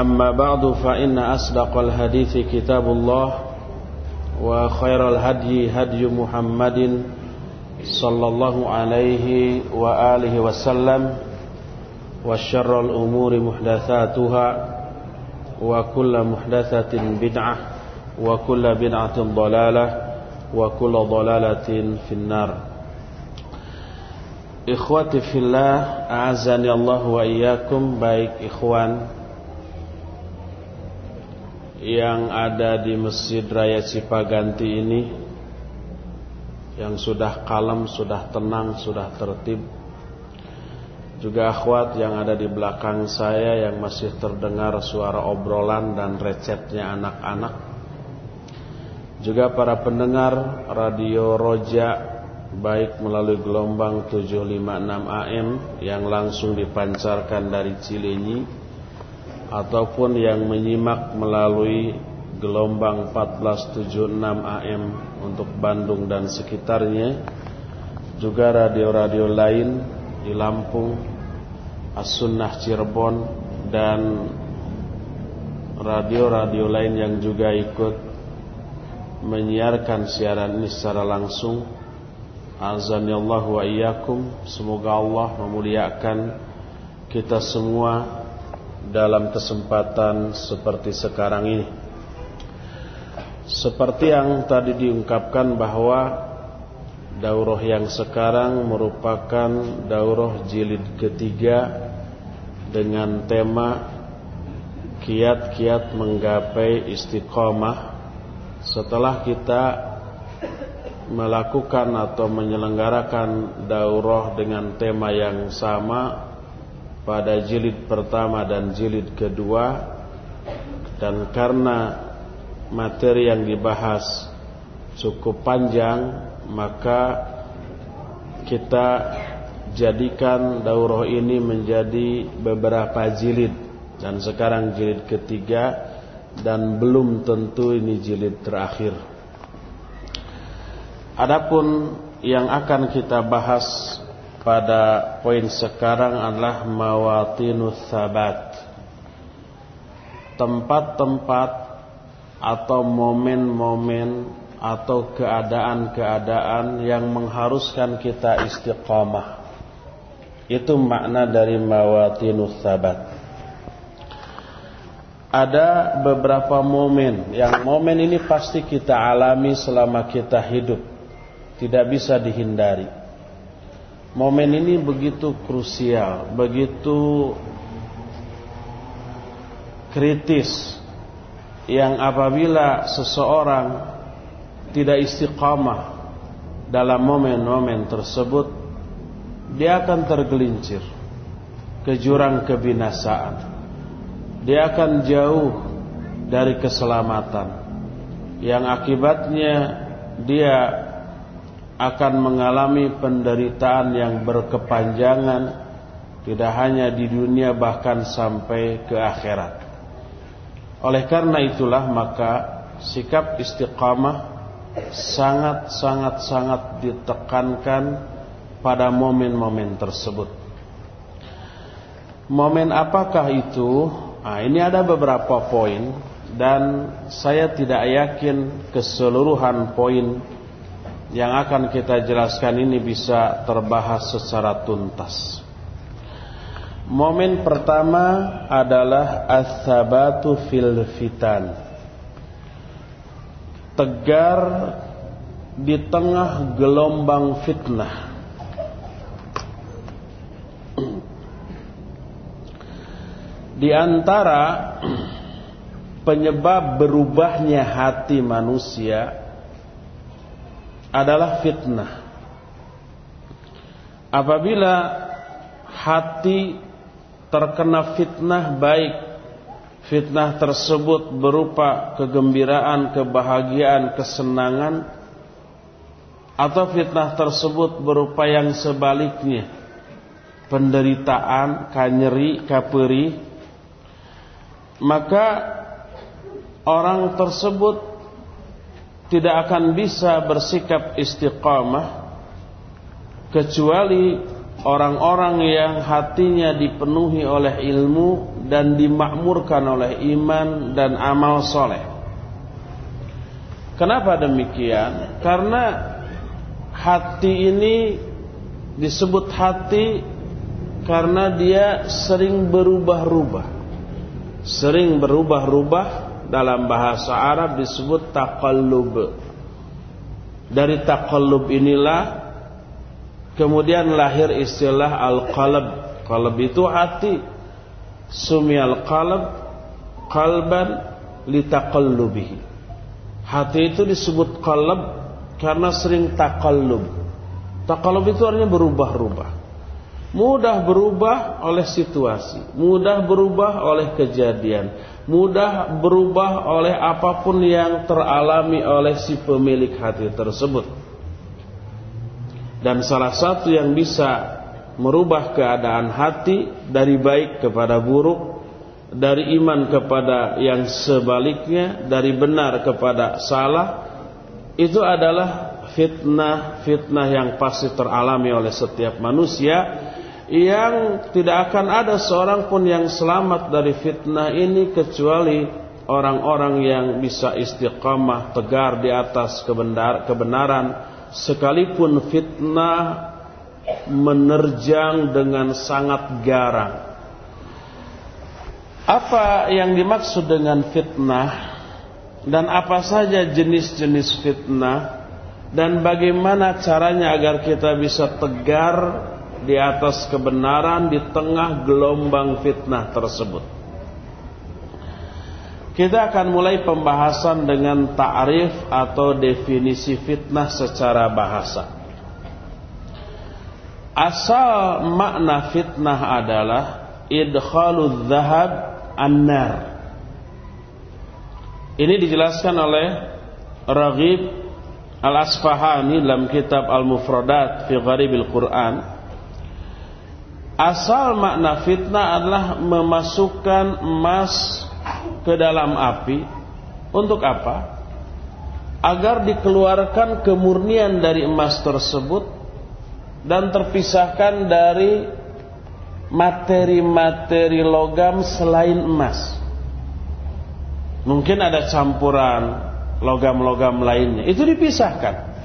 أما بعد فإن أصدق الحديث كتاب الله وخير الهدي هدي محمد صلى الله عليه وآله وسلم وشر الأمور محدثاتها وكل محدثة بدعة وكل بدعة ضلالة وكل ضلالة في النار. Ikhwati fillah, a'azani Allah wa iyyakum baik ikhwan yang ada di Masjid Raya Cipaganti ini yang sudah kalem, sudah tenang, sudah tertib. Juga akhwat yang ada di belakang saya yang masih terdengar suara obrolan dan recetnya anak-anak. Juga para pendengar radio Roja baik melalui gelombang 756 AM yang langsung dipancarkan dari Cilenyi ataupun yang menyimak melalui gelombang 1476 AM untuk Bandung dan sekitarnya juga radio-radio lain di Lampung As-Sunnah Cirebon dan radio-radio lain yang juga ikut menyiarkan siaran ini secara langsung. Azani Allah wa iyyakum. Semoga Allah memuliakan kita semua dalam kesempatan seperti sekarang ini. Seperti yang tadi diungkapkan bahwa Daurah yang sekarang merupakan daurah jilid ketiga Dengan tema Kiat-kiat menggapai istiqomah. Setelah kita melakukan atau menyelenggarakan daurah dengan tema yang sama pada jilid pertama dan jilid kedua dan karena materi yang dibahas cukup panjang maka kita jadikan daurah ini menjadi beberapa jilid. Dan sekarang jilid ketiga dan belum tentu ini jilid terakhir. Adapun yang akan kita bahas pada poin sekarang adalah mawatinus sabat. Tempat-tempat atau momen-momen atau keadaan-keadaan yang mengharuskan kita istiqamah. Itu makna dari mawatinus sabat. Ada beberapa momen yang momen ini pasti kita alami selama kita hidup tidak bisa dihindari. Momen ini begitu krusial, begitu kritis yang apabila seseorang tidak istiqamah dalam momen-momen tersebut dia akan tergelincir ke jurang kebinasaan. Dia akan jauh dari keselamatan yang akibatnya dia akan mengalami penderitaan yang berkepanjangan tidak hanya di dunia bahkan sampai ke akhirat. Oleh karena itulah maka sikap istiqamah sangat-sangat-sangat ditekankan pada momen-momen tersebut. Momen apakah itu? Nah, ini ada beberapa poin dan saya tidak yakin keseluruhan poin yang akan kita jelaskan ini bisa terbahas secara tuntas. Momen pertama adalah as-sabatu fil fitan. Tegar di tengah gelombang fitnah. Di antara penyebab berubahnya hati manusia adalah fitnah. Apabila hati terkena fitnah baik fitnah tersebut berupa kegembiraan, kebahagiaan, kesenangan atau fitnah tersebut berupa yang sebaliknya penderitaan, kanyeri, kaperi maka orang tersebut tidak akan bisa bersikap istiqamah kecuali orang-orang yang hatinya dipenuhi oleh ilmu dan dimakmurkan oleh iman dan amal soleh. Kenapa demikian? Karena hati ini disebut hati karena dia sering berubah-ubah. Sering berubah-ubah dalam bahasa Arab disebut taqallub. Dari taqallub inilah Kemudian lahir istilah al-qalb. Qalb itu hati. Sumiyal qalb qalban litaqallubihi. Hati itu disebut qalb karena sering taqallub. Taqallub itu artinya berubah-ubah. Mudah berubah oleh situasi, mudah berubah oleh kejadian, mudah berubah oleh apa pun yang teralami oleh si pemilik hati tersebut. Dan salah satu yang bisa merubah keadaan hati dari baik kepada buruk, dari iman kepada yang sebaliknya, dari benar kepada salah, itu adalah fitnah-fitnah yang pasti teralami oleh setiap manusia yang tidak akan ada seorang pun yang selamat dari fitnah ini kecuali orang-orang yang bisa istiqamah tegar di atas kebenaran. Sekalipun fitnah menerjang dengan sangat garang. Apa yang dimaksud dengan fitnah? Dan apa saja jenis-jenis fitnah? Dan bagaimana caranya agar kita bisa tegar di atas kebenaran di tengah gelombang fitnah tersebut. Kita akan mulai pembahasan dengan ta'rif atau definisi fitnah secara bahasa. Asal makna fitnah adalah idkhalul annar. Ini dijelaskan oleh Raghib Al-Asfahani dalam kitab Al-Mufradat fi Gharibil Quran. Asal makna fitnah adalah memasukkan emas ke dalam api untuk apa? Agar dikeluarkan kemurnian dari emas tersebut dan terpisahkan dari materi-materi logam selain emas. Mungkin ada campuran logam-logam lainnya. Itu dipisahkan.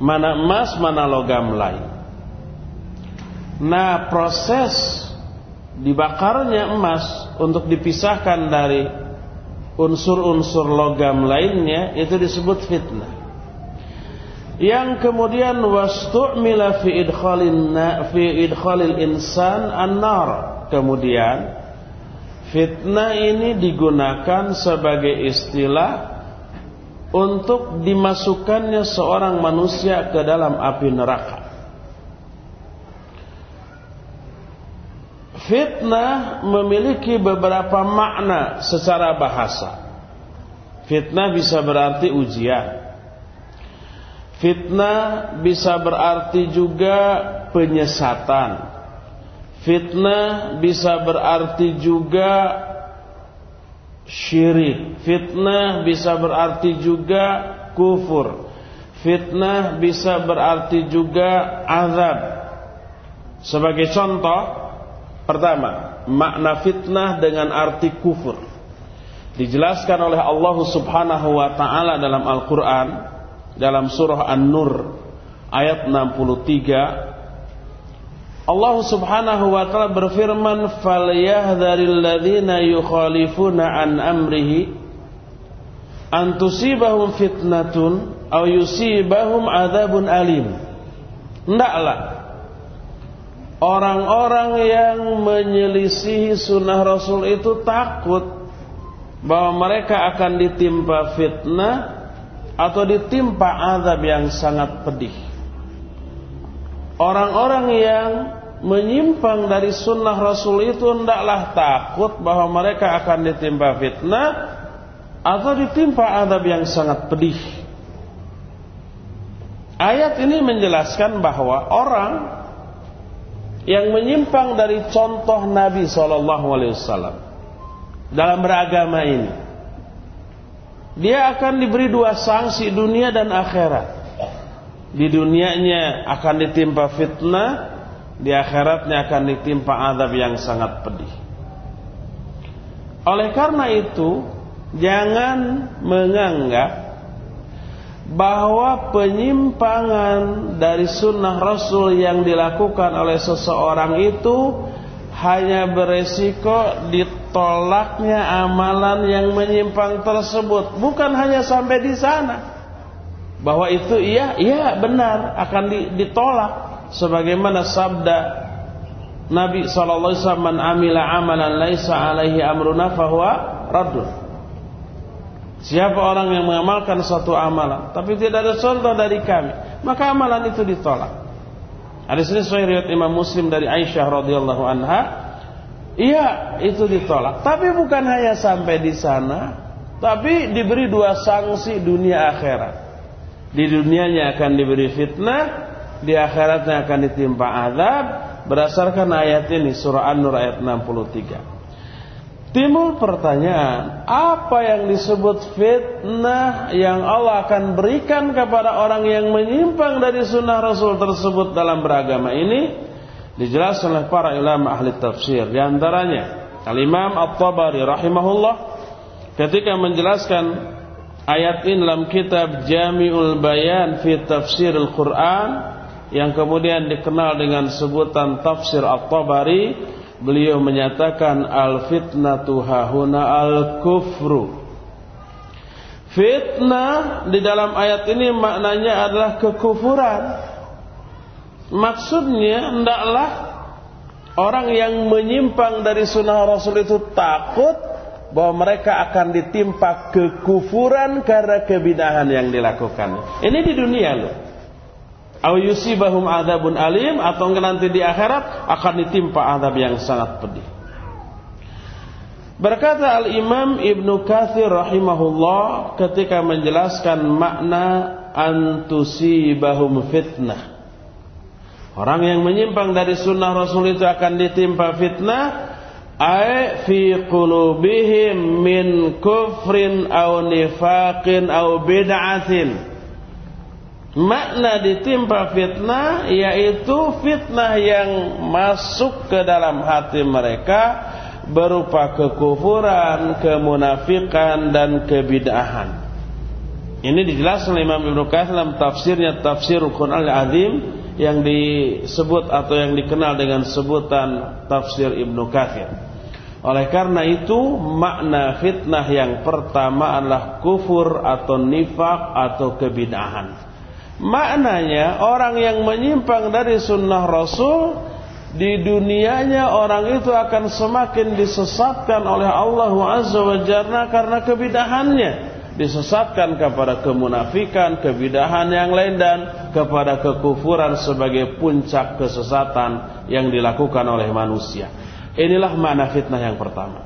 Mana emas, mana logam lain. Nah, proses dibakarnya emas untuk dipisahkan dari unsur-unsur logam lainnya itu disebut fitnah. Yang kemudian wastu'mila fi idkhalin fi idkhalil insan an-nar. Kemudian fitnah ini digunakan sebagai istilah untuk dimasukkannya seorang manusia ke dalam api neraka. Fitnah memiliki beberapa makna secara bahasa. Fitnah bisa berarti ujian. Fitnah bisa berarti juga penyesatan. Fitnah bisa berarti juga syirik. Fitnah bisa berarti juga kufur. Fitnah bisa berarti juga azab. Sebagai contoh, Pertama, makna fitnah dengan arti kufur. Dijelaskan oleh Allah Subhanahu wa taala dalam Al-Qur'an dalam surah An-Nur ayat 63 Allah Subhanahu wa taala berfirman falyahdharil ladzina yukhalifuna an amrihi an tusibahum fitnatun aw yusibahum adzabun alim. Hendaklah orang-orang yang menyelisihi sunnah Rasul itu takut bahwa mereka akan ditimpa fitnah atau ditimpa azab yang sangat pedih. Orang-orang yang menyimpang dari sunnah Rasul itu hendaklah takut bahwa mereka akan ditimpa fitnah atau ditimpa adab yang sangat pedih. Ayat ini menjelaskan bahwa orang yang menyimpang dari contoh Nabi Shallallahu Alaihi Wasallam dalam beragama ini, dia akan diberi dua sanksi dunia dan akhirat di dunianya akan ditimpa fitnah, di akhiratnya akan ditimpa azab yang sangat pedih. Oleh karena itu, jangan menganggap bahwa penyimpangan dari sunnah Rasul yang dilakukan oleh seseorang itu hanya beresiko ditolaknya amalan yang menyimpang tersebut. Bukan hanya sampai di sana. Bahwa itu iya iya benar akan ditolak. Sebagaimana sabda Nabi sallallahu alaihi wasallam man amila amalan laisa alaihi amruna fahuwa raddun Siapa orang yang mengamalkan suatu amalan tapi tidak ada contoh dari kami maka amalan itu ditolak Hadis ini sesuai riwayat Imam Muslim dari Aisyah radhiyallahu anha Iya, itu ditolak. Tapi bukan hanya sampai di sana, tapi diberi dua sanksi dunia akhirat. Di dunianya akan diberi fitnah, di akhiratnya akan ditimpa azab berdasarkan ayat ini surah An-Nur ayat 63. Timbul pertanyaan, apa yang disebut fitnah yang Allah akan berikan kepada orang yang menyimpang dari sunnah Rasul tersebut dalam beragama ini? Dijelaskan oleh para ulama ahli tafsir. Di antaranya, Al-Imam At-Tabari rahimahullah ketika menjelaskan ayat ini dalam kitab Jami'ul Bayan fi Tafsir Al-Quran yang kemudian dikenal dengan sebutan Tafsir At-Tabari beliau menyatakan al-fitnatu hahuna al-kufru fitnah di dalam ayat ini maknanya adalah kekufuran maksudnya hendaklah orang yang menyimpang dari sunnah Rasul itu takut bahwa mereka akan ditimpa kekufuran karena kebidahan yang dilakukan. Ini di dunia loh. Au yusibahum adzabun alim atau nanti di akhirat akan ditimpa azab yang sangat pedih. Berkata Al-Imam Ibnu Katsir rahimahullah ketika menjelaskan makna antusibahum fitnah. Orang yang menyimpang dari sunnah Rasul itu akan ditimpa fitnah ay fi qulubihim min kufrin aw nifaqin aw bid'atin makna ditimpa fitnah yaitu fitnah yang masuk ke dalam hati mereka berupa kekufuran, kemunafikan dan kebid'ahan. Ini dijelaskan oleh Imam Ibnu Katsir dalam tafsirnya Tafsir Quran Al-Azim yang disebut atau yang dikenal dengan sebutan Tafsir Ibnu Katsir. Oleh karena itu makna fitnah yang pertama adalah kufur atau nifak atau kebidahan. Maknanya orang yang menyimpang dari sunnah Rasul di dunianya orang itu akan semakin disesatkan oleh Allah Azza wa Jalla karena kebidahannya disesatkan kepada kemunafikan, kebidahan yang lain dan kepada kekufuran sebagai puncak kesesatan yang dilakukan oleh manusia. Inilah makna fitnah yang pertama.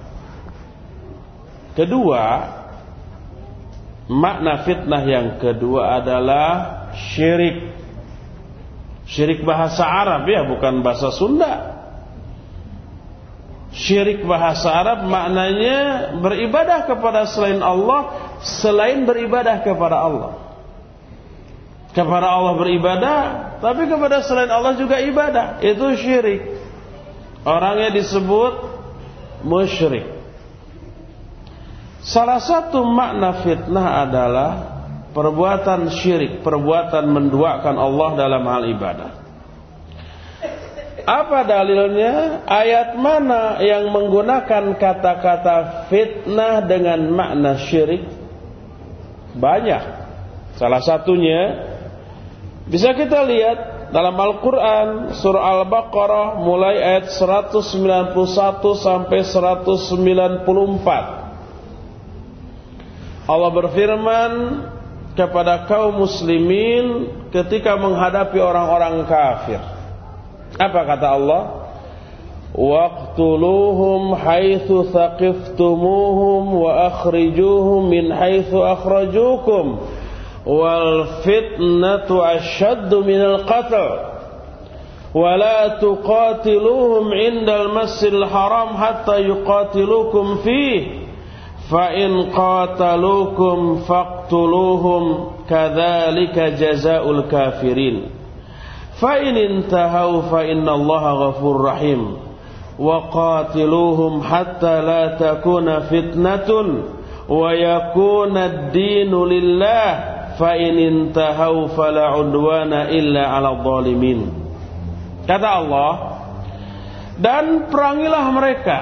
Kedua, makna fitnah yang kedua adalah syirik. Syirik bahasa Arab ya, bukan bahasa Sunda. Syirik bahasa Arab maknanya beribadah kepada selain Allah, selain beribadah kepada Allah. Kepada Allah beribadah, tapi kepada selain Allah juga ibadah. Itu syirik. Orangnya disebut musyrik. Salah satu makna fitnah adalah perbuatan syirik, perbuatan menduakan Allah dalam hal ibadah. Apa dalilnya? Ayat mana yang menggunakan kata-kata fitnah dengan makna syirik? Banyak. Salah satunya bisa kita lihat dalam Al-Quran surah Al-Baqarah mulai ayat 191 sampai 194. Allah berfirman kepada kaum muslimin ketika menghadapi orang-orang kafir. Apa kata Allah? Waqtuluhum haitsu thaqiftumuhum wa akhrijuhum min haitsu akhrajukum wal fitnatu ashaddu minal qatl ولا تقاتلوهم عند المسجد الحرام حتى يقاتلوكم فيه فإن قاتلوكم فاقتلوهم كذلك جزاء الكافرين فإن انتهوا فإن الله غفور رحيم وقاتلوهم حتى لا تكون فتنة ويكون الدين لله فإن انتهوا فلا عدوان إلا على الظالمين kata Allah dan perangilah mereka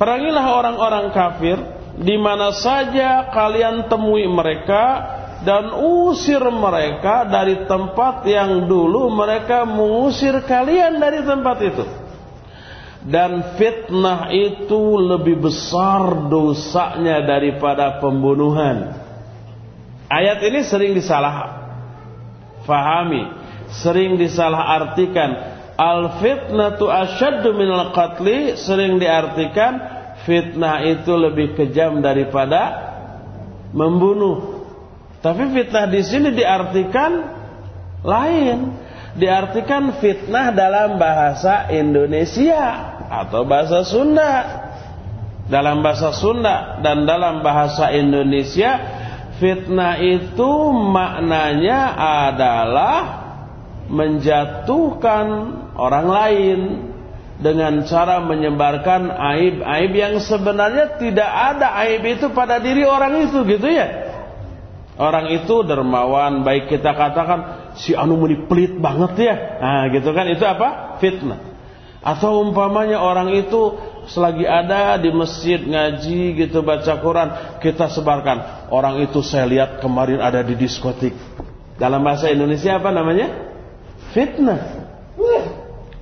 perangilah orang-orang kafir di mana saja kalian temui mereka dan usir mereka dari tempat yang dulu mereka mengusir kalian dari tempat itu. Dan fitnah itu lebih besar dosanya daripada pembunuhan. Ayat ini sering disalah fahami, sering disalah artikan. Al fitnatu asyaddu minal qatli sering diartikan fitnah itu lebih kejam daripada membunuh. Tapi fitnah di sini diartikan lain. Diartikan fitnah dalam bahasa Indonesia atau bahasa Sunda. Dalam bahasa Sunda dan dalam bahasa Indonesia fitnah itu maknanya adalah menjatuhkan orang lain dengan cara menyebarkan aib-aib yang sebenarnya tidak ada aib itu pada diri orang itu gitu ya. Orang itu dermawan, baik kita katakan si anu meni pelit banget ya. Nah, gitu kan itu apa? Fitnah. Atau umpamanya orang itu selagi ada di masjid ngaji gitu baca Quran, kita sebarkan. Orang itu saya lihat kemarin ada di diskotik. Dalam bahasa Indonesia apa namanya? Fitnah.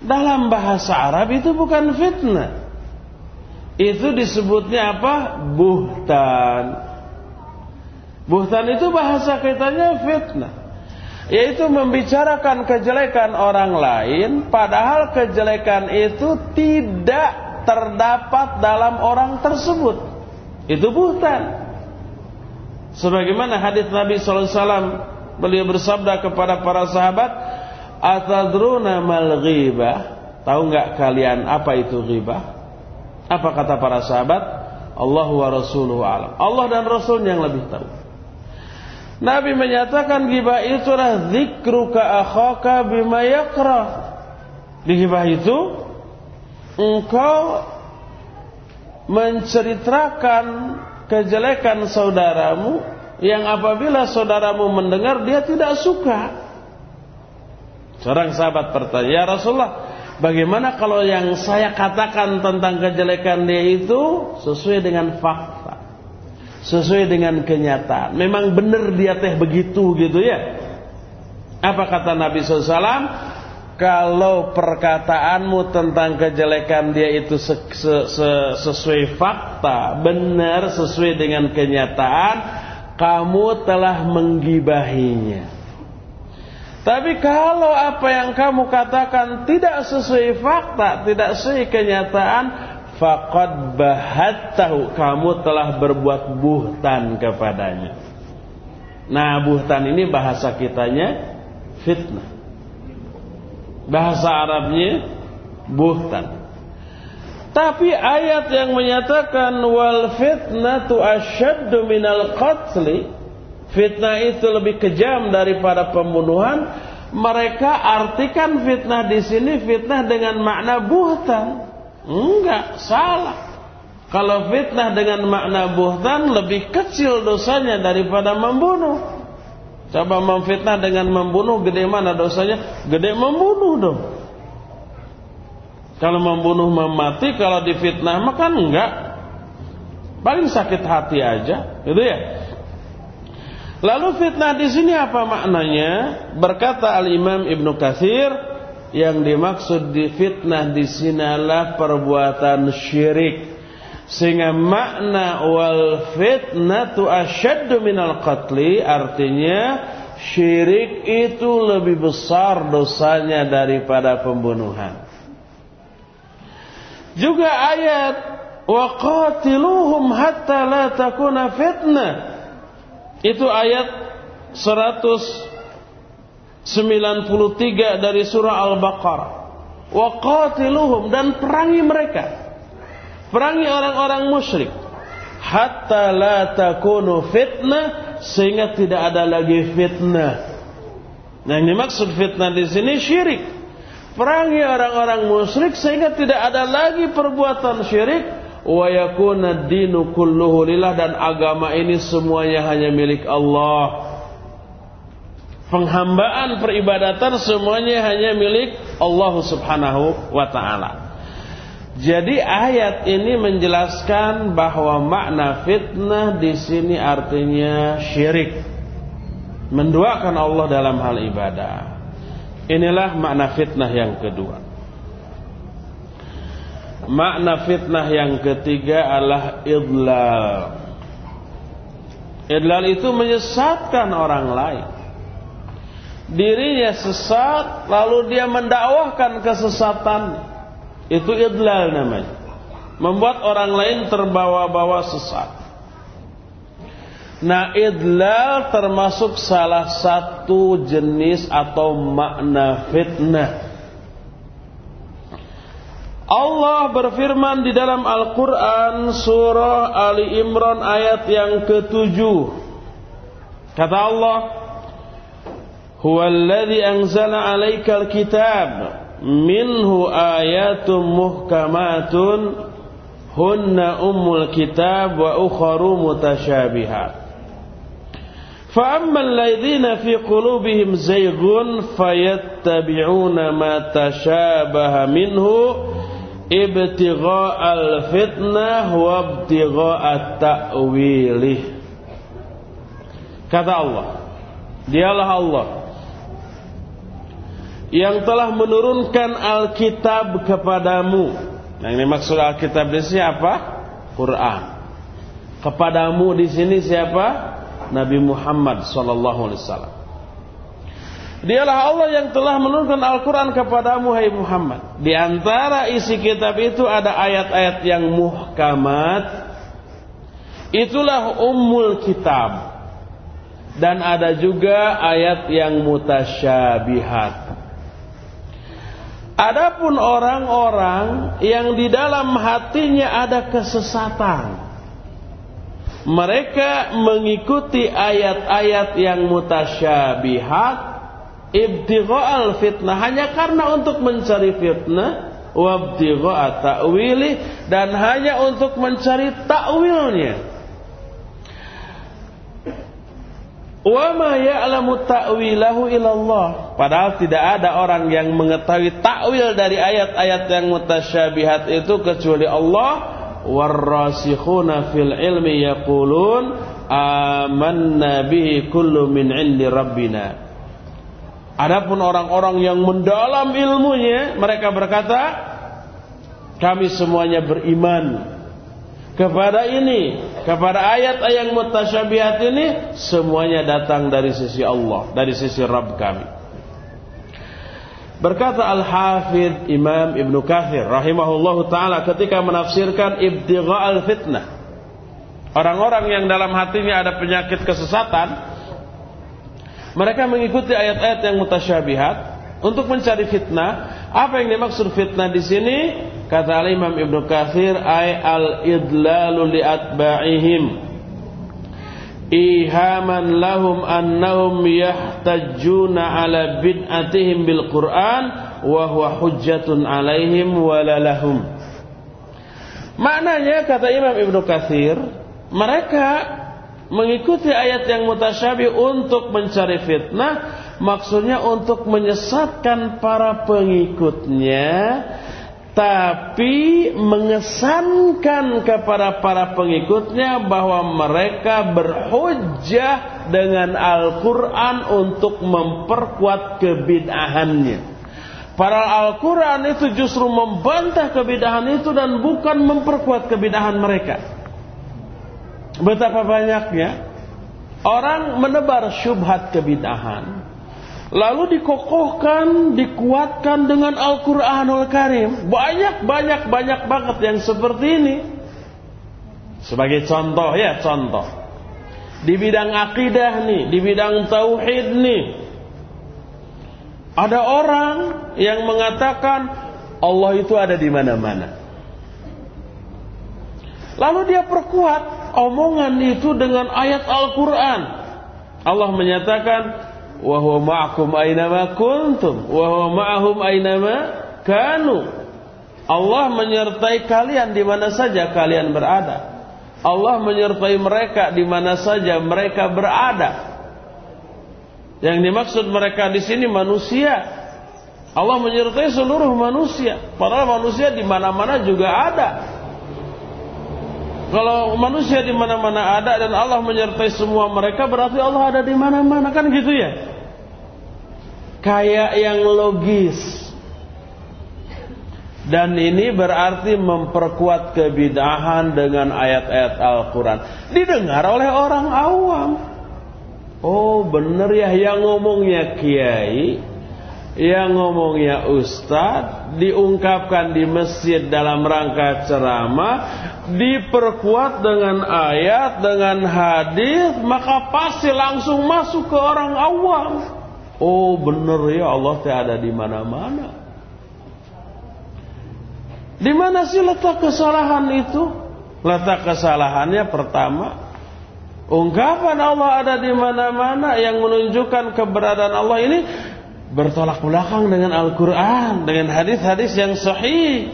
Dalam bahasa Arab itu bukan fitnah. Itu disebutnya apa? Buhtan. Buhtan itu bahasa kitanya fitnah. Yaitu membicarakan kejelekan orang lain padahal kejelekan itu tidak terdapat dalam orang tersebut. Itu buhtan. Sebagaimana hadis Nabi wasallam beliau bersabda kepada para sahabat, "Atadruna mal ghibah?" Tahu enggak kalian apa itu ghibah? Apa kata para sahabat? Allah wa rasuluhu alam. Allah dan Rasul yang lebih tahu. Nabi menyatakan ghibah itu adalah zikruka akhaka bima yakra. Di ghibah itu engkau menceritakan kejelekan saudaramu yang apabila saudaramu mendengar dia tidak suka. Seorang sahabat bertanya, "Ya Rasulullah, bagaimana kalau yang saya katakan tentang kejelekan dia itu sesuai dengan fakta?" sesuai dengan kenyataan. Memang benar dia teh begitu gitu ya. Apa kata Nabi SAW? Kalau perkataanmu tentang kejelekan dia itu se se se sesuai fakta, benar sesuai dengan kenyataan, kamu telah menggibahinya. Tapi kalau apa yang kamu katakan tidak sesuai fakta, tidak sesuai kenyataan, faqad bahattahu kamu telah berbuat buhtan kepadanya. Nah, buhtan ini bahasa kitanya fitnah. Bahasa Arabnya buhtan. Tapi ayat yang menyatakan wal fitnatu asyaddu minal qatli, fitnah itu lebih kejam daripada pembunuhan, mereka artikan fitnah di sini fitnah dengan makna buhtan. Enggak, salah. Kalau fitnah dengan makna buhtan lebih kecil dosanya daripada membunuh. Coba memfitnah dengan membunuh gede mana dosanya? Gede membunuh dong. Kalau membunuh memati, kalau difitnah maka enggak. Paling sakit hati aja, gitu ya. Lalu fitnah di sini apa maknanya? Berkata Al Imam Ibnu Katsir, yang dimaksud di fitnah di sini adalah perbuatan syirik. Sehingga makna wal fitnatu asyaddu minal qatli artinya syirik itu lebih besar dosanya daripada pembunuhan. Juga ayat wa qatiluhum hatta la takuna fitnah. Itu ayat 193 dari surah Al-Baqarah. Wa qatiluhum dan perangi mereka. Perangi orang-orang musyrik hatta la takunu fitnah sehingga tidak ada lagi fitnah. Nah, ini maksud fitnah di sini syirik. Perangi orang-orang musyrik sehingga tidak ada lagi perbuatan syirik wa yakuna dinu kulluhu lillah dan agama ini semuanya hanya milik Allah. Penghambaan peribadatan semuanya hanya milik Allah Subhanahu wa taala. Jadi ayat ini menjelaskan bahwa makna fitnah di sini artinya syirik. Menduakan Allah dalam hal ibadah. Inilah makna fitnah yang kedua. Makna fitnah yang ketiga adalah idlal. Idlal itu menyesatkan orang lain. Dirinya sesat lalu dia mendakwahkan kesesatan. Itu idlal namanya. Membuat orang lain terbawa-bawa sesat. Nah idlal termasuk salah satu jenis atau makna fitnah. Allah berfirman di dalam Al-Quran surah Ali Imran ayat yang ketujuh. Kata Allah, Huwallazi anzala alaikal kitab minhu ayatum muhkamatun hunna ummul kitab wa ukharu mutasyabihat. فأما الذين في قلوبهم زيغ فيتبعون ما تشابه منه ibtigha al-fitnah wa ibtigha at-ta'wilih. Kata Allah, Dialah Allah yang telah menurunkan Alkitab kepadamu. Yang dimaksud Alkitab di siapa? Quran. Kepadamu di sini siapa? Nabi Muhammad sallallahu alaihi wasallam. Dialah Allah yang telah menurunkan Al-Quran kepadamu hai Muhammad. Di antara isi kitab itu ada ayat-ayat yang muhkamat. Itulah ummul kitab. Dan ada juga ayat yang mutasyabihat. Adapun orang-orang yang di dalam hatinya ada kesesatan mereka mengikuti ayat-ayat yang mutasyabihat ibtigha'al fitnah. Hanya karena untuk mencari fitnah wabtigha'a ta'wili dan hanya untuk mencari takwilnya wa ma ya'lamu ta'wilahu illallah padahal tidak ada orang yang mengetahui takwil dari ayat-ayat yang mutasyabihat itu kecuali Allah. Warrasikhuna fil ilmi yaqulun amanna bihi kullu min indi rabbina Adapun orang-orang yang mendalam ilmunya mereka berkata kami semuanya beriman kepada ini kepada ayat-ayat mutasyabihat ini semuanya datang dari sisi Allah dari sisi Rabb kami Berkata Al-Hafidh Imam Ibn Kathir rahimahullahu taala ketika menafsirkan al fitnah. Orang-orang yang dalam hatinya ada penyakit kesesatan, mereka mengikuti ayat-ayat yang mutasyabihat untuk mencari fitnah. Apa yang dimaksud fitnah di sini? Kata Al-Imam Ibn Kathir, ay al-idlalu li atba'ihim ihaman lahum annahum yahtajuna ala bid'atihim bil Qur'an wa huwa hujjatun alaihim walalahum Maknanya kata Imam Ibnu Katsir, mereka mengikuti ayat yang mutasyabih untuk mencari fitnah, maksudnya untuk menyesatkan para pengikutnya tapi mengesankan kepada para pengikutnya bahwa mereka berhujjah dengan Al-Quran untuk memperkuat kebid'ahannya. Para Al-Quran itu justru membantah kebidahan itu dan bukan memperkuat kebidahan mereka. Betapa banyaknya orang menebar syubhat kebidahan lalu dikokohkan, dikuatkan dengan Al-Qur'anul Karim. Banyak banyak banyak banget yang seperti ini. Sebagai contoh ya, contoh. Di bidang akidah nih, di bidang tauhid nih. Ada orang yang mengatakan Allah itu ada di mana-mana. Lalu dia perkuat omongan itu dengan ayat Al-Quran. Allah menyatakan, aynama kuntum wa huwa ma'ahum aynama kanu. Allah menyertai kalian di mana saja kalian berada. Allah menyertai mereka di mana saja mereka berada. Yang dimaksud mereka di sini manusia. Allah menyertai seluruh manusia. Padahal manusia di mana-mana juga ada kalau manusia di mana-mana ada dan Allah menyertai semua mereka berarti Allah ada di mana-mana kan gitu ya? Kayak yang logis. Dan ini berarti memperkuat kebidahan dengan ayat-ayat Al-Quran. Didengar oleh orang awam. Oh bener ya yang ngomongnya kiai yang ngomongnya ustadz diungkapkan di masjid dalam rangka ceramah diperkuat dengan ayat dengan hadis maka pasti langsung masuk ke orang awam. Oh benar ya Allah teh ada di mana-mana. Di mana sih letak kesalahan itu? Letak kesalahannya pertama ungkapan Allah ada di mana-mana yang menunjukkan keberadaan Allah ini bertolak belakang dengan Al-Quran, dengan hadis-hadis yang sahih.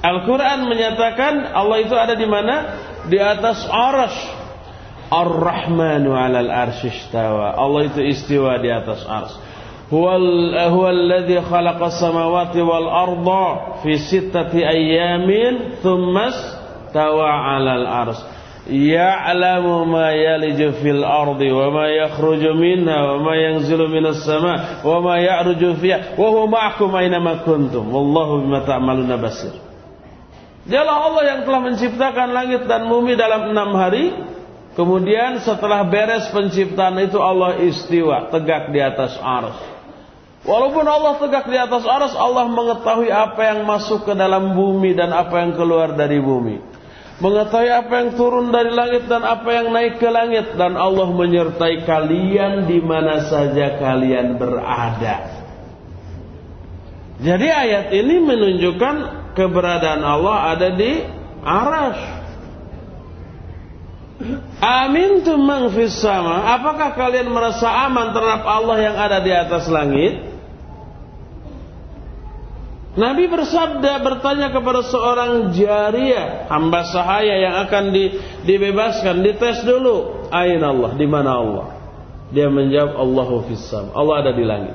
Al-Quran menyatakan Allah itu ada di mana? Di atas arash. Ar-Rahmanu alal istawa. Allah itu istiwa di atas arash. Huwa alladhi khalaqa samawati wal arda fi sittati ayyamin thummas tawa alal arsh ya'lamu ma yaliju fil ardi wa ma yakhruju minha wa ma yanzilu minas sama wa ma ya'ruju fiha wa huwa ma'akum aina ma kuntum wallahu bima ta'maluna basir Dialah Allah yang telah menciptakan langit dan bumi dalam enam hari. Kemudian setelah beres penciptaan itu Allah istiwa Tegak di atas ars Walaupun Allah tegak di atas ars Allah mengetahui apa yang masuk ke dalam bumi Dan apa yang keluar dari bumi mengetahui apa yang turun dari langit dan apa yang naik ke langit dan Allah menyertai kalian di mana saja kalian berada. Jadi ayat ini menunjukkan keberadaan Allah ada di arash. Amin tu sama. Apakah kalian merasa aman terhadap Allah yang ada di atas langit? Nabi bersabda bertanya kepada seorang jariah hamba sahaya yang akan di, dibebaskan dites dulu ain Allah? Di mana Allah? Dia menjawab Allahu fissam Allah ada di langit.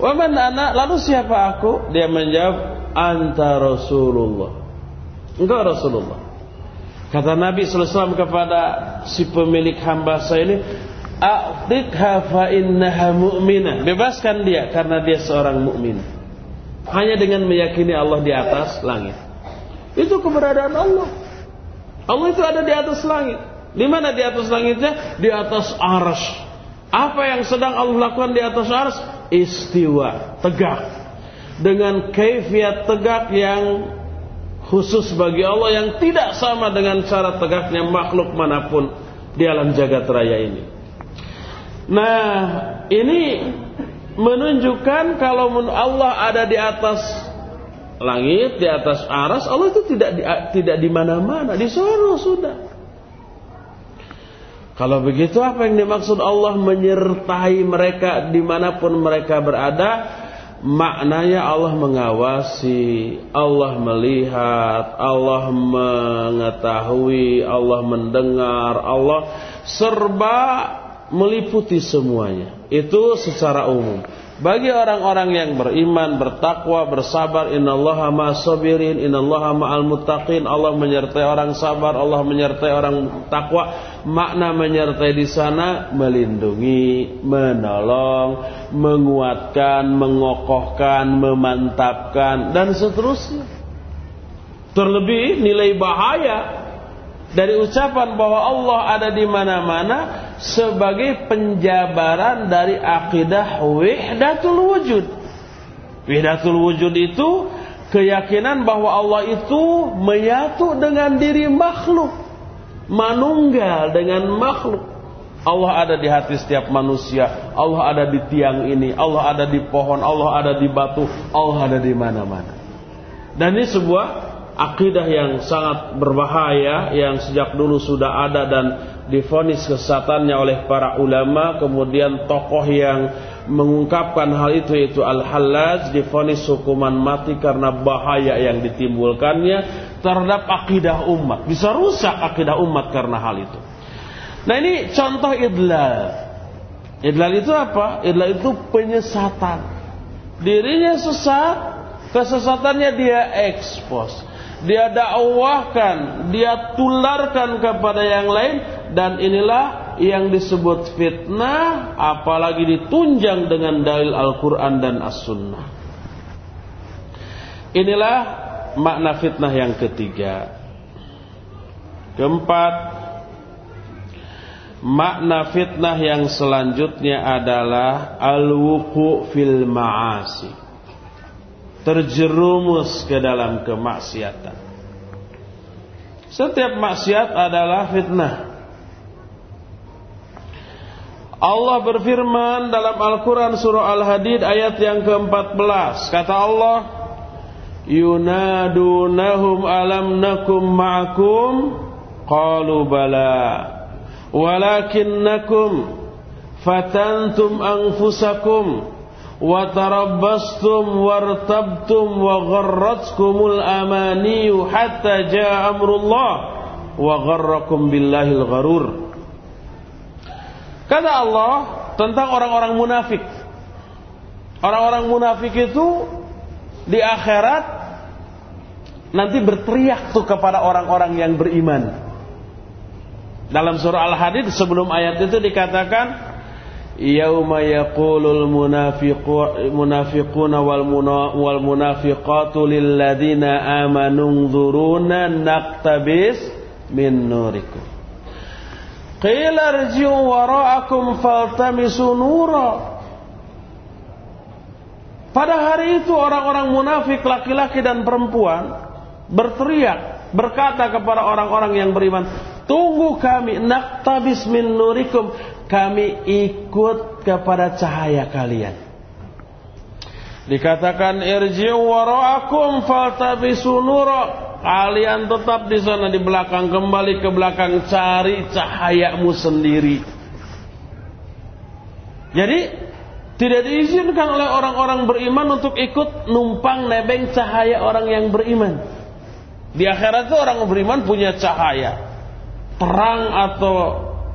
Wa man ana? Lalu siapa aku? Dia menjawab anta Rasulullah. Engkau Rasulullah. Kata Nabi SAW kepada si pemilik hamba saya ini a'tiqha fa innaha mu'minah. Bebaskan dia karena dia seorang mukmin hanya dengan meyakini Allah di atas langit. Itu keberadaan Allah. Allah itu ada di atas langit. Di mana di atas langitnya? Di atas ars. Apa yang sedang Allah lakukan di atas ars? Istiwa, tegak. Dengan kaifiat tegak yang khusus bagi Allah yang tidak sama dengan cara tegaknya makhluk mana pun di alam jagat raya ini. Nah, ini menunjukkan kalau Allah ada di atas langit, di atas aras, Allah itu tidak di, tidak di mana-mana, di sana sudah. Kalau begitu apa yang dimaksud Allah menyertai mereka di mana pun mereka berada? Maknanya Allah mengawasi, Allah melihat, Allah mengetahui, Allah mendengar, Allah serba meliputi semuanya. Itu secara umum. Bagi orang-orang yang beriman, bertakwa, bersabar, innallaha ma'as-sabirin, innallaha ma'al muttaqin. Allah menyertai orang sabar, Allah menyertai orang takwa. Makna menyertai di sana melindungi, menolong, menguatkan, mengokohkan, memantapkan dan seterusnya. Terlebih nilai bahaya dari ucapan bahwa Allah ada di mana-mana sebagai penjabaran dari akidah wahdatul wujud. Wahdatul wujud itu keyakinan bahwa Allah itu menyatu dengan diri makhluk, manunggal dengan makhluk. Allah ada di hati setiap manusia, Allah ada di tiang ini, Allah ada di pohon, Allah ada di batu, Allah ada di mana-mana. Dan ini sebuah akidah yang sangat berbahaya yang sejak dulu sudah ada dan difonis kesesatannya oleh para ulama kemudian tokoh yang mengungkapkan hal itu yaitu Al-Hallaj difonis hukuman mati karena bahaya yang ditimbulkannya terhadap akidah umat. Bisa rusak akidah umat karena hal itu. Nah ini contoh idlal. Idlal itu apa? idlal itu penyesatan. Dirinya sesat kesesatannya dia ekspos dia dakwahkan, dia tularkan kepada yang lain dan inilah yang disebut fitnah apalagi ditunjang dengan dalil Al-Qur'an dan As-Sunnah. Inilah makna fitnah yang ketiga. Keempat, makna fitnah yang selanjutnya adalah al-wuqu fil ma'asi terjerumus ke dalam kemaksiatan. Setiap maksiat adalah fitnah. Allah berfirman dalam Al-Quran surah Al-Hadid ayat yang ke-14. Kata Allah, Yunadunahum alam nakum ma'akum Qalu bala Walakinnakum Fatantum anfusakum وتربصتم وارتبتم وغرتكم الأماني حتى جاء أمر الله وغركم بالله الغرور Kata Allah tentang orang-orang munafik. Orang-orang munafik itu di akhirat nanti berteriak tuh kepada orang-orang yang beriman. Dalam surah Al-Hadid sebelum ayat itu dikatakan yauma yaqulul munafiquna wal munafiqatu lil ladzina amanu naqtabis min nurikum. Qila irji'u wara'akum faltamisu nura. Pada hari itu orang-orang munafik laki-laki dan perempuan berteriak berkata kepada orang-orang yang beriman tunggu kami naqtabis min nurikum kami ikut kepada cahaya kalian. Dikatakan irji'u wara'akum faltabisu nura. Kalian tetap di sana di belakang, kembali ke belakang cari cahayamu sendiri. Jadi tidak diizinkan oleh orang-orang beriman untuk ikut numpang nebeng cahaya orang yang beriman. Di akhirat itu orang beriman punya cahaya. Terang atau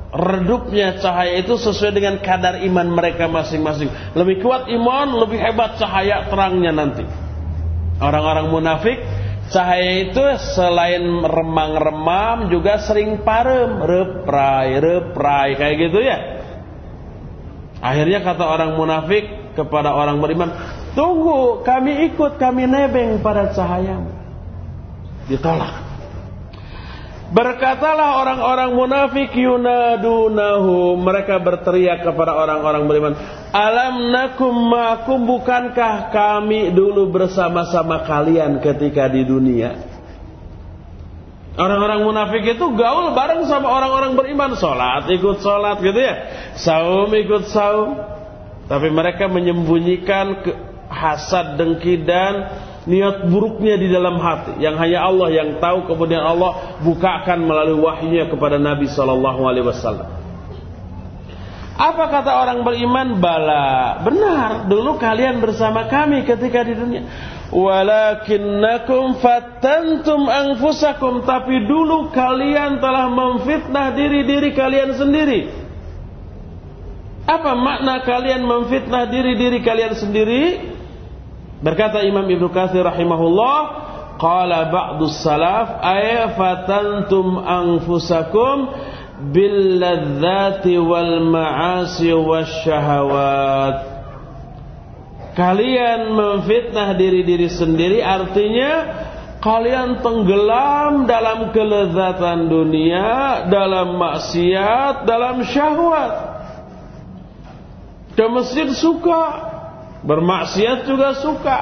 redupnya cahaya itu sesuai dengan kadar iman mereka masing-masing. Lebih kuat iman, lebih hebat cahaya terangnya nanti. Orang-orang munafik, cahaya itu selain remang-remam juga sering parem, reprai, reprai kayak gitu ya. Akhirnya kata orang munafik kepada orang beriman, "Tunggu, kami ikut, kami nebeng pada cahayamu." Ditolak. Berkatalah orang-orang munafik yunadunahu. Mereka berteriak kepada orang-orang beriman alam nakum ma'akum? Bukankah kami dulu bersama-sama kalian ketika di dunia? Orang-orang munafik itu gaul bareng sama orang-orang beriman. Salat ikut salat gitu ya. Saum ikut saum. Tapi mereka menyembunyikan hasad dengki dan niat buruknya di dalam hati yang hanya Allah yang tahu kemudian Allah bukakan melalui wahyunya kepada Nabi sallallahu alaihi wasallam. Apa kata orang beriman? Bala. Benar, dulu kalian bersama kami ketika di dunia. Walakinnakum fatantum anfusakum tapi dulu kalian telah memfitnah diri-diri kalian sendiri. Apa makna kalian memfitnah diri-diri kalian sendiri? Berkata Imam Ibnu Katsir rahimahullah, qala ba'du salaf ay fatantum anfusakum bil wal ma'asi wasyahawat. Kalian memfitnah diri-diri sendiri artinya kalian tenggelam dalam kelezatan dunia, dalam maksiat, dalam syahwat. Ke masjid suka, Bermaksiat juga suka.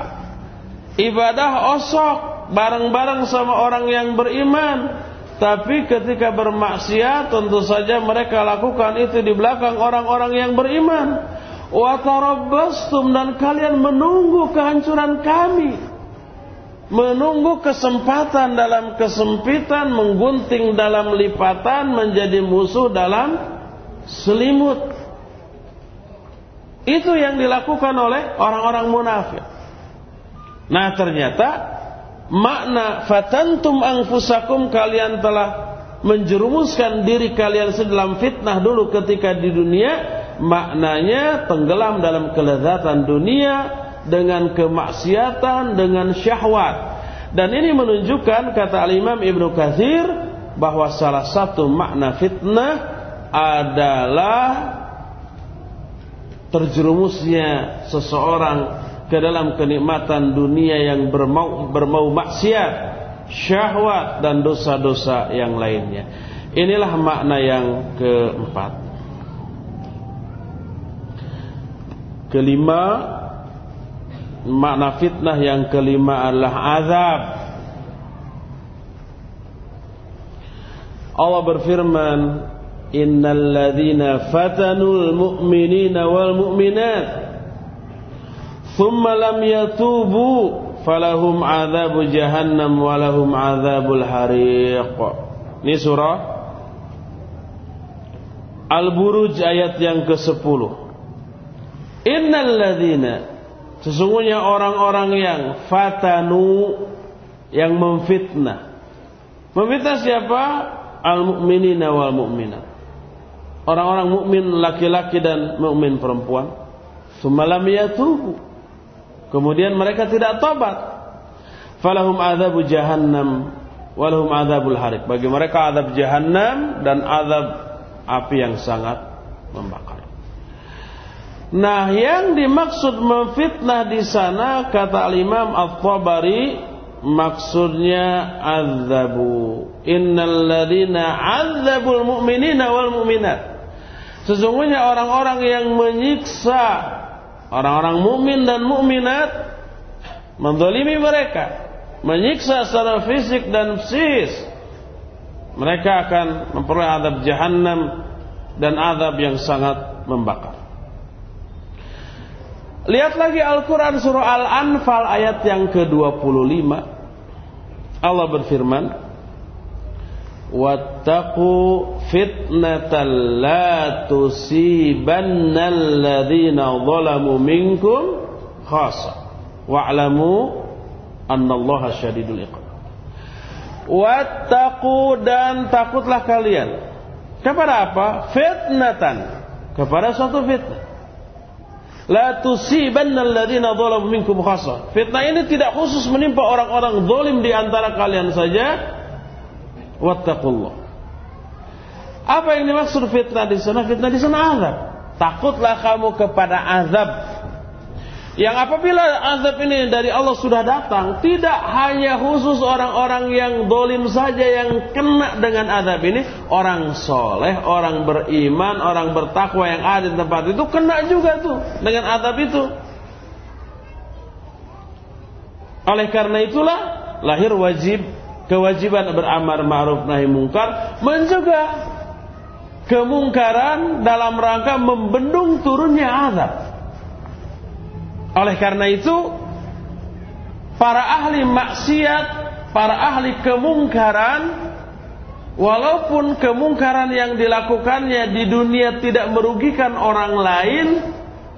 Ibadah osok bareng-bareng sama orang yang beriman. Tapi ketika bermaksiat tentu saja mereka lakukan itu di belakang orang-orang yang beriman. Watarabbastum dan kalian menunggu kehancuran kami. Menunggu kesempatan dalam kesempitan, menggunting dalam lipatan, menjadi musuh dalam selimut. Itu yang dilakukan oleh orang-orang munafik. Nah ternyata makna fatantum angfusakum kalian telah menjerumuskan diri kalian sedalam fitnah dulu ketika di dunia maknanya tenggelam dalam kelezatan dunia dengan kemaksiatan dengan syahwat dan ini menunjukkan kata al-Imam Ibnu Katsir bahwa salah satu makna fitnah adalah terjerumusnya seseorang ke dalam kenikmatan dunia yang bermau, bermau maksiat, syahwat dan dosa-dosa yang lainnya. Inilah makna yang keempat. Kelima, makna fitnah yang kelima adalah azab. Allah berfirman, innal ladzina fatanul mu'minina wal mu'minat. Thumma lam yatubu falahum adzabu jahannam walahum adzabul hariq. Ini surah Al-Buruj ayat yang ke-10 Innal ladzina sesungguhnya orang-orang yang fatanu yang memfitnah. Memfitnah siapa? Al-mu'minina wal mu'minat orang-orang mukmin laki-laki dan mukmin perempuan. Semalam yatubu. Kemudian mereka tidak tobat. Falahum adzabu jahannam walahum adzabul harik. Bagi mereka azab jahannam dan azab api yang sangat membakar. Nah, yang dimaksud memfitnah di sana kata Al-Imam At-Tabari maksudnya azabu. Innal ladzina azabul mu'minina wal mu'minat. Sesungguhnya orang-orang yang menyiksa orang-orang mukmin dan mukminat mendolimi mereka, menyiksa secara fisik dan psikis, mereka akan memperoleh adab jahanam dan adab yang sangat membakar. Lihat lagi Al-Quran surah Al-Anfal ayat yang ke-25. Allah berfirman, wattaqu fitnatan la tusibanna alladhina zalamu minkum khassa wa'lamu annallaha syadidul iqab wattaqu dan takutlah kalian. Kepada apa? Fitnatan. Kepada suatu fitnah. La tusibanna alladhina zalamu minkum khassa. Fitnah ini tidak khusus menimpa orang-orang zalim di antara kalian saja wattaqullah. Apa yang dimaksud fitnah di sana? Fitnah di sana azab. Takutlah kamu kepada azab. Yang apabila azab ini dari Allah sudah datang, tidak hanya khusus orang-orang yang dolim saja yang kena dengan azab ini, orang soleh, orang beriman, orang bertakwa yang ada di tempat itu kena juga tuh dengan azab itu. Oleh karena itulah lahir wajib kewajiban beramar ma'ruf nahi mungkar mencegah kemungkaran dalam rangka membendung turunnya azab. Oleh karena itu para ahli maksiat, para ahli kemungkaran walaupun kemungkaran yang dilakukannya di dunia tidak merugikan orang lain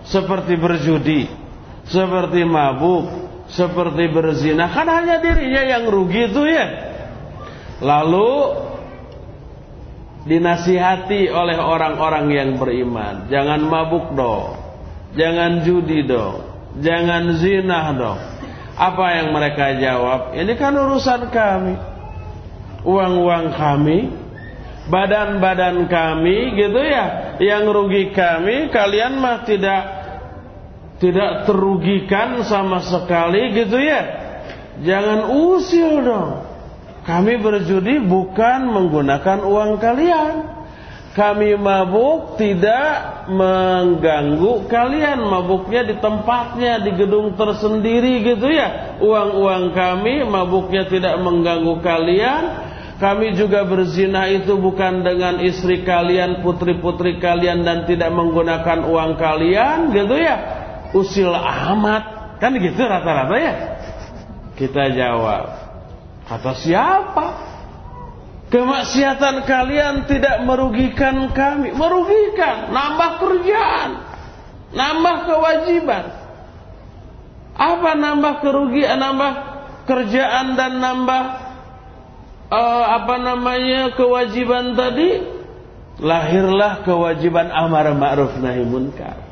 seperti berjudi, seperti mabuk, seperti berzina kan hanya dirinya yang rugi itu ya lalu dinasihati oleh orang-orang yang beriman. Jangan mabuk dong. Jangan judi dong. Jangan zina dong. Apa yang mereka jawab? Ini kan urusan kami. Uang-uang kami, badan-badan kami gitu ya. Yang rugi kami, kalian mah tidak tidak terugikan sama sekali gitu ya. Jangan usil dong. Kami berjudi bukan menggunakan uang kalian. Kami mabuk tidak mengganggu kalian. Mabuknya di tempatnya, di gedung tersendiri gitu ya. Uang-uang kami mabuknya tidak mengganggu kalian. Kami juga berzina itu bukan dengan istri kalian, putri-putri kalian dan tidak menggunakan uang kalian gitu ya. Usil amat. Kan gitu rata-rata ya. Kita jawab. Kata siapa? Kemaksiatan kalian tidak merugikan kami. Merugikan. Nambah kerjaan. Nambah kewajiban. Apa nambah kerugian, nambah kerjaan dan nambah uh, apa namanya kewajiban tadi? Lahirlah kewajiban amar ma'ruf nahi munkar.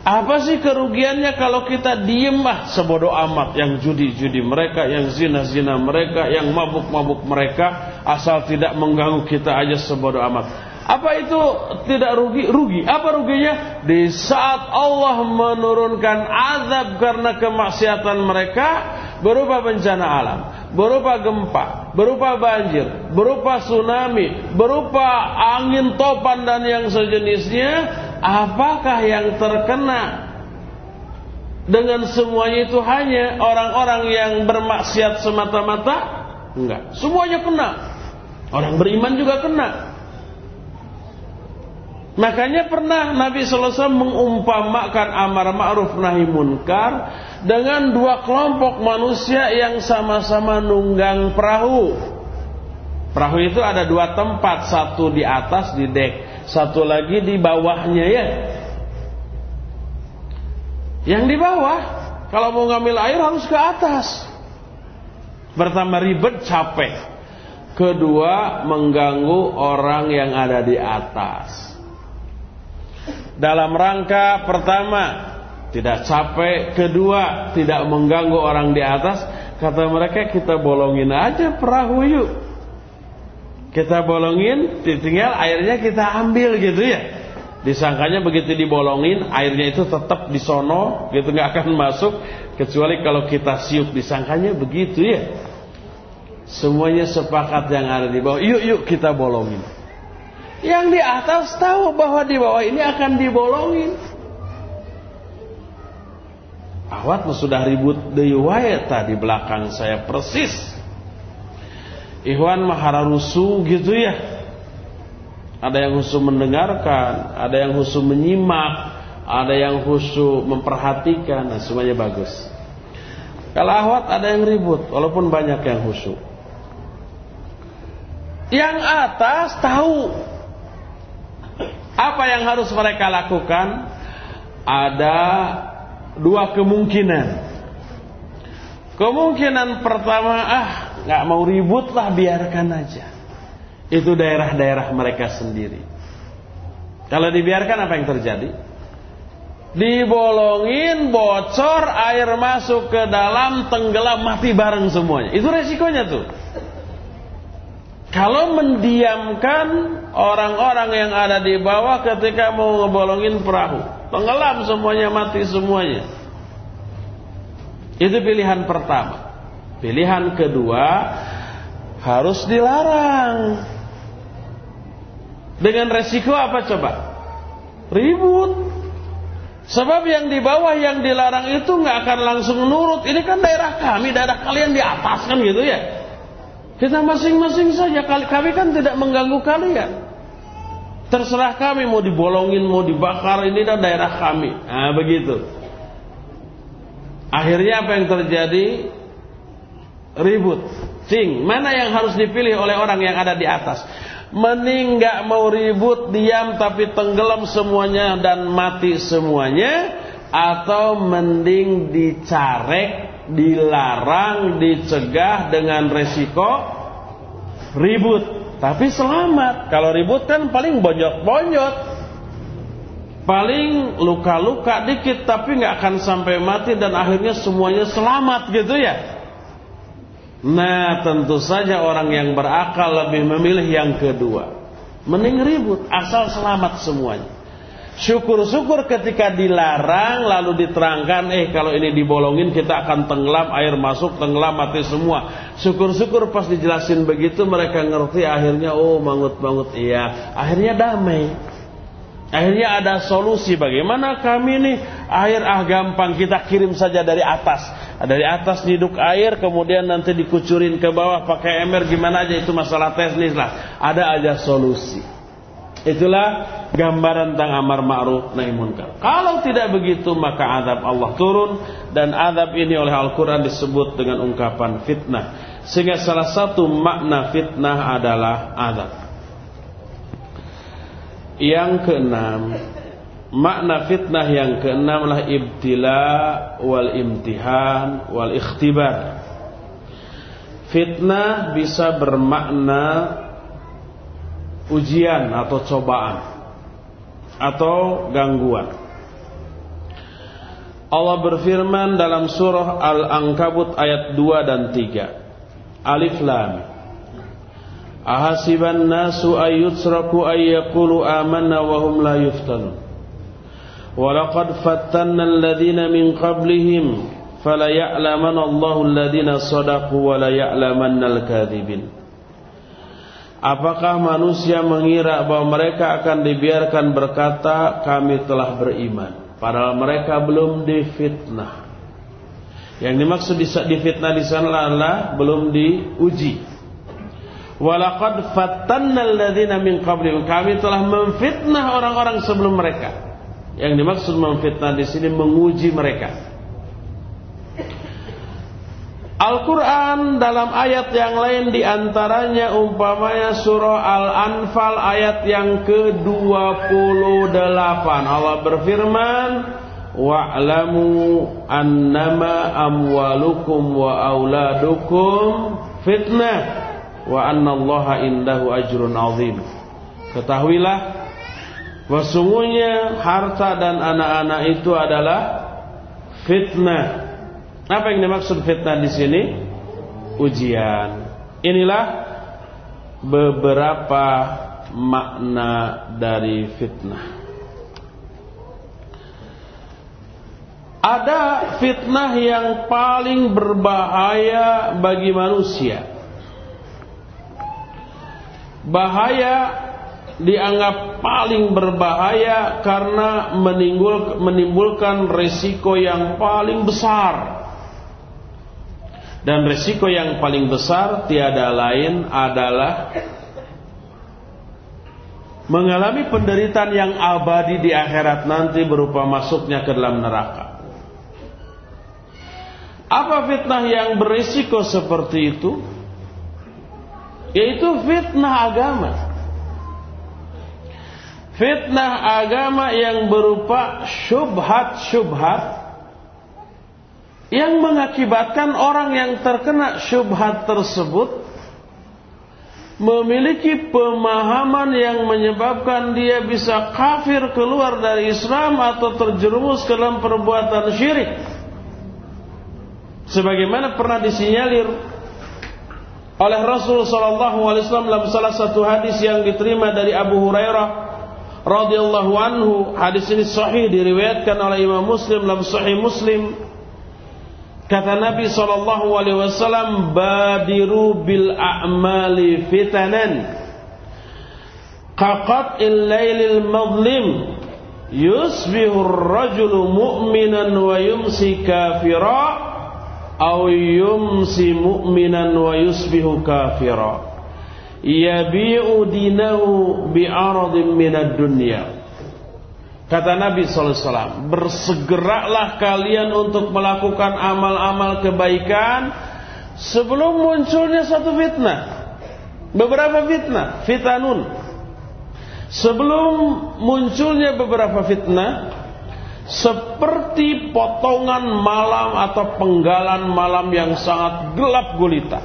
Apa sih kerugiannya kalau kita diem ah sebodoh amat yang judi-judi mereka, yang zina-zina mereka, yang mabuk-mabuk mereka asal tidak mengganggu kita aja sebodoh amat. Apa itu tidak rugi? Rugi. Apa ruginya? Di saat Allah menurunkan azab karena kemaksiatan mereka berupa bencana alam, berupa gempa, berupa banjir, berupa tsunami, berupa angin topan dan yang sejenisnya, apakah yang terkena dengan semuanya itu hanya orang-orang yang bermaksiat semata-mata? Enggak, semuanya kena. Orang beriman juga kena. Makanya pernah Nabi Wasallam mengumpamakan amar ma'ruf nahi munkar dengan dua kelompok manusia yang sama-sama nunggang perahu. Perahu itu ada dua tempat, satu di atas di dek, satu lagi di bawahnya ya. Yang di bawah, kalau mau ngambil air harus ke atas. Pertama ribet, capek. Kedua mengganggu orang yang ada di atas dalam rangka pertama tidak capek, kedua tidak mengganggu orang di atas, kata mereka kita bolongin aja perahu yuk. Kita bolongin, tinggal airnya kita ambil gitu ya. Disangkanya begitu dibolongin, airnya itu tetap di sono, gitu nggak akan masuk kecuali kalau kita siup disangkanya begitu ya. Semuanya sepakat yang ada di bawah. Yuk yuk kita bolongin. Yang di atas tahu bahwa di bawah ini akan dibolongin. Awat sudah ribut deui di belakang saya persis. Ikhwan mahara rusuh gitu ya. Ada yang khusus mendengarkan, ada yang khusus menyimak, ada yang khusus memperhatikan, nah semuanya bagus. Kalau ahwat ada yang ribut, walaupun banyak yang khusyuk. Yang atas tahu apa yang harus mereka lakukan? Ada dua kemungkinan. Kemungkinan pertama, ah, nggak mau ribut lah, biarkan aja. Itu daerah-daerah mereka sendiri. Kalau dibiarkan apa yang terjadi? Dibolongin, bocor, air masuk ke dalam, tenggelam, mati bareng semuanya. Itu resikonya tuh. Kalau mendiamkan orang-orang yang ada di bawah ketika mau ngebolongin perahu, tenggelam semuanya, mati semuanya. Itu pilihan pertama. Pilihan kedua harus dilarang. Dengan resiko apa coba? Ribut. Sebab yang di bawah yang dilarang itu nggak akan langsung nurut. Ini kan daerah kami, daerah kalian di atas kan gitu ya. Kita masing-masing saja. Kami kan tidak mengganggu kalian. Terserah kami mau dibolongin, mau dibakar. Ini adalah daerah kami. Nah, begitu. Akhirnya apa yang terjadi? Ribut. Cing, mana yang harus dipilih oleh orang yang ada di atas? Mending gak mau ribut, diam tapi tenggelam semuanya dan mati semuanya. Atau mending dicarek dilarang, dicegah dengan resiko ribut. Tapi selamat. Kalau ribut kan paling bonjot-bonjot. Paling luka-luka dikit tapi nggak akan sampai mati dan akhirnya semuanya selamat gitu ya. Nah tentu saja orang yang berakal lebih memilih yang kedua. Mending ribut asal selamat semuanya. Syukur-syukur ketika dilarang lalu diterangkan eh kalau ini dibolongin kita akan tenggelam air masuk tenggelam mati semua. Syukur-syukur pas dijelasin begitu mereka ngerti akhirnya oh mangut-mangut iya. Akhirnya damai. Akhirnya ada solusi bagaimana kami nih air ah gampang kita kirim saja dari atas. Dari atas diduk air kemudian nanti dikucurin ke bawah pakai ember gimana aja itu masalah teknis lah. Ada aja solusi. Itulah gambaran tentang amar ma'ruf nahi munkar. Kalau tidak begitu maka azab Allah turun dan azab ini oleh Al-Qur'an disebut dengan ungkapan fitnah. Sehingga salah satu makna fitnah adalah azab. Yang keenam, makna fitnah yang keenam adalah ibtila wal imtihan wal ikhtibar. Fitnah bisa bermakna ujian atau cobaan atau gangguan. Allah berfirman dalam surah Al-Ankabut ayat 2 dan 3. Alif Lam. Ahasiban nasu ayyutsraku ayyakulu amanna wa hum la yuftanun. Min qablihim fala ya'lamanna Allahu alladhina sadaqu wa la ya'lamanna al-kadhibin. Apakah manusia mengira bahwa mereka akan dibiarkan berkata kami telah beriman padahal mereka belum difitnah. Yang dimaksud difitnah di sana adalah belum diuji. Walaqad fattanna alladziina min qablihim. Kami telah memfitnah orang-orang sebelum mereka. Yang dimaksud memfitnah di sini menguji mereka. Al-Quran dalam ayat yang lain di antaranya umpamanya surah Al-Anfal ayat yang ke-28 Allah berfirman Wa'lamu annama amwalukum wa auladukum fitnah wa annallaha indahu ajrun azim Ketahuilah bahwa harta dan anak-anak itu adalah fitnah apa yang dimaksud fitnah di sini? Ujian. Inilah beberapa makna dari fitnah. Ada fitnah yang paling berbahaya bagi manusia. Bahaya dianggap paling berbahaya karena menimbulkan resiko yang paling besar dan resiko yang paling besar tiada lain adalah mengalami penderitaan yang abadi di akhirat nanti berupa masuknya ke dalam neraka. Apa fitnah yang berisiko seperti itu? Yaitu fitnah agama. Fitnah agama yang berupa syubhat-syubhat yang mengakibatkan orang yang terkena syubhat tersebut memiliki pemahaman yang menyebabkan dia bisa kafir keluar dari Islam atau terjerumus ke dalam perbuatan syirik. Sebagaimana pernah disinyalir oleh Rasul sallallahu alaihi wasallam dalam salah satu hadis yang diterima dari Abu Hurairah radhiyallahu anhu. Hadis ini sahih diriwayatkan oleh Imam Muslim dalam Sahih Muslim Kata Nabi sallallahu alaihi wasallam, "Badiru bil a'mali fitanan." Qaqat il-lailil madlim yusbihu ar-rajulu mu'minan wa yumsi kafira aw yumsi mu'minan wa yusbihu kafira. Yabi'u dinahu bi'aradin minad dunya. Kata Nabi SAW, bersegeralah kalian untuk melakukan amal-amal kebaikan sebelum munculnya satu fitnah. Beberapa fitnah, fitanun. Sebelum munculnya beberapa fitnah, seperti potongan malam atau penggalan malam yang sangat gelap gulita.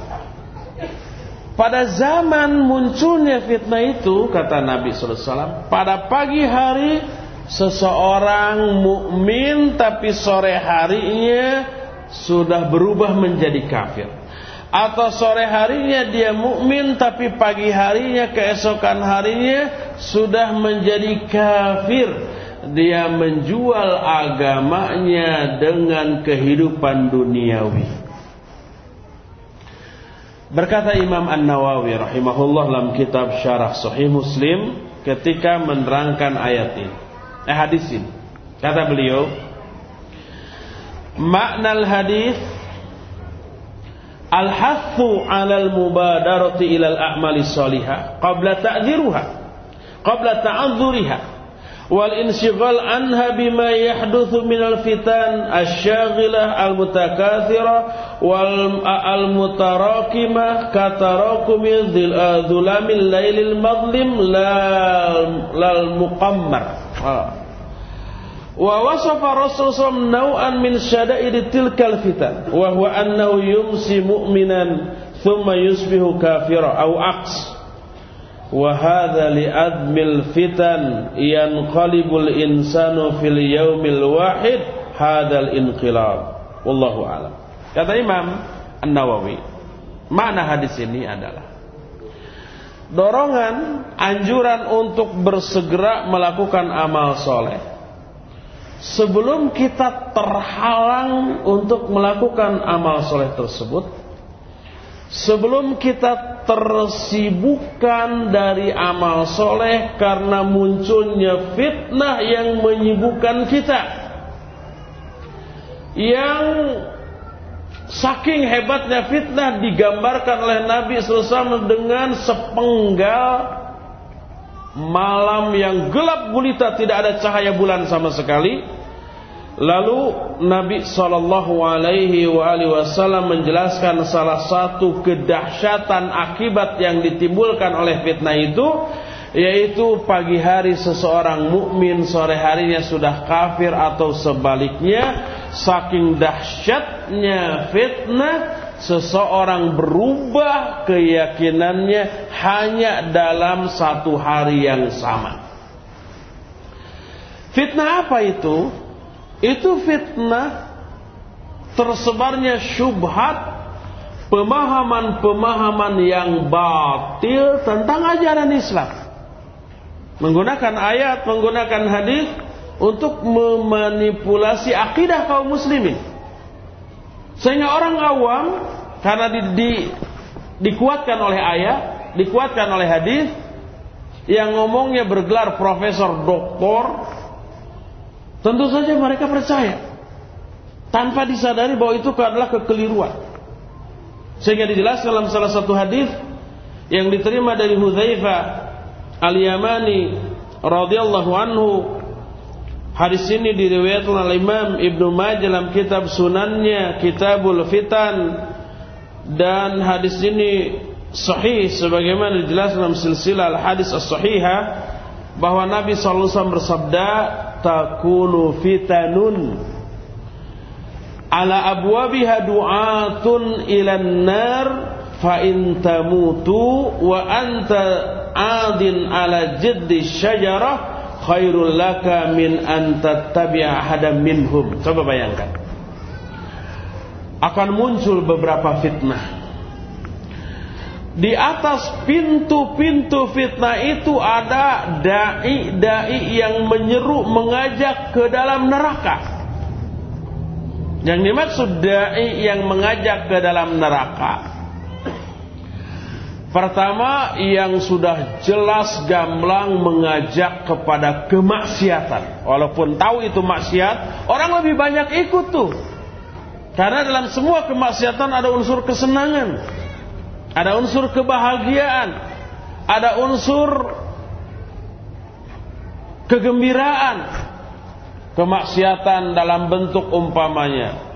Pada zaman munculnya fitnah itu kata Nabi sallallahu alaihi wasallam, pada pagi hari seseorang mukmin tapi sore harinya sudah berubah menjadi kafir. Atau sore harinya dia mukmin tapi pagi harinya keesokan harinya sudah menjadi kafir. Dia menjual agamanya dengan kehidupan duniawi. Berkata Imam An-Nawawi rahimahullah dalam kitab Syarah Sahih Muslim ketika menerangkan ayat ini. Eh hadis ini. Kata beliau, makna al-hadis al-hathu 'ala al-mubadarati ila al-a'mali salihah qabla ta'dhiruha qabla ta'adhdhuriha والانشغال عنها بما يحدث من الفتن الشاغلة المتكاثرة والمتراكمة كتراكم ظلام الليل المظلم لا المقمر ووصف الرسول صلى الله عليه وسلم نوعا من شدائد تلك الفتن وهو أنه يمسي مؤمنا ثم يصبح كافرا أو عكس وهذا لأدم الفتن ينقلب الإنسان في اليوم الواحد هذا الانقلاب والله أعلم kata Imam An-Nawawi makna hadis ini adalah dorongan anjuran untuk bersegera melakukan amal soleh sebelum kita terhalang untuk melakukan amal soleh tersebut sebelum kita tersibukkan dari amal soleh karena munculnya fitnah yang menyibukkan kita. Yang saking hebatnya fitnah digambarkan oleh Nabi SAW dengan sepenggal malam yang gelap gulita tidak ada cahaya bulan sama sekali Lalu Nabi Shallallahu Alaihi Wasallam menjelaskan salah satu kedahsyatan akibat yang ditimbulkan oleh fitnah itu, yaitu pagi hari seseorang mukmin sore harinya sudah kafir atau sebaliknya, saking dahsyatnya fitnah seseorang berubah keyakinannya hanya dalam satu hari yang sama. Fitnah apa itu? Itu fitnah tersebarnya syubhat pemahaman-pemahaman yang batil tentang ajaran Islam. Menggunakan ayat, menggunakan hadis untuk memanipulasi akidah kaum muslimin. Sehingga orang awam karena di, di, dikuatkan oleh ayat dikuatkan oleh hadis yang ngomongnya bergelar profesor doktor Tentu saja mereka percaya. Tanpa disadari bahwa itu adalah kekeliruan. Sehingga dijelaskan dalam salah satu hadis yang diterima dari Hudzaifah Al-Yamani radhiyallahu anhu. Hadis ini diriwayatkan oleh Imam Ibnu Majah dalam kitab Sunannya Kitabul Fitan. Dan hadis ini sahih sebagaimana dijelaskan dalam silsilah al-hadis as-sahihah bahwa Nabi sallallahu alaihi wasallam bersabda takunu fitanun. Ala abwabiha du'atun ilan nar fa in tamutu wa anta adin ala jiddi syajarah khairul laka min an tattabi'a hadam minhum. Coba bayangkan. Akan muncul beberapa fitnah di atas pintu-pintu fitnah itu ada dai-dai yang menyeru mengajak ke dalam neraka. Yang dimaksud dai yang mengajak ke dalam neraka. Pertama yang sudah jelas gamblang mengajak kepada kemaksiatan. Walaupun tahu itu maksiat, orang lebih banyak ikut tuh. Karena dalam semua kemaksiatan ada unsur kesenangan. Ada unsur kebahagiaan, ada unsur kegembiraan, kemaksiatan dalam bentuk umpamanya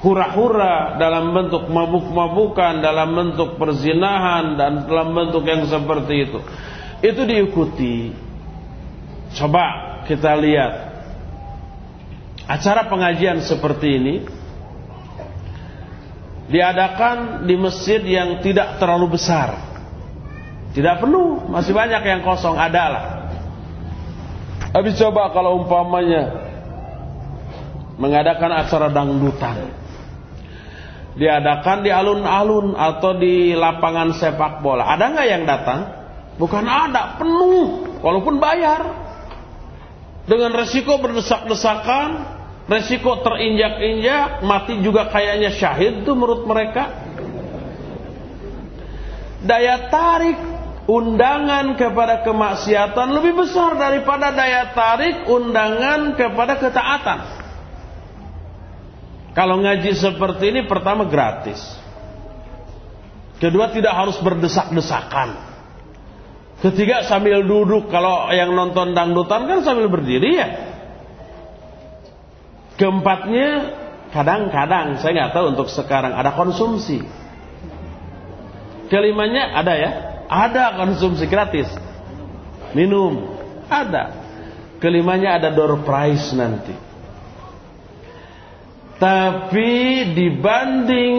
hura-hura dalam bentuk mabuk-mabukan, dalam bentuk perzinahan dan dalam bentuk yang seperti itu. Itu diikuti. Coba kita lihat acara pengajian seperti ini diadakan di masjid yang tidak terlalu besar. Tidak penuh, masih banyak yang kosong, adalah. Habis coba kalau umpamanya mengadakan acara dangdutan. Diadakan di alun-alun atau di lapangan sepak bola. Ada nggak yang datang? Bukan ada, penuh, walaupun bayar. Dengan resiko berdesak-desakan, resiko terinjak-injak, mati juga kayaknya syahid tuh menurut mereka. Daya tarik undangan kepada kemaksiatan lebih besar daripada daya tarik undangan kepada ketaatan. Kalau ngaji seperti ini pertama gratis. Kedua tidak harus berdesak-desakan. Ketiga sambil duduk kalau yang nonton dangdutan kan sambil berdiri ya. Keempatnya kadang-kadang saya nggak tahu untuk sekarang ada konsumsi. Kelimanya ada ya, ada konsumsi gratis. Minum ada. Kelimanya ada door prize nanti. Tapi dibanding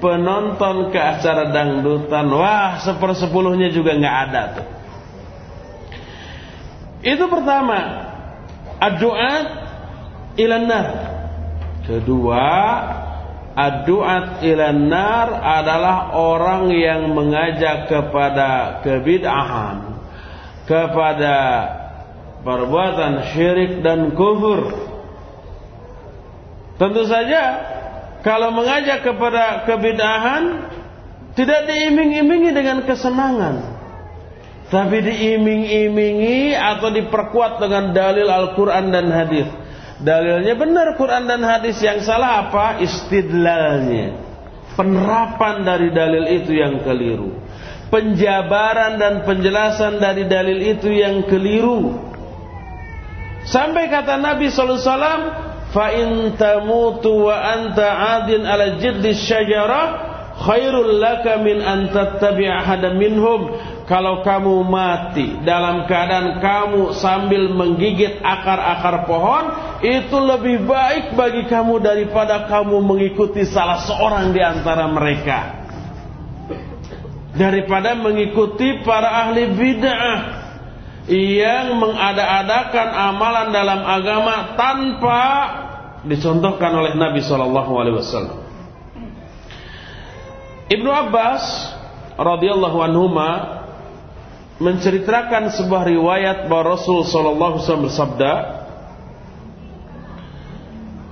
penonton ke acara dangdutan, wah sepersepuluhnya juga nggak ada tuh. Itu pertama. Addu'at ilanar. Kedua, aduat ilanar adalah orang yang mengajak kepada kebid'ahan, kepada perbuatan syirik dan kufur. Tentu saja kalau mengajak kepada kebid'ahan tidak diiming-imingi dengan kesenangan. Tapi diiming-imingi atau diperkuat dengan dalil Al-Quran dan hadis. Dalilnya benar Quran dan hadis yang salah apa? Istidlalnya. Penerapan dari dalil itu yang keliru. Penjabaran dan penjelasan dari dalil itu yang keliru. Sampai kata Nabi sallallahu alaihi wasallam, "Fa in tamutu wa anta 'adin ala jiddi syajarah khairul laka min an tattabi'a minhum." Kalau kamu mati dalam keadaan kamu sambil menggigit akar-akar pohon itu lebih baik bagi kamu daripada kamu mengikuti salah seorang di antara mereka daripada mengikuti para ahli bid'ah yang mengada-adakan amalan dalam agama tanpa dicontohkan oleh Nabi Shallallahu Alaihi Wasallam. Ibnu Abbas radhiyallahu anhuma menceritakan sebuah riwayat bahwa Rasul sallallahu alaihi wasallam bersabda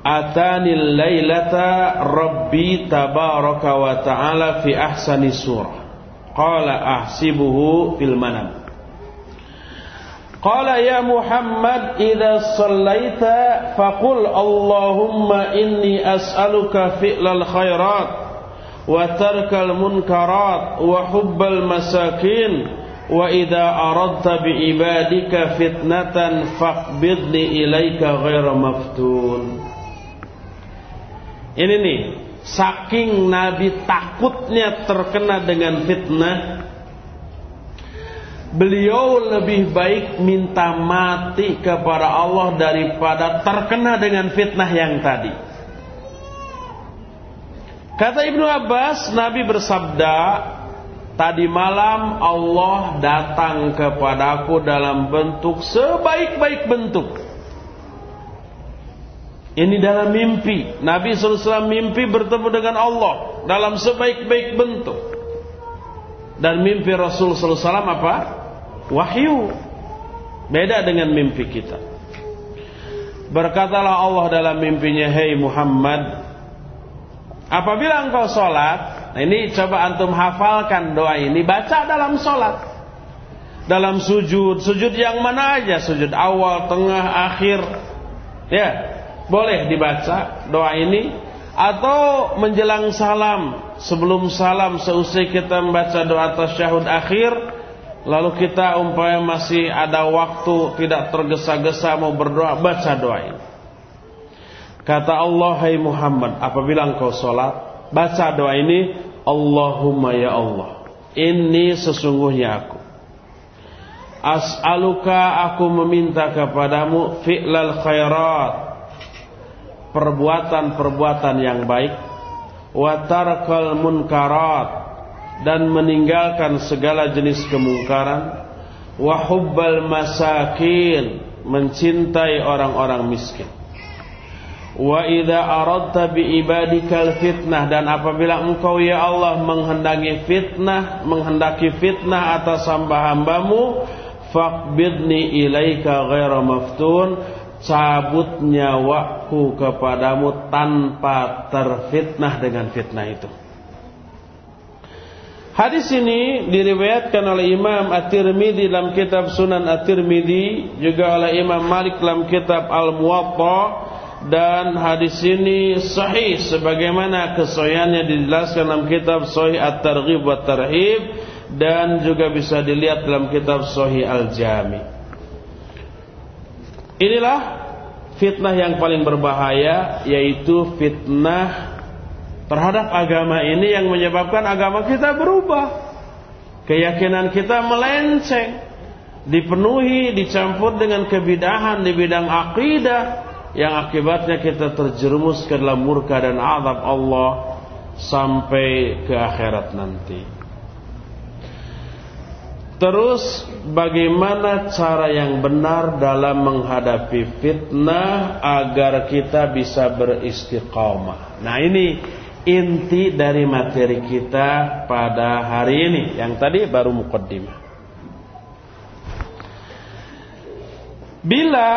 Atani lailata Rabbi tabaraka wa ta'ala fi ahsani surah Qala ahsibuhu fil manam Qala ya Muhammad idza sallaita faqul Allahumma inni as'aluka fi'lal khairat wa tarkal munkarat wa hubbal masakin wa idza aradta bi ibadika fitnatan faqbidni ilaika ini nih saking nabi takutnya terkena dengan fitnah beliau lebih baik minta mati kepada Allah daripada terkena dengan fitnah yang tadi. Kata Ibnu Abbas nabi bersabda Tadi malam Allah datang kepadaku dalam bentuk sebaik-baik bentuk. Ini dalam mimpi. Nabi SAW mimpi bertemu dengan Allah dalam sebaik-baik bentuk. Dan mimpi Rasul SAW apa? Wahyu. Beda dengan mimpi kita. Berkatalah Allah dalam mimpinya, Hei Muhammad, apabila engkau sholat, Nah ini coba antum hafalkan doa ini, baca dalam sholat. Dalam sujud, sujud yang mana aja, sujud awal, tengah, akhir. Ya, boleh dibaca doa ini. Atau menjelang salam, sebelum salam seusai kita membaca doa tasyahud akhir. Lalu kita umpamanya masih ada waktu tidak tergesa-gesa mau berdoa, baca doa ini. Kata Allah, hai Muhammad, apabila engkau sholat, baca doa ini Allahumma ya Allah ini sesungguhnya aku. As'aluka aku meminta kepadamu fi'lal khairat perbuatan-perbuatan yang baik wa tarkal munkarat dan meninggalkan segala jenis kemungkaran wa hubbal masakin mencintai orang-orang miskin wa idza aradta bi ibadikal fitnah dan apabila engkau ya Allah menghendaki fitnah menghendaki fitnah atas hamba-hambamu faqbidni ilaika ghaira maftun. Cabut nyawaku kepadamu tanpa terfitnah dengan fitnah itu. Hadis ini diriwayatkan oleh Imam At-Tirmidzi dalam kitab Sunan At-Tirmidzi, juga oleh Imam Malik dalam kitab Al-Muwatta dan hadis ini sahih sebagaimana kesahihannya dijelaskan dalam kitab Sahih At-Targhib wa Tarhib dan juga bisa dilihat dalam kitab Sahih Al-Jami'. Inilah fitnah yang paling berbahaya yaitu fitnah terhadap agama ini yang menyebabkan agama kita berubah. Keyakinan kita melenceng, dipenuhi, dicampur dengan kebidahan di bidang akidah yang akibatnya kita terjerumus ke dalam murka dan azab Allah sampai ke akhirat nanti. Terus bagaimana cara yang benar dalam menghadapi fitnah agar kita bisa beristiqamah. Nah ini inti dari materi kita pada hari ini. Yang tadi baru mukaddimah. Bila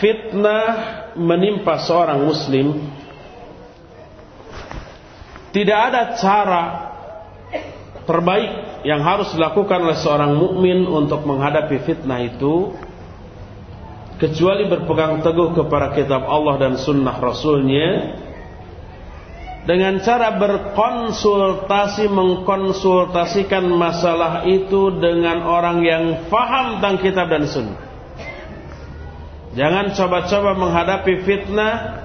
fitnah menimpa seorang muslim tidak ada cara terbaik yang harus dilakukan oleh seorang mukmin untuk menghadapi fitnah itu kecuali berpegang teguh kepada kitab Allah dan sunnah Rasulnya dengan cara berkonsultasi mengkonsultasikan masalah itu dengan orang yang faham tentang kitab dan sunnah jangan coba-coba menghadapi fitnah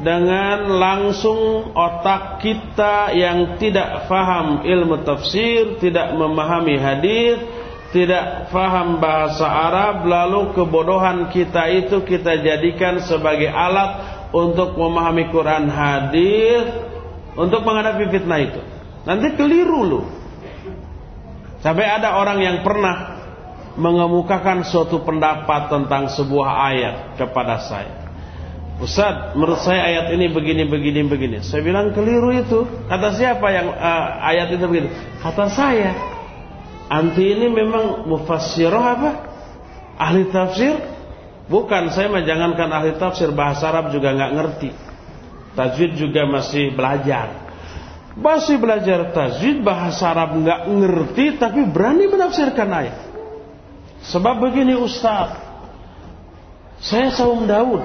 dengan langsung otak kita yang tidak faham ilmu tafsir, tidak memahami hadis, tidak faham bahasa Arab, lalu kebodohan kita itu kita jadikan sebagai alat untuk memahami Quran hadis, untuk menghadapi fitnah itu. Nanti keliru loh. Sampai ada orang yang pernah mengemukakan suatu pendapat tentang sebuah ayat kepada saya. Ustaz, menurut saya ayat ini begini, begini, begini. Saya bilang keliru itu. Kata siapa yang uh, ayat itu begini? Kata saya. Anti ini memang mufassirah apa? Ahli tafsir? Bukan, saya mah jangankan ahli tafsir, bahasa Arab juga nggak ngerti. Tajwid juga masih belajar. Masih belajar tajwid, bahasa Arab nggak ngerti, tapi berani menafsirkan ayat. Sebab begini Ustaz, saya saum Daud,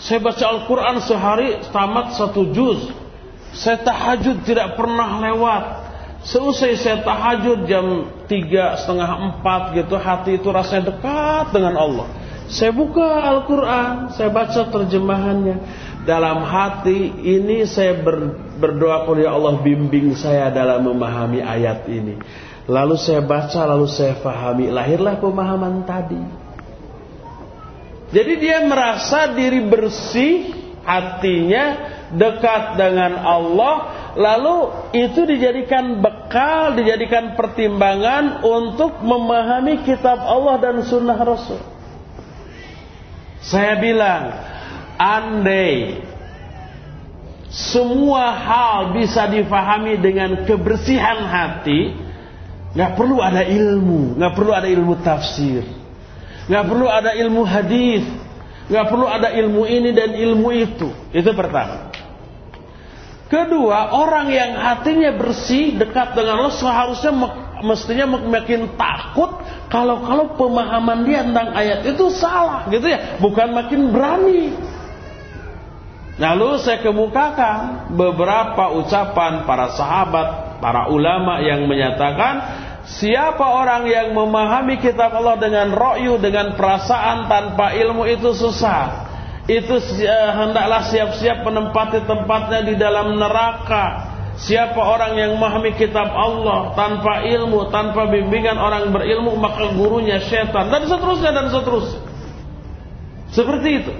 saya baca Al-Quran sehari tamat satu juz. Saya tahajud tidak pernah lewat. Seusai saya tahajud jam tiga setengah empat gitu hati itu rasanya dekat dengan Allah. Saya buka Al-Quran, saya baca terjemahannya. Dalam hati ini saya ber, berdoa kepada Allah bimbing saya dalam memahami ayat ini. Lalu saya baca, lalu saya fahami. Lahirlah pemahaman tadi. Jadi dia merasa diri bersih, hatinya dekat dengan Allah, lalu itu dijadikan bekal, dijadikan pertimbangan untuk memahami kitab Allah dan sunnah Rasul. Saya bilang, andai semua hal bisa difahami dengan kebersihan hati, nggak perlu ada ilmu, nggak perlu ada ilmu tafsir nggak perlu ada ilmu hadis, nggak perlu ada ilmu ini dan ilmu itu. Itu pertama. Kedua, orang yang hatinya bersih dekat dengan Allah seharusnya mestinya makin takut kalau-kalau pemahaman dia tentang ayat itu salah gitu ya, bukan makin berani. Lalu saya kemukakan beberapa ucapan para sahabat, para ulama yang menyatakan Siapa orang yang memahami kitab Allah dengan ro'yu, dengan perasaan tanpa ilmu itu susah. Itu uh, hendaklah siap-siap menempati tempatnya di dalam neraka. Siapa orang yang memahami kitab Allah tanpa ilmu, tanpa bimbingan orang berilmu, maka gurunya setan dan seterusnya dan seterusnya. Seperti itu.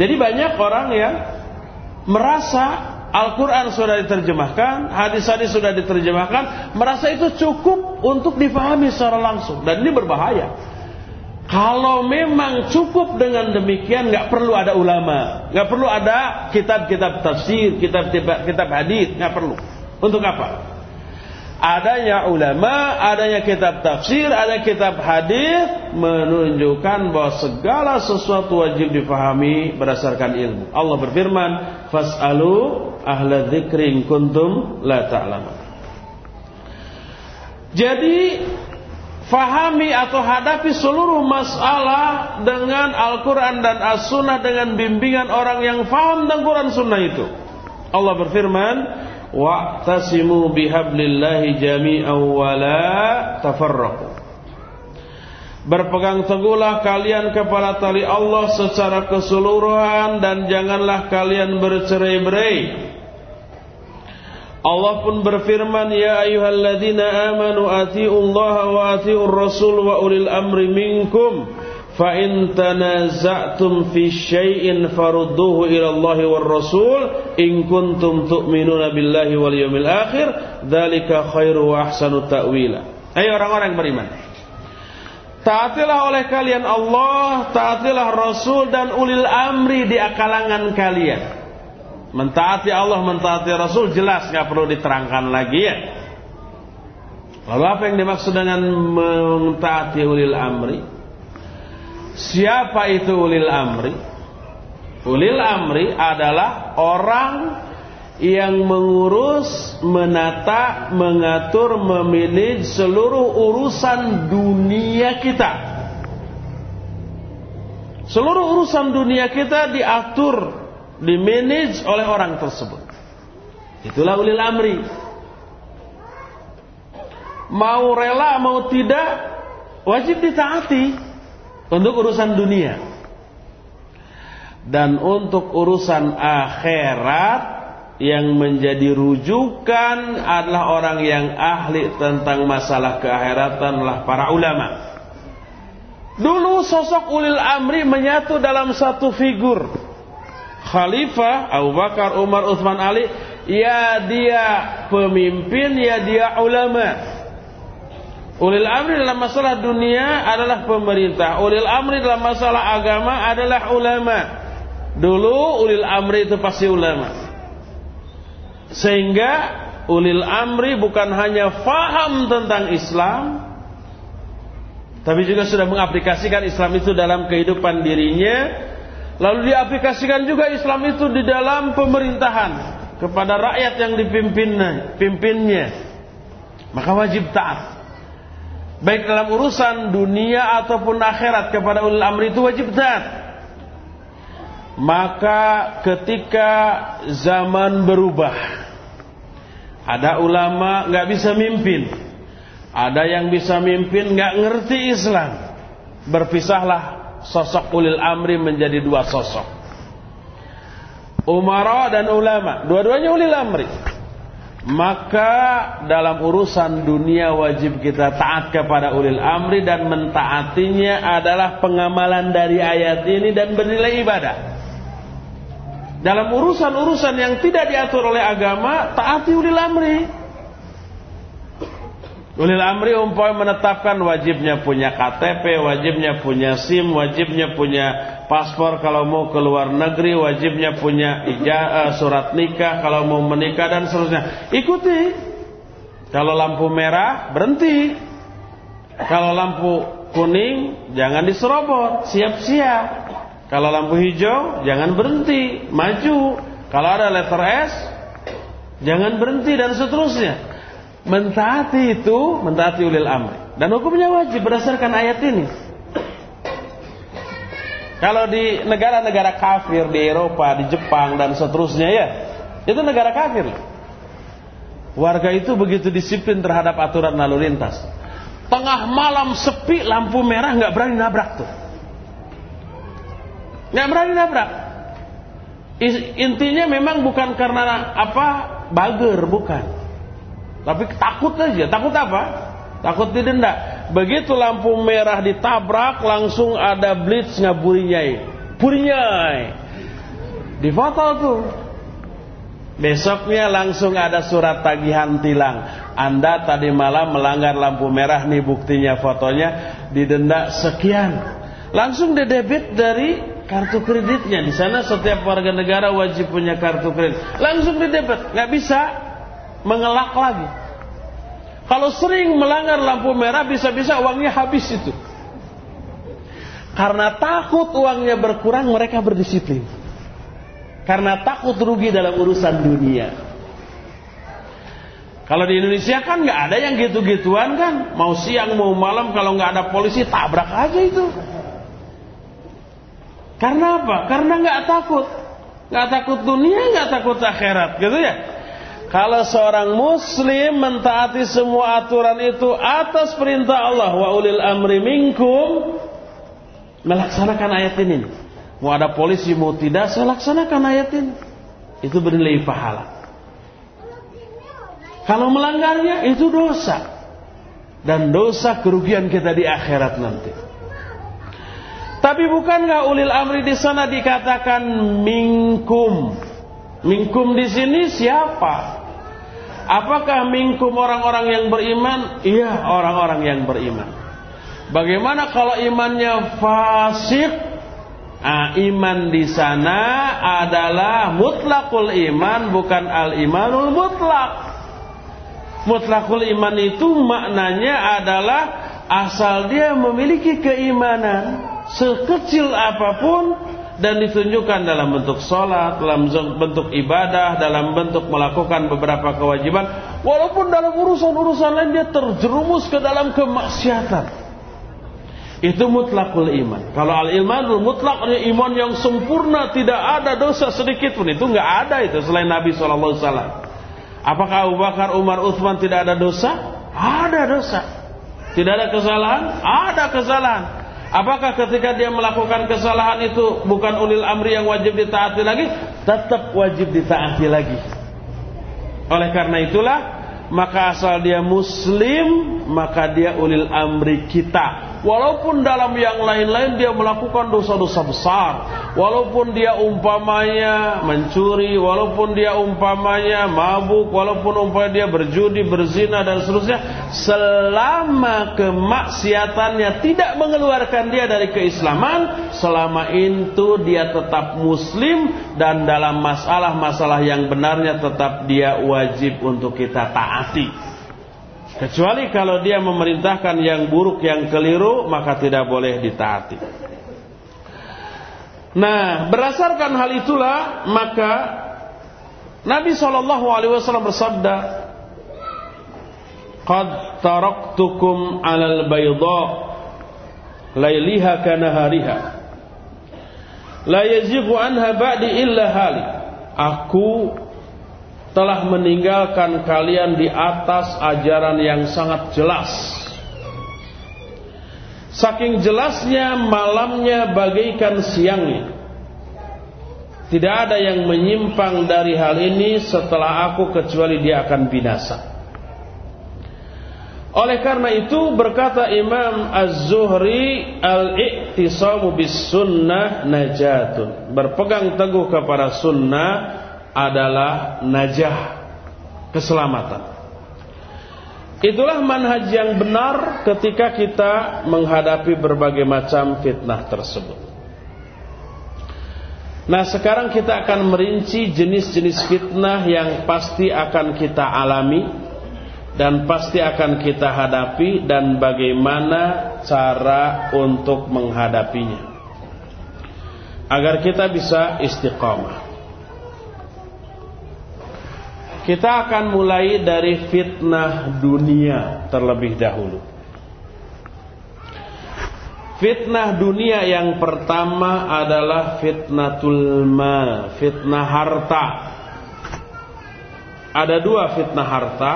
Jadi banyak orang yang merasa Al-Quran sudah diterjemahkan, hadis-hadis sudah diterjemahkan, merasa itu cukup untuk difahami secara langsung. Dan ini berbahaya. Kalau memang cukup dengan demikian, nggak perlu ada ulama, nggak perlu ada kitab-kitab tafsir, kitab-kitab hadis, nggak perlu. Untuk apa? Adanya ulama, adanya kitab tafsir, ada kitab hadis menunjukkan bahwa segala sesuatu wajib difahami berdasarkan ilmu. Allah berfirman, "Fas'alu ahla dzikri kuntum la ta'lamun. Jadi fahami atau hadapi seluruh masalah dengan Al-Quran dan As-Sunnah dengan bimbingan orang yang faham dan Quran Sunnah itu. Allah berfirman, "Wa'tasimu bihablillahi jami'an wa la tafarraqu." Berpegang teguhlah kalian kepada tali Allah secara keseluruhan dan janganlah kalian bercerai-berai. Allah pun berfirman ya ayyuhalladzina amanu atiullaha wa atiur rasul wa ulil amri minkum. Fa in tanaza'tum fi syai'in farudduhu ila Allah war rasul in kuntum tu'minuna billahi wal yawmil akhir dzalika khairu wa ahsanu ta'wila. Ayo orang-orang beriman. Taatilah oleh kalian Allah, taatilah Rasul dan ulil amri di kalangan kalian. Mentaati Allah, mentaati Rasul jelas nggak perlu diterangkan lagi ya. Lalu apa yang dimaksud dengan mentaati ulil amri? Siapa itu ulil amri? Ulil amri adalah orang yang mengurus, menata, mengatur, memilih seluruh urusan dunia kita. Seluruh urusan dunia kita diatur dimanage oleh orang tersebut. Itulah ulil amri. Mau rela mau tidak wajib ditaati untuk urusan dunia. Dan untuk urusan akhirat yang menjadi rujukan adalah orang yang ahli tentang masalah keakhiratan adalah para ulama. Dulu sosok ulil amri menyatu dalam satu figur khalifah Abu Bakar, Umar, Uthman, Ali ya dia pemimpin ya dia ulama. Ulil amri dalam masalah dunia adalah pemerintah. Ulil amri dalam masalah agama adalah ulama. Dulu ulil amri itu pasti ulama. Sehingga ulil amri bukan hanya faham tentang Islam Tapi juga sudah mengaplikasikan Islam itu dalam kehidupan dirinya Lalu diaplikasikan juga Islam itu di dalam pemerintahan kepada rakyat yang dipimpinnya, pimpinnya. Maka wajib taat. Baik dalam urusan dunia ataupun akhirat kepada ulil amri itu wajib taat. Maka ketika zaman berubah, ada ulama nggak bisa mimpin, ada yang bisa mimpin nggak ngerti Islam, berpisahlah sosok ulil amri menjadi dua sosok. Umara dan ulama, dua-duanya ulil amri. Maka dalam urusan dunia wajib kita taat kepada ulil amri dan mentaatinya adalah pengamalan dari ayat ini dan bernilai ibadah. Dalam urusan-urusan yang tidak diatur oleh agama, taati ulil amri. Ulil amri umpamanya menetapkan wajibnya punya KTP, wajibnya punya SIM, wajibnya punya paspor kalau mau ke luar negeri, wajibnya punya ija, surat nikah kalau mau menikah dan seterusnya. Ikuti. Kalau lampu merah berhenti. Kalau lampu kuning jangan diserobot, siap-siap. Kalau lampu hijau jangan berhenti, maju. Kalau ada letter S jangan berhenti dan seterusnya. Mentaati itu mentaati ulil amri dan hukumnya wajib berdasarkan ayat ini. Kalau di negara-negara kafir di Eropa, di Jepang dan seterusnya ya, itu negara kafir. Warga itu begitu disiplin terhadap aturan lalu lintas. Tengah malam sepi lampu merah nggak berani nabrak tuh. Nggak berani nabrak. Intinya memang bukan karena apa bager, bukan. Tapi takut aja. Takut apa? Takut didenda. Begitu lampu merah ditabrak, langsung ada blitz ngaburinyai. Purinyai. Difoto tuh. Besoknya langsung ada surat tagihan tilang. Anda tadi malam melanggar lampu merah nih buktinya fotonya didenda sekian. Langsung didebit dari kartu kreditnya. Di sana setiap warga negara wajib punya kartu kredit. Langsung didebit, nggak bisa mengelak lagi. Kalau sering melanggar lampu merah bisa-bisa uangnya habis itu. Karena takut uangnya berkurang mereka berdisiplin. Karena takut rugi dalam urusan dunia. Kalau di Indonesia kan nggak ada yang gitu-gituan kan. Mau siang mau malam kalau nggak ada polisi tabrak aja itu. Karena apa? Karena nggak takut. Nggak takut dunia, nggak takut akhirat, gitu ya. Kalau seorang muslim mentaati semua aturan itu atas perintah Allah wa ulil amri minkum melaksanakan ayat ini. Mau ada polisi mau tidak saya laksanakan ayat ini. Itu bernilai pahala. Kalau melanggarnya itu dosa. Dan dosa kerugian kita di akhirat nanti. Tapi bukankah ulil amri di sana dikatakan mingkum? Mingkum di sini siapa? Apakah mingkum orang-orang yang beriman? Iya, orang-orang yang beriman. Bagaimana kalau imannya fasik? Ah, iman di sana adalah mutlakul iman bukan al imanul mutlak. Mutlakul iman itu maknanya adalah asal dia memiliki keimanan sekecil apa pun dan ditunjukkan dalam bentuk sholat, dalam bentuk ibadah, dalam bentuk melakukan beberapa kewajiban, walaupun dalam urusan-urusan lain dia terjerumus ke dalam kemaksiatan. Itu mutlakul iman. Kalau al-imanul mutlak iman yang sempurna tidak ada dosa sedikit pun itu nggak ada itu selain Nabi SAW. Apakah Abu Bakar, Umar, Uthman tidak ada dosa? Ada dosa. Tidak ada kesalahan? Ada kesalahan. Apakah ketika dia melakukan kesalahan itu bukan ulil amri yang wajib ditaati lagi? Tetap wajib ditaati lagi. Oleh karena itulah maka asal dia muslim maka dia ulil amri kita Walaupun dalam yang lain-lain dia melakukan dosa-dosa besar. Walaupun dia umpamanya mencuri. Walaupun dia umpamanya mabuk. Walaupun umpamanya dia berjudi, berzina dan seterusnya. Selama kemaksiatannya tidak mengeluarkan dia dari keislaman. Selama itu dia tetap muslim. Dan dalam masalah-masalah yang benarnya tetap dia wajib untuk kita taati. Kecuali kalau dia memerintahkan yang buruk, yang keliru, maka tidak boleh ditaati. Nah, berdasarkan hal itulah maka Nabi Shallallahu Alaihi Wasallam bersabda, "Qad taraktukum alal bayda, lailiha kanahariha, la yazighu anha ba'di illa hali." Aku telah meninggalkan kalian di atas ajaran yang sangat jelas. Saking jelasnya malamnya bagaikan siangnya. Tidak ada yang menyimpang dari hal ini setelah aku kecuali dia akan binasa. Oleh karena itu berkata Imam Az-Zuhri al-i'tisamu bis sunnah najatun. Berpegang teguh kepada sunnah adalah najah keselamatan. Itulah manhaj yang benar ketika kita menghadapi berbagai macam fitnah tersebut. Nah sekarang kita akan merinci jenis-jenis fitnah yang pasti akan kita alami dan pasti akan kita hadapi dan bagaimana cara untuk menghadapinya agar kita bisa istiqamah. Kita akan mulai dari fitnah dunia terlebih dahulu. Fitnah dunia yang pertama adalah fitnatul mal, fitnah harta. Ada dua fitnah harta.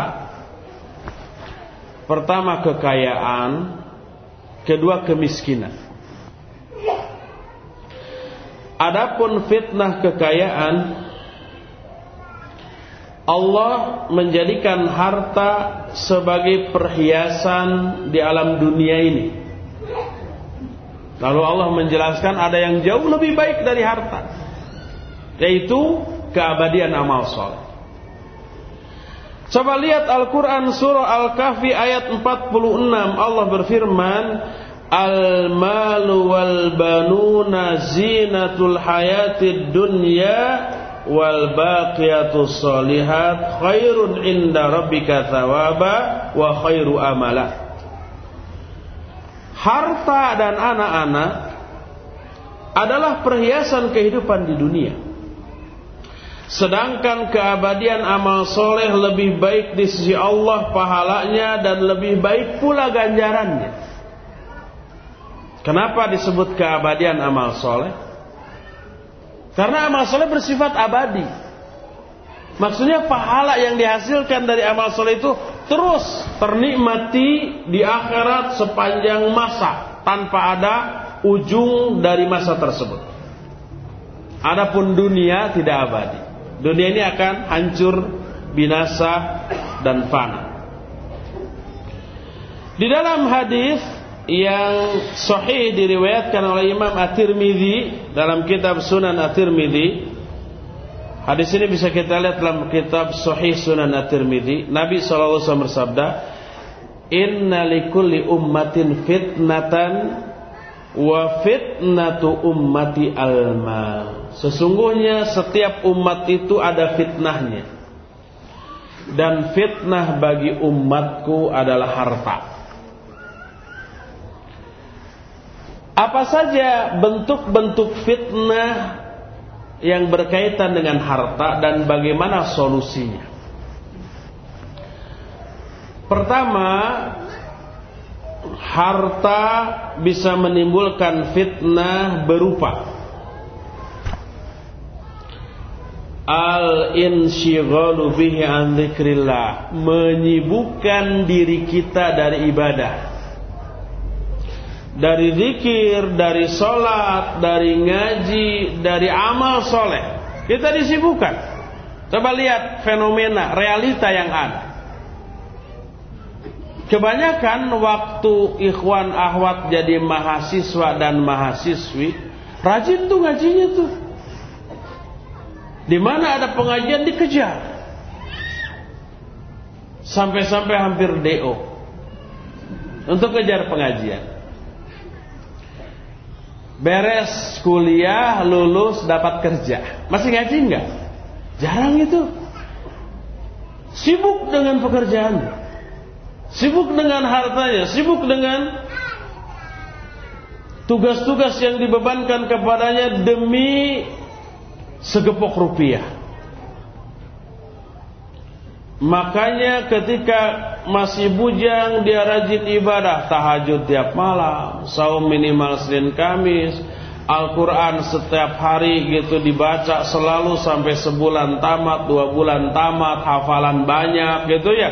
Pertama kekayaan, kedua kemiskinan. Adapun fitnah kekayaan Allah menjadikan harta sebagai perhiasan di alam dunia ini. Lalu Allah menjelaskan ada yang jauh lebih baik dari harta, yaitu keabadian amal soleh. Coba lihat Al-Quran surah Al-Kahfi ayat 46 Allah berfirman Al-malu wal banuna zinatul hayatid dunya wal baqiyatus solihat khairun inda rabbika thawaba wa khairu amala Harta dan anak-anak adalah perhiasan kehidupan di dunia Sedangkan keabadian amal soleh lebih baik di sisi Allah pahalanya dan lebih baik pula ganjarannya. Kenapa disebut keabadian amal soleh? Karena amal soleh bersifat abadi. Maksudnya pahala yang dihasilkan dari amal soleh itu terus ternikmati di akhirat sepanjang masa tanpa ada ujung dari masa tersebut. Adapun dunia tidak abadi. Dunia ini akan hancur, binasa dan fana. Di dalam hadis yang sahih diriwayatkan oleh Imam At-Tirmidzi dalam kitab Sunan At-Tirmidzi Hadis ini bisa kita lihat dalam kitab Sahih Sunan At-Tirmidzi. Nabi SAW bersabda, "Inna likulli ummatin fitnatan wa fitnatu ummati alma. Sesungguhnya setiap umat itu ada fitnahnya. Dan fitnah bagi umatku adalah harta. Apa saja bentuk-bentuk fitnah yang berkaitan dengan harta dan bagaimana solusinya? Pertama, harta bisa menimbulkan fitnah berupa al-insyighalu bihi an menyibukkan diri kita dari ibadah dari zikir, dari sholat, dari ngaji, dari amal soleh kita disibukkan coba lihat fenomena realita yang ada Kebanyakan waktu ikhwan ahwat jadi mahasiswa dan mahasiswi, rajin tuh ngajinya tuh. Di mana ada pengajian dikejar. Sampai-sampai hampir DO. Untuk kejar pengajian. Beres kuliah, lulus, dapat kerja. Masih ngaji enggak? Jarang itu. Sibuk dengan pekerjaan. Sibuk dengan hartanya, sibuk dengan tugas-tugas yang dibebankan kepadanya demi segepok rupiah. Makanya ketika masih bujang dia rajin ibadah tahajud tiap malam, saum minimal Senin Kamis, Al-Quran setiap hari gitu dibaca selalu sampai sebulan tamat, dua bulan tamat, hafalan banyak gitu ya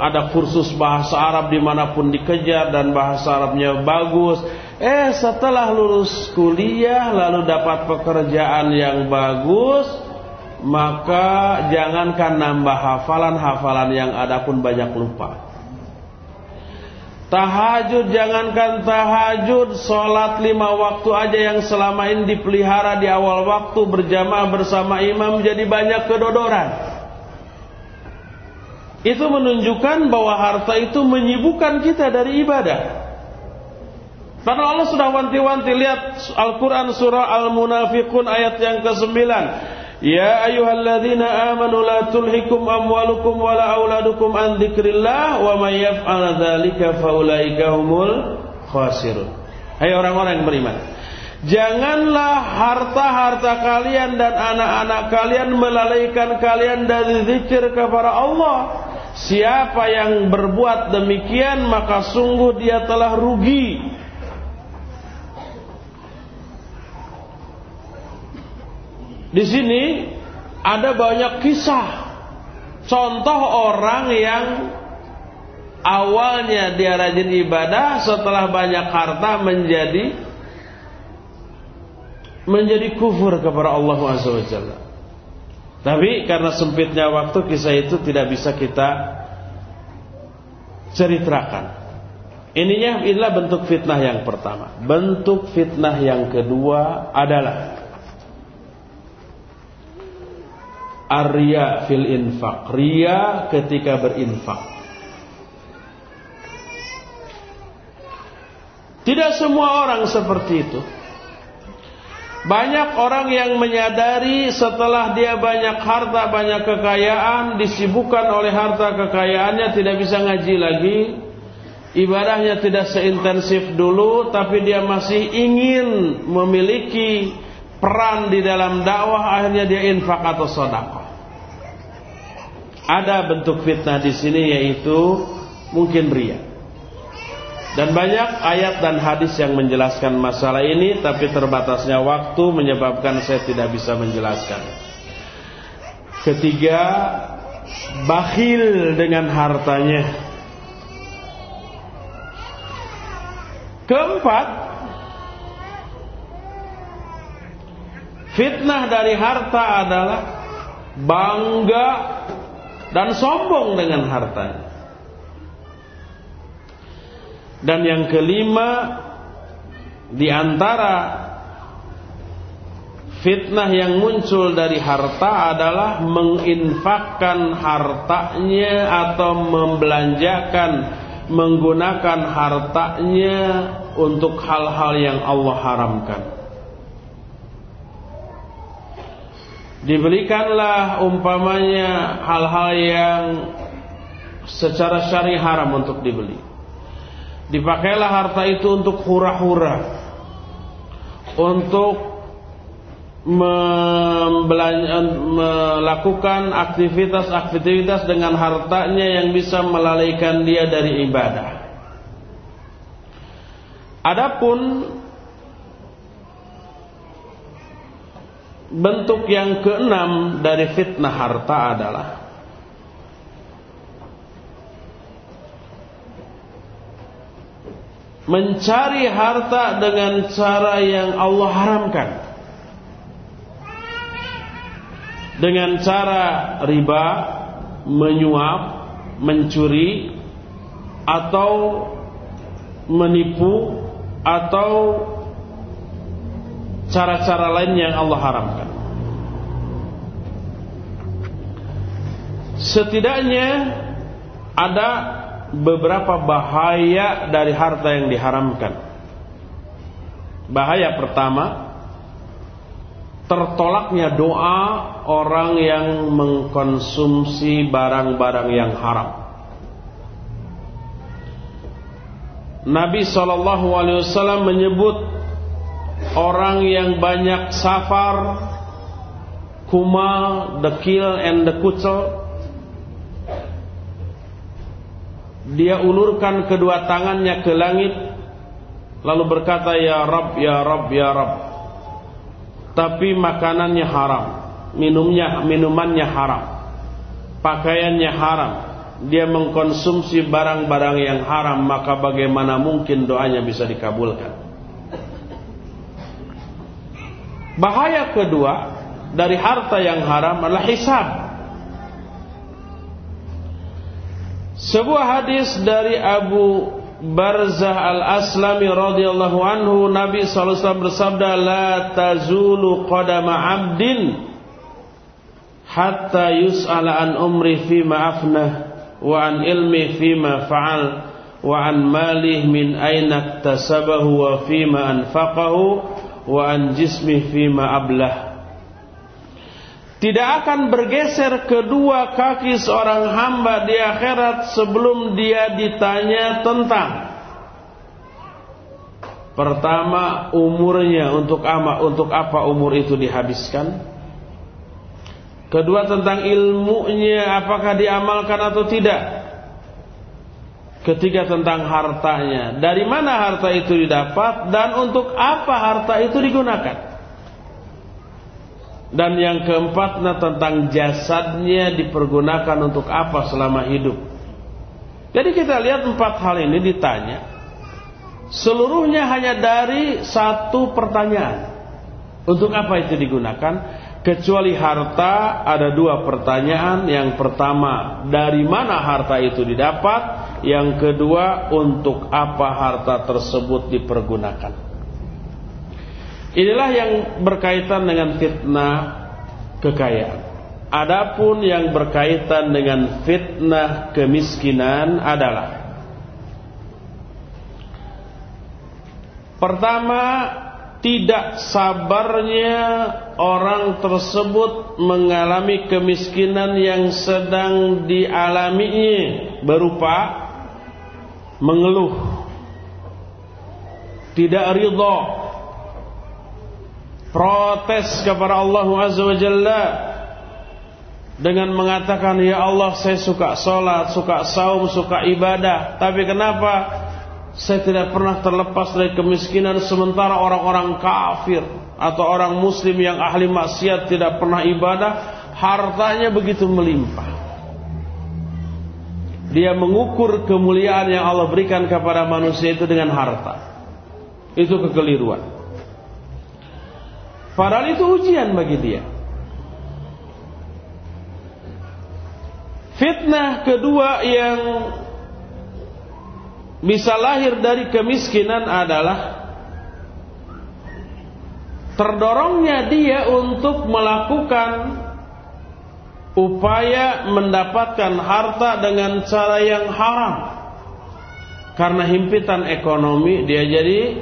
ada kursus bahasa Arab di mana pun dikejar dan bahasa Arabnya bagus. Eh setelah lulus kuliah lalu dapat pekerjaan yang bagus, maka jangankan nambah hafalan-hafalan yang ada pun banyak lupa. Tahajud jangankan tahajud Sholat lima waktu aja yang selama ini dipelihara di awal waktu Berjamaah bersama imam jadi banyak kedodoran itu menunjukkan bahwa harta itu menyibukkan kita dari ibadah. Karena Allah sudah wanti-wanti lihat Al-Quran surah Al-Munafiqun ayat yang ke-9. Ya ayuhalladzina amanu la tulhikum amwalukum wala auladukum an dzikrillah wa may yaf'al dzalika faulaika humul khasirun. Hai orang-orang yang beriman. Janganlah harta-harta kalian dan anak-anak kalian melalaikan kalian dari zikir kepada Allah. Siapa yang berbuat demikian maka sungguh dia telah rugi. Di sini ada banyak kisah contoh orang yang awalnya dia rajin ibadah setelah banyak harta menjadi menjadi kufur kepada Allah Subhanahu. Tapi karena sempitnya waktu kisah itu tidak bisa kita ceritakan. Ininya inilah bentuk fitnah yang pertama. Bentuk fitnah yang kedua adalah Arya fil infak. Ria ketika berinfak. Tidak semua orang seperti itu. Banyak orang yang menyadari setelah dia banyak harta, banyak kekayaan, disibukkan oleh harta kekayaannya, tidak bisa ngaji lagi. Ibadahnya tidak seintensif dulu, tapi dia masih ingin memiliki peran di dalam dakwah, akhirnya dia infak atau sedekah. Ada bentuk fitnah di sini yaitu mungkin ria. Dan banyak ayat dan hadis yang menjelaskan masalah ini Tapi terbatasnya waktu menyebabkan saya tidak bisa menjelaskan Ketiga Bakhil dengan hartanya Keempat Fitnah dari harta adalah Bangga Dan sombong dengan hartanya dan yang kelima di antara fitnah yang muncul dari harta adalah menginfakkan hartanya atau membelanjakan menggunakan hartanya untuk hal-hal yang Allah haramkan. Diberikanlah umpamanya hal-hal yang secara syari haram untuk dibeli. Dipakailah harta itu untuk hura-hura Untuk melakukan aktivitas-aktivitas dengan hartanya yang bisa melalaikan dia dari ibadah. Adapun bentuk yang keenam dari fitnah harta adalah mencari harta dengan cara yang Allah haramkan. Dengan cara riba menyuap mencuri atau menipu atau cara-cara lain yang Allah haramkan setidaknya ada beberapa bahaya dari harta yang diharamkan. Bahaya pertama, tertolaknya doa orang yang mengkonsumsi barang-barang yang haram. Nabi Shallallahu Alaihi Wasallam menyebut orang yang banyak safar, kuma, dekil, and dekucel dia ulurkan kedua tangannya ke langit lalu berkata ya Rabb ya Rabb ya Rabb. Tapi makanannya haram minumnya minumannya haram pakaiannya haram. Dia mengkonsumsi barang-barang yang haram maka bagaimana mungkin doanya bisa dikabulkan bahaya kedua dari harta yang haram adalah hisab. Sebuah hadis dari Abu Barzah al-Aslami radhiyallahu anhu Nabi SAW bersabda la tazulu qadama 'abdin hatta yus'ala an umri fima afnah wa an ilmi fima fa'al wa an malih min aina wa fima anfaqahu wa an jismi ablah. Tidak akan bergeser kedua kaki seorang hamba di akhirat sebelum dia ditanya tentang pertama umurnya untuk apa untuk apa umur itu dihabiskan. Kedua tentang ilmunya apakah diamalkan atau tidak ketiga tentang hartanya dari mana harta itu didapat dan untuk apa harta itu digunakan dan yang keempatnya tentang jasadnya dipergunakan untuk apa selama hidup. Jadi kita lihat empat hal ini ditanya. Seluruhnya hanya dari satu pertanyaan. Untuk apa itu digunakan? Kecuali harta ada dua pertanyaan. Yang pertama, dari mana harta itu didapat? Yang kedua, untuk apa harta tersebut dipergunakan? Inilah yang berkaitan dengan fitnah kekayaan. Adapun yang berkaitan dengan fitnah kemiskinan adalah Pertama, tidak sabarnya orang tersebut mengalami kemiskinan yang sedang dialaminya berupa mengeluh, tidak ridha, protes kepada Allah Azza wa Jalla dengan mengatakan ya Allah saya suka sholat, suka saum, suka ibadah, tapi kenapa saya tidak pernah terlepas dari kemiskinan sementara orang-orang kafir atau orang muslim yang ahli maksiat tidak pernah ibadah, hartanya begitu melimpah. Dia mengukur kemuliaan yang Allah berikan kepada manusia itu dengan harta. Itu kekeliruan. Padahal itu ujian bagi dia. Fitnah kedua yang bisa lahir dari kemiskinan adalah terdorongnya dia untuk melakukan upaya mendapatkan harta dengan cara yang haram karena himpitan ekonomi dia jadi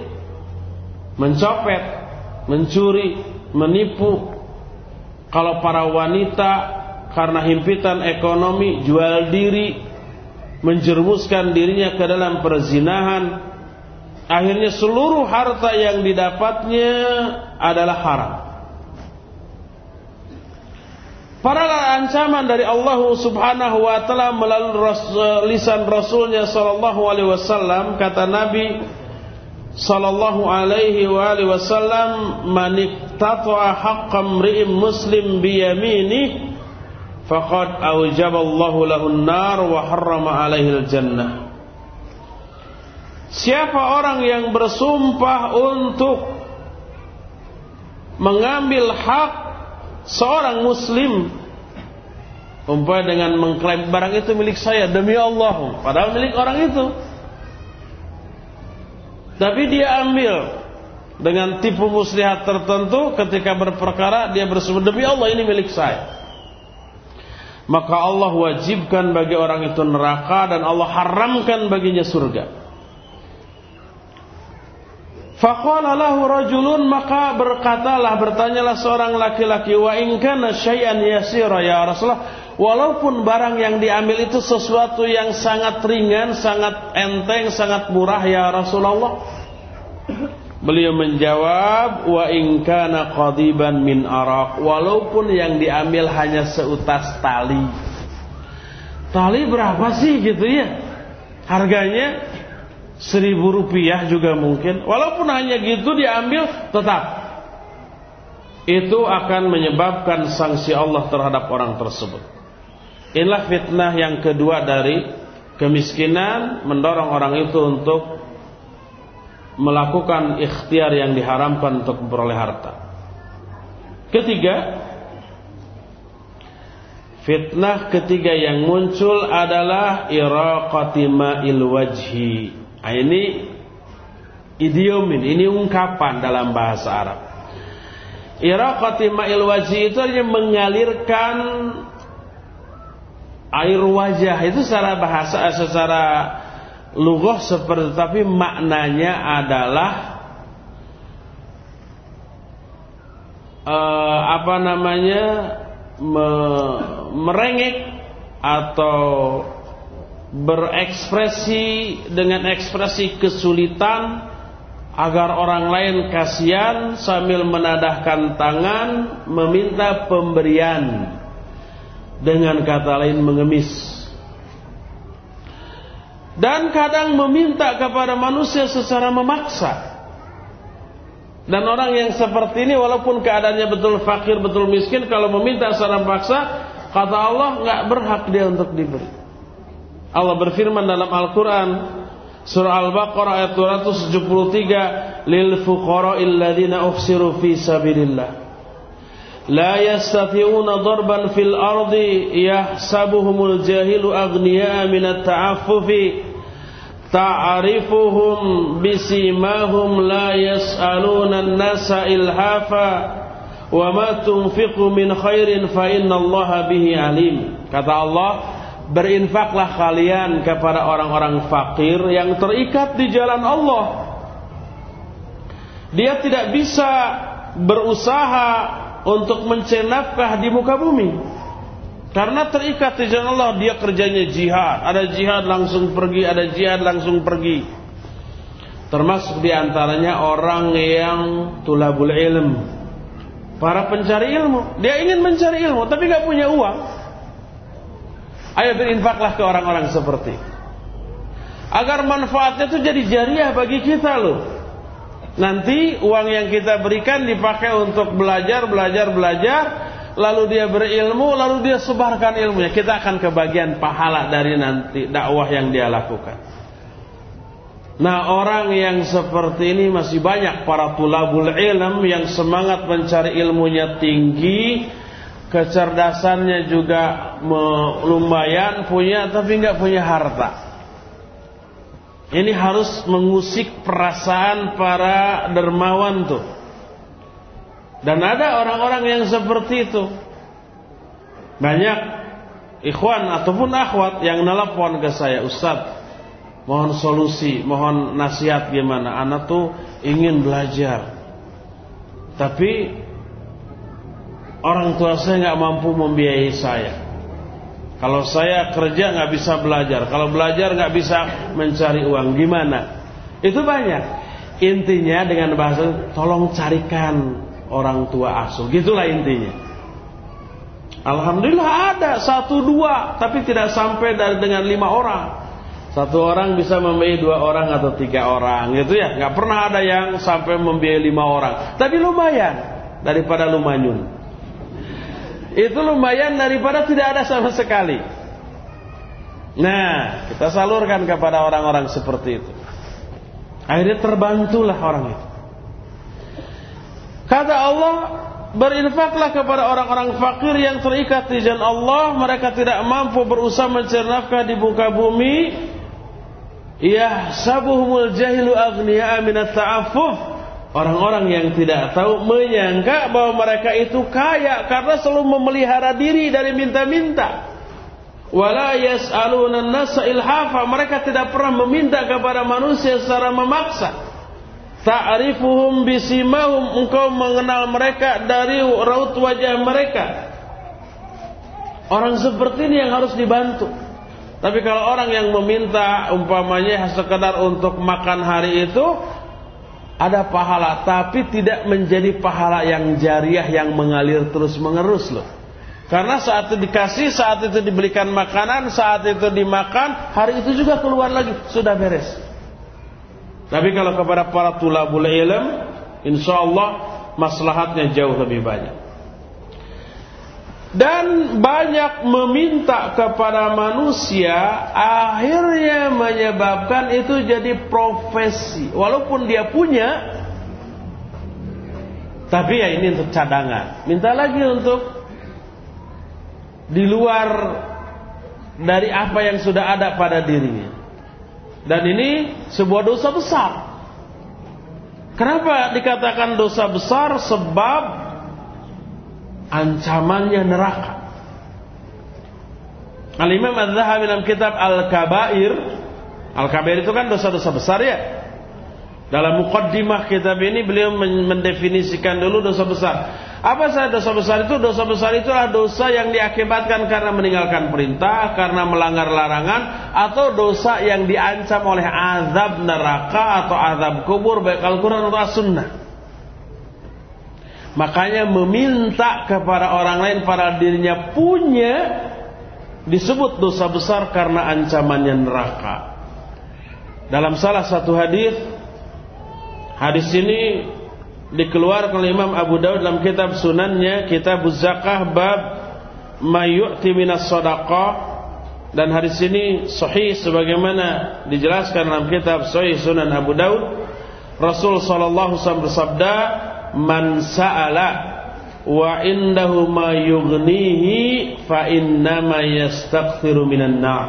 mencopet, mencuri, menipu. Kalau para wanita karena himpitan ekonomi jual diri, menjerumuskan dirinya ke dalam perzinahan akhirnya seluruh harta yang didapatnya adalah haram Para ancaman dari Allah Subhanahu wa taala melalui lisan Rasulnya sallallahu alaihi wasallam kata Nabi sallallahu alaihi wa alihi wasallam man iqtata'a haqqam ri'im muslim bi yaminihi faqad aujaballahu lahun nar wa harrama alaihi jannah Siapa orang yang bersumpah untuk mengambil hak seorang muslim umpamanya dengan mengklaim barang itu milik saya demi Allah. Padahal milik orang itu. Tapi dia ambil dengan tipu muslihat tertentu ketika berperkara dia bersumpah demi Allah ini milik saya. Maka Allah wajibkan bagi orang itu neraka dan Allah haramkan baginya surga. Faqala lahu rajulun maka berkatalah bertanyalah seorang laki-laki wa in kana syai'an yasira ya Rasulullah walaupun barang yang diambil itu sesuatu yang sangat ringan, sangat enteng, sangat murah ya Rasulullah. Beliau menjawab wa in kana qadiban min arak walaupun yang diambil hanya seutas tali. Tali berapa sih gitu ya? Harganya seribu rupiah juga mungkin. Walaupun hanya gitu diambil tetap itu akan menyebabkan sanksi Allah terhadap orang tersebut. Inilah fitnah yang kedua dari kemiskinan mendorong orang itu untuk melakukan ikhtiar yang diharamkan untuk memperoleh harta. Ketiga, fitnah ketiga yang muncul adalah iraqati ma'il. Nah, ini idiomin, ini ungkapan dalam bahasa Arab. Iraqati ma'il wajhi itu hanya mengalirkan air wajah itu secara bahasa secara Lugoh seperti tapi maknanya adalah uh, apa namanya me, merengek atau berekspresi dengan ekspresi kesulitan agar orang lain kasihan sambil menadahkan tangan meminta pemberian dengan kata lain mengemis dan kadang meminta kepada manusia secara memaksa. Dan orang yang seperti ini walaupun keadaannya betul fakir, betul miskin, kalau meminta secara memaksa, kata Allah nggak berhak dia untuk diberi. Allah berfirman dalam Al-Quran Surah Al-Baqarah ayat 273 Lil fuqara'il ladhina uhsiru fi sabilillah لا يستطيعون ضربا في الأرض يحسبهم الجاهل أغنياء من التعفف تعرفهم بسيماهم لا يسألون الناس إلهافا ma tunfiqu min khairin fa innallaha bihi alim. Kata Allah, berinfaklah kalian kepada orang-orang fakir yang terikat di jalan Allah. Dia tidak bisa berusaha untuk mencari nafkah di muka bumi. Karena terikat di jalan Allah, dia kerjanya jihad. Ada jihad langsung pergi, ada jihad langsung pergi. Termasuk di antaranya orang yang tulabul ilm. Para pencari ilmu. Dia ingin mencari ilmu, tapi gak punya uang. Ayo berinfaklah ke orang-orang seperti Agar manfaatnya itu jadi jariah bagi kita loh. Nanti uang yang kita berikan dipakai untuk belajar, belajar, belajar lalu dia berilmu, lalu dia sebarkan ilmunya. Kita akan kebagian pahala dari nanti dakwah yang dia lakukan. Nah orang yang seperti ini masih banyak para tulabul ilm yang semangat mencari ilmunya tinggi, kecerdasannya juga lumayan punya tapi nggak punya harta. Ini harus mengusik perasaan para dermawan tuh. Dan ada orang-orang yang seperti itu. Banyak ikhwan ataupun akhwat yang nelpon ke saya, Ustaz, mohon solusi, mohon nasihat gimana. Anak tuh ingin belajar. Tapi orang tua saya nggak mampu membiayai saya. Kalau saya kerja nggak bisa belajar, kalau belajar nggak bisa mencari uang, gimana? Itu banyak. Intinya dengan bahasa tolong carikan orang tua asuh. Gitulah intinya. Alhamdulillah ada satu dua, tapi tidak sampai dari dengan lima orang. Satu orang bisa membiayai dua orang atau tiga orang, gitu ya. Nggak pernah ada yang sampai membiayai lima orang. Tapi lumayan daripada lumanyun. Itu lumayan daripada tidak ada sama sekali. Nah, kita salurkan kepada orang-orang seperti itu. Akhirnya terbantulah orang itu. Kata Allah, berinfaklah kepada orang-orang fakir yang terikat di jalan Allah, mereka tidak mampu berusaha mencari di muka bumi. Yahsabuhumul jahilu aghniya minat ta'affuf. Orang-orang yang tidak tahu menyangka bahwa mereka itu kaya karena selalu memelihara diri dari minta-minta. Wala yas'aluna an-nasa ilhafa. Mereka tidak pernah meminta kepada manusia secara memaksa. Ta'rifuhum bisimahum engkau mengenal mereka dari raut wajah mereka. Orang seperti ini yang harus dibantu. Tapi kalau orang yang meminta umpamanya sekedar untuk makan hari itu ada pahala tapi tidak menjadi pahala yang jariah yang mengalir terus mengerus loh. Karena saat itu dikasih, saat itu diberikan makanan, saat itu dimakan, hari itu juga keluar lagi, sudah beres. Tapi kalau kepada para tulabul ilm, insyaallah maslahatnya jauh lebih banyak. Dan banyak meminta kepada manusia akhirnya menyebabkan itu jadi profesi. Walaupun dia punya tapi ya ini untuk cadangan. Minta lagi untuk di luar dari apa yang sudah ada pada dirinya. Dan ini sebuah dosa besar. Kenapa dikatakan dosa besar? Sebab ancamannya neraka. Al-Imam Az-Zahabi dalam kitab Al-Kabair Al-Kabair itu kan dosa-dosa besar ya Dalam mukaddimah kitab ini beliau mendefinisikan dulu dosa besar apa saja dosa besar itu? Dosa besar itulah dosa yang diakibatkan karena meninggalkan perintah, karena melanggar larangan, atau dosa yang diancam oleh azab neraka atau azab kubur baik Al-Quran atau As-Sunnah. Makanya meminta kepada orang lain pada dirinya punya disebut dosa besar karena ancamannya neraka. Dalam salah satu hadis, hadis ini dikeluarkan oleh Imam Abu Dawud dalam kitab sunannya kitab zakah bab mayu'ti minas sadaqah dan hadis ini sahih sebagaimana dijelaskan dalam kitab sahih sunan Abu Dawud Rasul sallallahu alaihi wasallam bersabda man sa'ala wa indahu ma yughnihi fa innama yastaghfiru minan nar.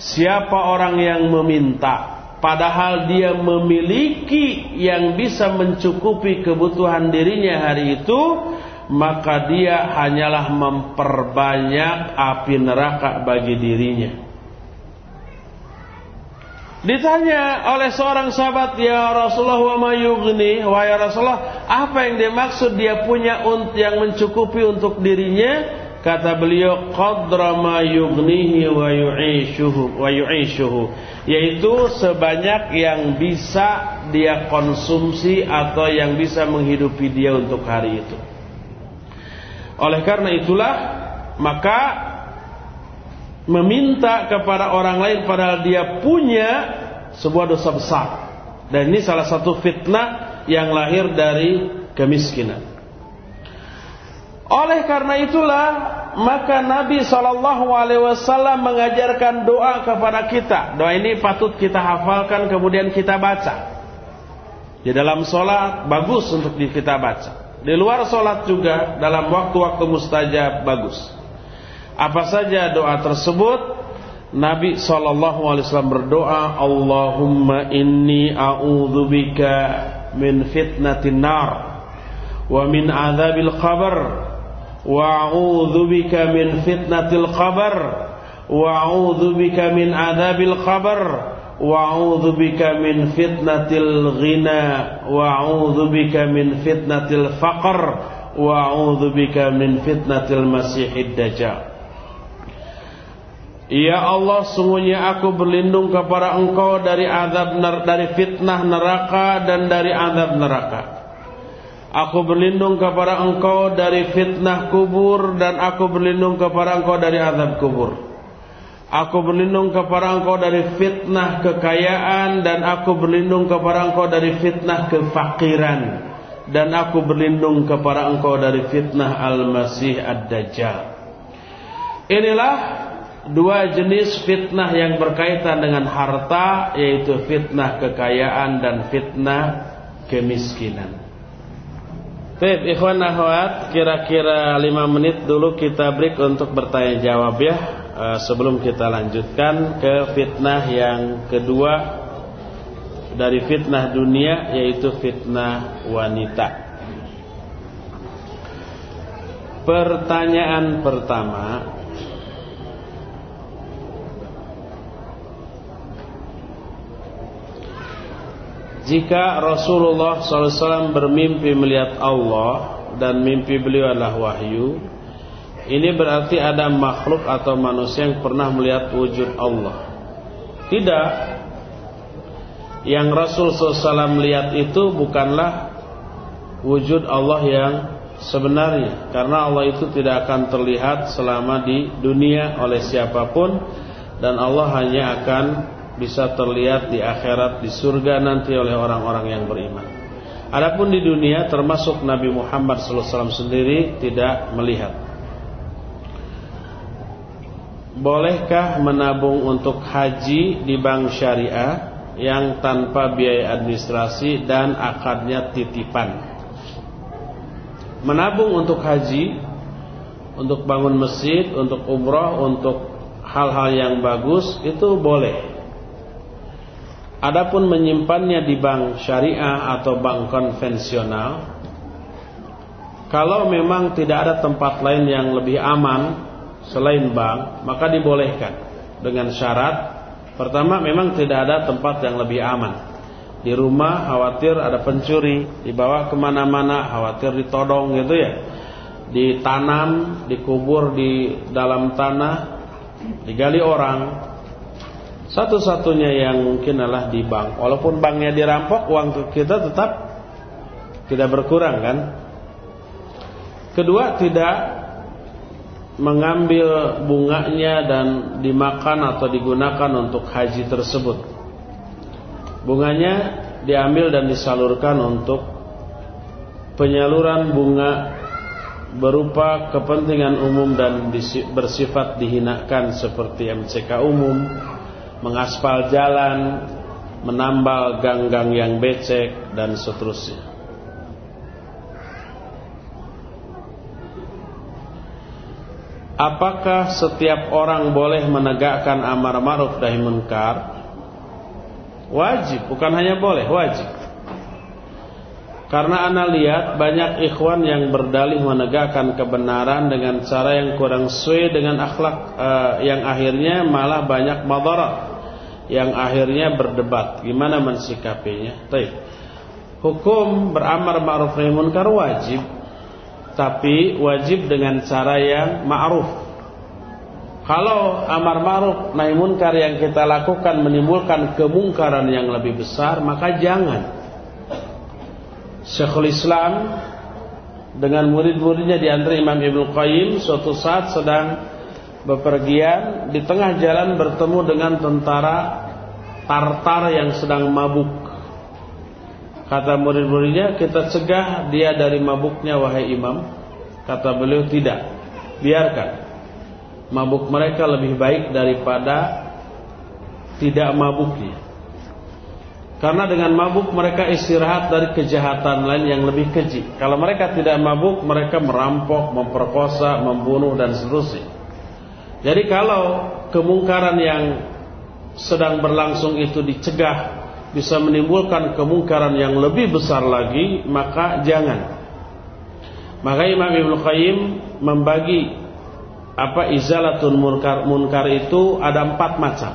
Siapa orang yang meminta padahal dia memiliki yang bisa mencukupi kebutuhan dirinya hari itu maka dia hanyalah memperbanyak api neraka bagi dirinya ditanya oleh seorang sahabat ya Rasulullah wa mayugni wahai Rasulullah apa yang dimaksud dia punya yang mencukupi untuk dirinya? Kata beliau qadra ma yughnihi wa yu'ishuhu wa yu'ishuhu. Yaitu sebanyak yang bisa dia konsumsi atau yang bisa menghidupi dia untuk hari itu. Oleh karena itulah maka meminta kepada orang lain padahal dia punya sebuah dosa besar. Dan ini salah satu fitnah yang lahir dari kemiskinan. Oleh karena itulah maka Nabi Wasallam mengajarkan doa kepada kita. Doa ini patut kita hafalkan kemudian kita baca. Di dalam sholat bagus untuk kita baca. Di luar sholat juga dalam waktu-waktu mustajab bagus. Apa saja doa tersebut? Nabi SAW berdoa, Allahumma inni a'udzubika min fitnatin nar wa min adzabil qabr wa a'udzubika min fitnatil qabr wa a'udzubika min adzabil qabr wa'udzu bika min fitnatil ghina wa'udzu bika min fitnatil faqr wa'udzu bika min fitnatil masiihid dajjal Ya Allah, sungguhnya aku berlindung kepada Engkau dari azab dari fitnah neraka dan dari azab neraka. Aku berlindung kepada engkau dari fitnah kubur dan aku berlindung kepada engkau dari azab kubur. Aku berlindung kepada engkau dari fitnah kekayaan dan aku berlindung kepada engkau dari fitnah kefakiran dan aku berlindung kepada engkau dari fitnah al-masih ad-dajjal. Inilah dua jenis fitnah yang berkaitan dengan harta yaitu fitnah kekayaan dan fitnah kemiskinan. Baik, ikhwan akhwat, kira-kira 5 menit dulu kita break untuk bertanya jawab ya uh, Sebelum kita lanjutkan ke fitnah yang kedua Dari fitnah dunia yaitu fitnah wanita Pertanyaan pertama Jika Rasulullah SAW bermimpi melihat Allah dan mimpi beliau adalah wahyu, ini berarti ada makhluk atau manusia yang pernah melihat wujud Allah. Tidak. Yang Rasul SAW melihat itu bukanlah wujud Allah yang sebenarnya. Karena Allah itu tidak akan terlihat selama di dunia oleh siapa pun. Dan Allah hanya akan bisa terlihat di akhirat di surga nanti oleh orang-orang yang beriman. Adapun di dunia termasuk Nabi Muhammad SAW sendiri tidak melihat. Bolehkah menabung untuk haji di bank syariah yang tanpa biaya administrasi dan akadnya titipan? Menabung untuk haji, untuk bangun masjid, untuk umrah, untuk hal-hal yang bagus itu boleh Adapun menyimpannya di bank syariah atau bank konvensional Kalau memang tidak ada tempat lain yang lebih aman Selain bank Maka dibolehkan Dengan syarat Pertama memang tidak ada tempat yang lebih aman. Di rumah khawatir ada pencuri Dibawa ke mana-mana khawatir ditodong gitu ya. Ditanam Dikubur di dalam tanah Digali orang satu-satunya yang mungkin adalah di bank. Walaupun banknya dirampok, uang kita tetap tidak berkurang kan? Kedua, tidak mengambil bunganya dan dimakan atau digunakan untuk haji tersebut. Bunganya diambil dan disalurkan untuk penyaluran bunga berupa kepentingan umum dan bersifat dihinakan seperti MCK umum mengaspal jalan, menambal gang-gang yang becek dan seterusnya. Apakah setiap orang boleh menegakkan amar ma'ruf nahi munkar? Wajib, bukan hanya boleh, wajib. Karena ana lihat banyak ikhwan yang berdalih menegakkan kebenaran dengan cara yang kurang sesuai dengan akhlak uh, yang akhirnya malah banyak madarat yang akhirnya berdebat gimana mensikapinya. Baik. Hukum beramar ma'ruf nahi munkar wajib tapi wajib dengan cara yang ma'ruf. Kalau amar ma'ruf nahi munkar yang kita lakukan menimbulkan kemungkaran yang lebih besar maka jangan Syekhul Islam dengan murid-muridnya di antara Imam Ibnu Qayyim suatu saat sedang bepergian di tengah jalan bertemu dengan tentara Tartar yang sedang mabuk. Kata murid-muridnya, kita cegah dia dari mabuknya wahai imam. Kata beliau tidak. Biarkan. Mabuk mereka lebih baik daripada tidak mabuknya. Karena dengan mabuk mereka istirahat dari kejahatan lain yang lebih keji. Kalau mereka tidak mabuk, mereka merampok, memperkosa, membunuh dan seterusnya. Jadi kalau kemungkaran yang sedang berlangsung itu dicegah bisa menimbulkan kemungkaran yang lebih besar lagi, maka jangan. Maka Imam Ibnu Qayyim membagi apa izalatun munkar, munkar itu ada empat macam.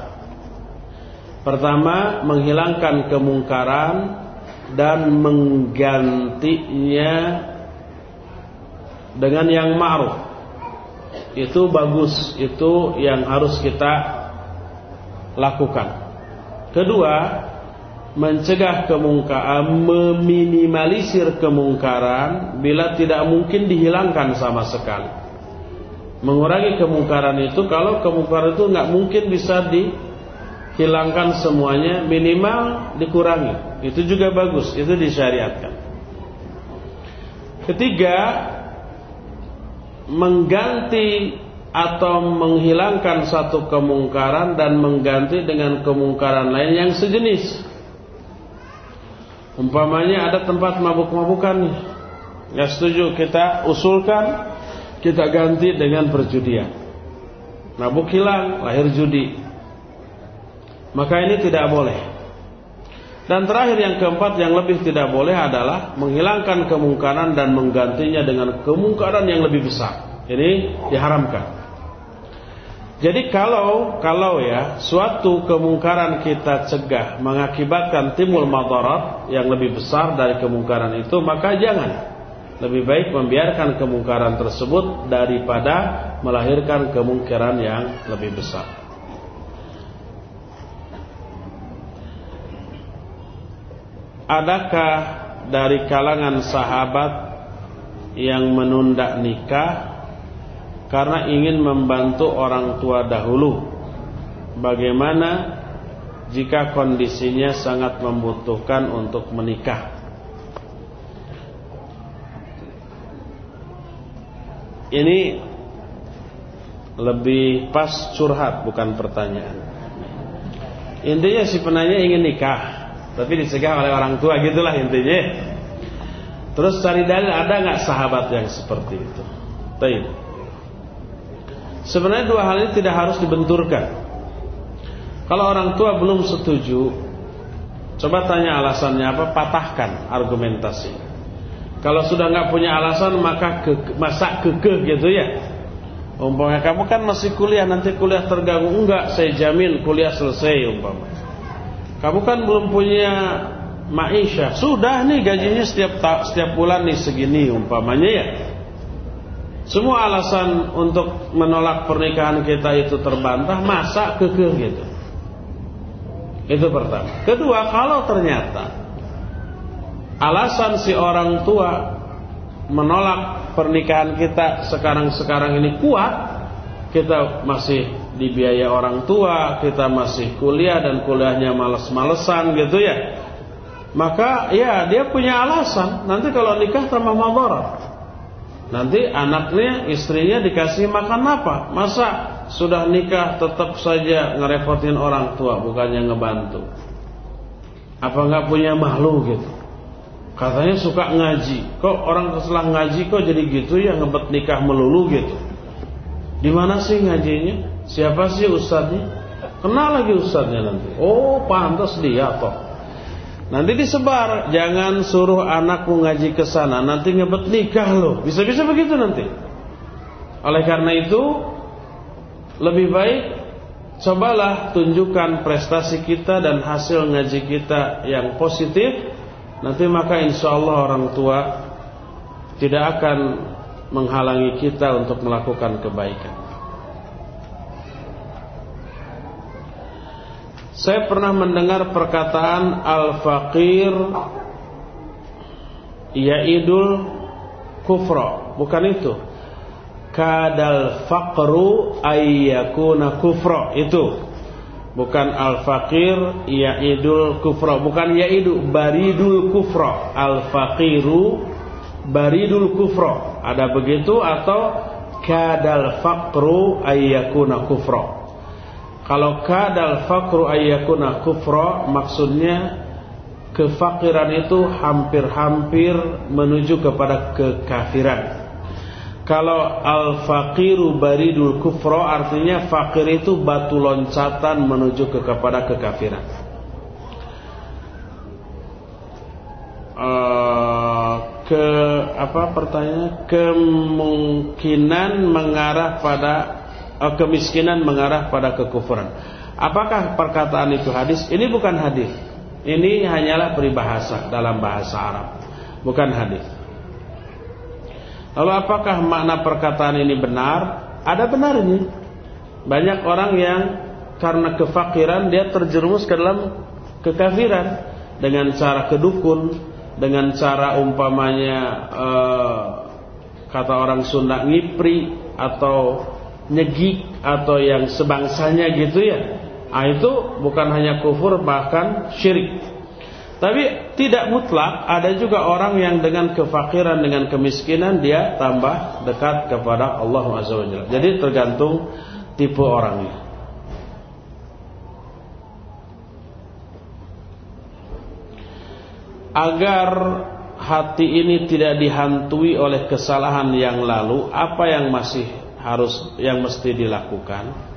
Pertama, menghilangkan kemungkaran dan menggantinya dengan yang ma'ruf. Itu bagus, itu yang harus kita lakukan. Kedua, mencegah kemungkaran, meminimalisir kemungkaran bila tidak mungkin dihilangkan sama sekali. Mengurangi kemungkaran itu kalau kemungkaran itu nggak mungkin bisa di hilangkan semuanya minimal dikurangi itu juga bagus itu disyariatkan ketiga mengganti atau menghilangkan satu kemungkaran dan mengganti dengan kemungkaran lain yang sejenis. Umpamanya ada tempat mabuk-mabukan nih. Nggak setuju kita usulkan kita ganti dengan perjudian. Mabuk hilang lahir judi. Maka ini tidak boleh. Dan terakhir yang keempat yang lebih tidak boleh adalah menghilangkan kemungkaran dan menggantinya dengan kemungkaran yang lebih besar. Ini diharamkan. Jadi kalau kalau ya suatu kemungkaran kita cegah mengakibatkan timbul madarat yang lebih besar dari kemungkaran itu maka jangan. Lebih baik membiarkan kemungkaran tersebut daripada melahirkan kemungkaran yang lebih besar. Adakah dari kalangan sahabat yang menunda nikah karena ingin membantu orang tua dahulu? Bagaimana jika kondisinya sangat membutuhkan untuk menikah? Ini lebih pas curhat bukan pertanyaan. Intinya si penanya ingin nikah tapi dicegah oleh orang tua gitulah intinya. Terus cari dalil ada nggak sahabat yang seperti itu? Baik. sebenarnya dua hal ini tidak harus dibenturkan. Kalau orang tua belum setuju coba tanya alasannya apa patahkan argumentasi. Kalau sudah nggak punya alasan maka ke, masa kekeh gitu ya. Umpamanya kamu kan masih kuliah nanti kuliah terganggu. Enggak saya jamin kuliah selesai umpamanya kamu kan belum punya maisha. Sudah nih gajinya setiap setiap bulan nih segini umpamanya ya. Semua alasan untuk menolak pernikahan kita itu terbantah, masa kekeh gitu. Itu pertama. Kedua, kalau ternyata alasan si orang tua menolak pernikahan kita sekarang-sekarang ini kuat, kita masih dibiaya orang tua, kita masih kuliah dan kuliahnya males-malesan gitu ya. Maka ya dia punya alasan. Nanti kalau nikah tambah madarat. Nanti anaknya, istrinya dikasih makan apa? Masa sudah nikah tetap saja ngerepotin orang tua bukannya ngebantu. Apa nggak punya malu gitu? Katanya suka ngaji. Kok orang setelah ngaji kok jadi gitu ya ngebet nikah melulu gitu? Di mana sih ngajinya? Siapa sih ustadznya? Kenal lagi ustaznya nanti. Oh, pantas dia toh. Nanti disebar, jangan suruh anakmu ngaji ke sana, nanti ngebet nikah loh. Bisa-bisa begitu nanti. Oleh karena itu, lebih baik cobalah tunjukkan prestasi kita dan hasil ngaji kita yang positif. Nanti maka insya Allah orang tua tidak akan menghalangi kita untuk melakukan kebaikan. Saya pernah mendengar perkataan al-faqir yaidul kufra, bukan itu. Kadal faqru ayyakuna kufra, itu. Bukan al-faqir yaidul kufra, bukan yaidu baridul kufra. Al-faqiru baridul kufra. Ada begitu atau kadal faqru ayyakuna kufra. Kalau kadal fakru ayyakuna kufra maksudnya kefakiran itu hampir-hampir menuju kepada kekafiran. Kalau al-faqiru baridul kufra artinya fakir itu batu loncatan menuju ke kepada kekafiran. Uh, ke apa pertanyaannya kemungkinan mengarah pada kemiskinan mengarah pada kekufuran. Apakah perkataan itu hadis? Ini bukan hadis. Ini hanyalah peribahasa dalam bahasa Arab, bukan hadis. Lalu apakah makna perkataan ini benar? Ada benar ini. Banyak orang yang karena kefakiran dia terjerumus ke dalam kekafiran dengan cara kedukun, dengan cara umpamanya uh, kata orang Sunda ngipri atau nyegik atau yang sebangsanya gitu ya. Ah itu bukan hanya kufur bahkan syirik. Tapi tidak mutlak ada juga orang yang dengan kefakiran dengan kemiskinan dia tambah dekat kepada Allah wajalla. Jadi tergantung tipe orangnya. Agar hati ini tidak dihantui oleh kesalahan yang lalu, apa yang masih harus yang mesti dilakukan.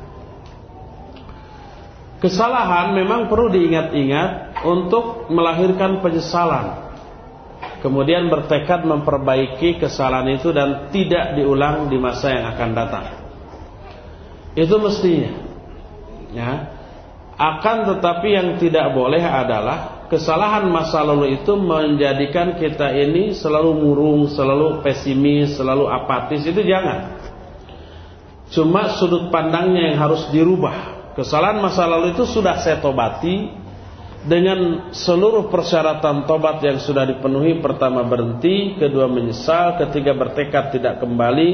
Kesalahan memang perlu diingat-ingat untuk melahirkan penyesalan. Kemudian bertekad memperbaiki kesalahan itu dan tidak diulang di masa yang akan datang. Itu mestinya. Ya. Akan tetapi yang tidak boleh adalah kesalahan masa lalu itu menjadikan kita ini selalu murung, selalu pesimis, selalu apatis. Itu jangan. Cuma sudut pandangnya yang harus dirubah. Kesalahan masa lalu itu sudah saya tobati dengan seluruh persyaratan tobat yang sudah dipenuhi. Pertama berhenti, kedua menyesal, ketiga bertekad tidak kembali,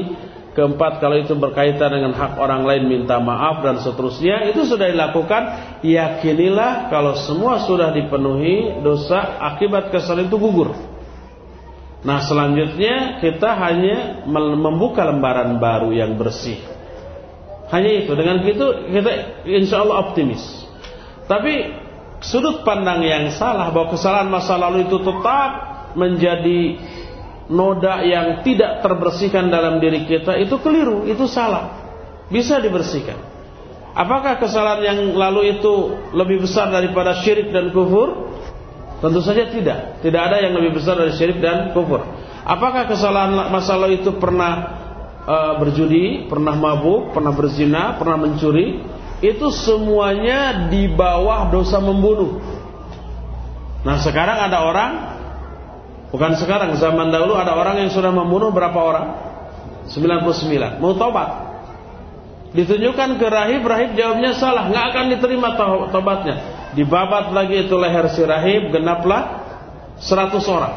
keempat kalau itu berkaitan dengan hak orang lain minta maaf dan seterusnya. Itu sudah dilakukan. Yakinilah kalau semua sudah dipenuhi dosa akibat kesalahan itu gugur. Nah selanjutnya kita hanya membuka lembaran baru yang bersih hanya itu. Dengan begitu kita insya Allah optimis. Tapi sudut pandang yang salah bahwa kesalahan masa lalu itu tetap menjadi noda yang tidak terbersihkan dalam diri kita itu keliru, itu salah. Bisa dibersihkan. Apakah kesalahan yang lalu itu lebih besar daripada syirik dan kufur? Tentu saja tidak. Tidak ada yang lebih besar dari syirik dan kufur. Apakah kesalahan masa lalu itu pernah uh, berjudi, pernah mabuk, pernah berzina, pernah mencuri, itu semuanya di bawah dosa membunuh. Nah sekarang ada orang, bukan sekarang, zaman dahulu ada orang yang sudah membunuh berapa orang? 99, mau tobat. Ditunjukkan ke rahib, rahib jawabnya salah, nggak akan diterima tobatnya. Dibabat lagi itu leher si rahib, genaplah 100 orang.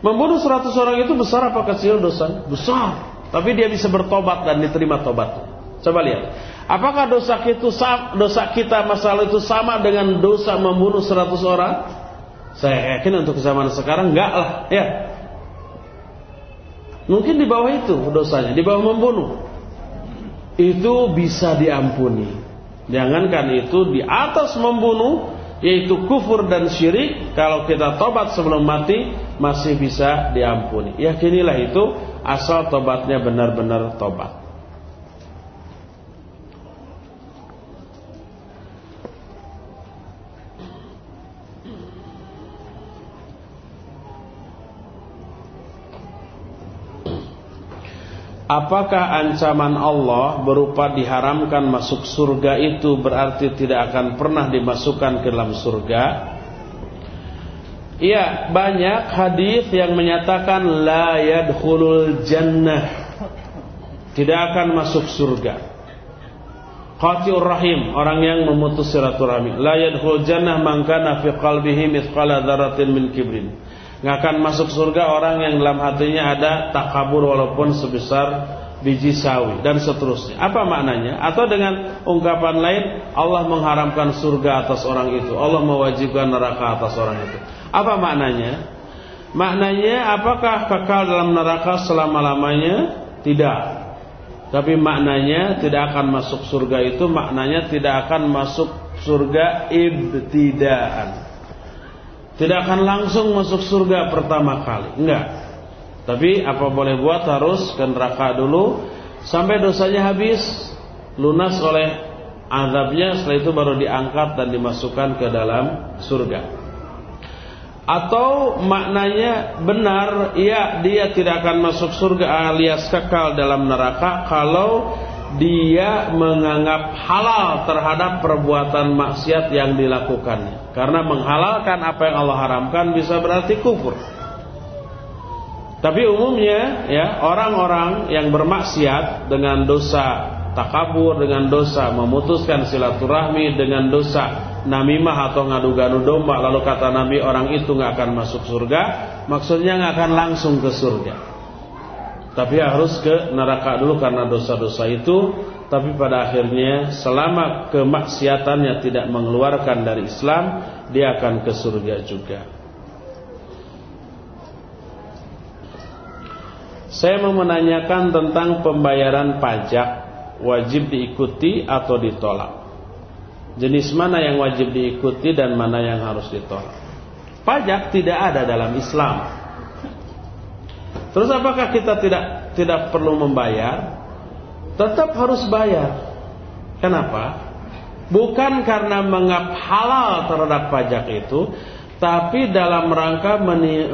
Membunuh 100 orang itu besar apa kecil dosa? Besar. Tapi dia bisa bertobat dan diterima tobat. Coba lihat. Apakah dosa kita, dosa kita masalah itu sama dengan dosa membunuh 100 orang? Saya yakin untuk zaman sekarang enggak lah, ya. Mungkin di bawah itu dosanya, di bawah membunuh. Itu bisa diampuni. Jangankan itu di atas membunuh yaitu kufur dan syirik kalau kita tobat sebelum mati masih bisa diampuni. Yakinilah itu asal tobatnya benar-benar tobat. Apakah ancaman Allah berupa diharamkan masuk surga itu berarti tidak akan pernah dimasukkan ke dalam surga? Iya, banyak hadis yang menyatakan la yadkhulul jannah. Tidak akan masuk surga. Qati'ur rahim, orang yang memutus silaturahmi. La yadkhulul jannah man kana fi qalbihi mithqala dzarratin min kibrin nggak akan masuk surga orang yang dalam hatinya ada takabur walaupun sebesar biji sawi dan seterusnya. Apa maknanya? Atau dengan ungkapan lain, Allah mengharamkan surga atas orang itu, Allah mewajibkan neraka atas orang itu. Apa maknanya? Maknanya apakah kekal dalam neraka selama-lamanya? Tidak. Tapi maknanya tidak akan masuk surga itu maknanya tidak akan masuk surga ibtidaan. Tidak akan langsung masuk surga pertama kali. Enggak. Tapi apa boleh buat harus ke neraka dulu sampai dosanya habis, lunas oleh azabnya, setelah itu baru diangkat dan dimasukkan ke dalam surga. Atau maknanya benar, iya dia tidak akan masuk surga alias kekal dalam neraka kalau dia menganggap halal terhadap perbuatan maksiat yang dilakukannya. Karena menghalalkan apa yang Allah haramkan bisa berarti kufur. Tapi umumnya ya orang-orang yang bermaksiat dengan dosa takabur, dengan dosa memutuskan silaturahmi, dengan dosa namimah atau ngadu-ngadu domba, lalu kata Nabi orang itu nggak akan masuk surga, maksudnya nggak akan langsung ke surga. Tapi harus ke neraka dulu karena dosa-dosa itu. Tapi pada akhirnya selama kemaksiatannya tidak mengeluarkan dari Islam Dia akan ke surga juga. Saya mau menanyakan tentang pembayaran pajak. Wajib diikuti atau ditolak? Jenis mana yang wajib diikuti dan mana yang harus ditolak? Pajak tidak ada dalam Islam Terus apakah kita tidak tidak perlu membayar? Tetap harus bayar. Kenapa? Bukan karena mengap halal terhadap pajak itu, tapi dalam rangka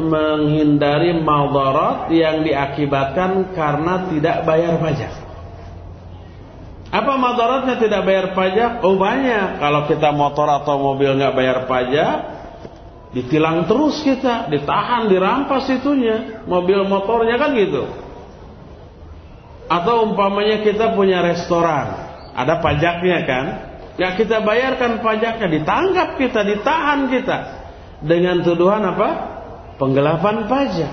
menghindari madarat yang diakibatkan karena tidak bayar pajak. Apa madaratnya tidak bayar pajak? Oh banyak. Kalau kita motor atau mobil nggak bayar pajak, Ditilang terus kita, ditahan, dirampas itunya, mobil motornya kan gitu. Atau umpamanya kita punya restoran, ada pajaknya kan? Ya kita bayarkan pajaknya, ditangkap kita, ditahan kita dengan tuduhan apa? Penggelapan pajak.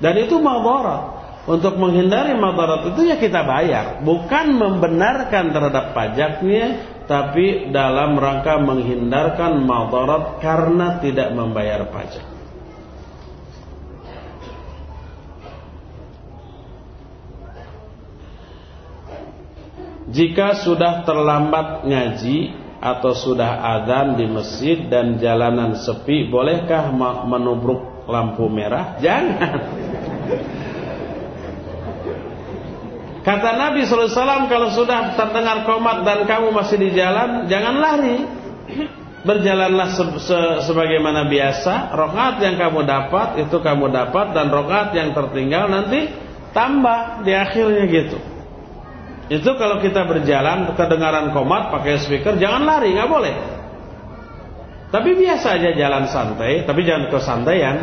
Dan itu madarat. Untuk menghindari madarat itu ya kita bayar, bukan membenarkan terhadap pajaknya tapi dalam rangka menghindarkan madarat karena tidak membayar pajak. Jika sudah terlambat ngaji atau sudah adzan di masjid dan jalanan sepi, bolehkah menubruk lampu merah? Jangan. Kata Nabi SAW kalau sudah terdengar komat dan kamu masih di jalan, jangan lari. Berjalanlah se se sebagaimana biasa. Rokat yang kamu dapat itu kamu dapat dan rokat yang tertinggal nanti tambah di akhirnya gitu. Itu kalau kita berjalan kedengaran komat pakai speaker, jangan lari, nggak boleh. Tapi biasa aja jalan santai, tapi jangan kesantaian.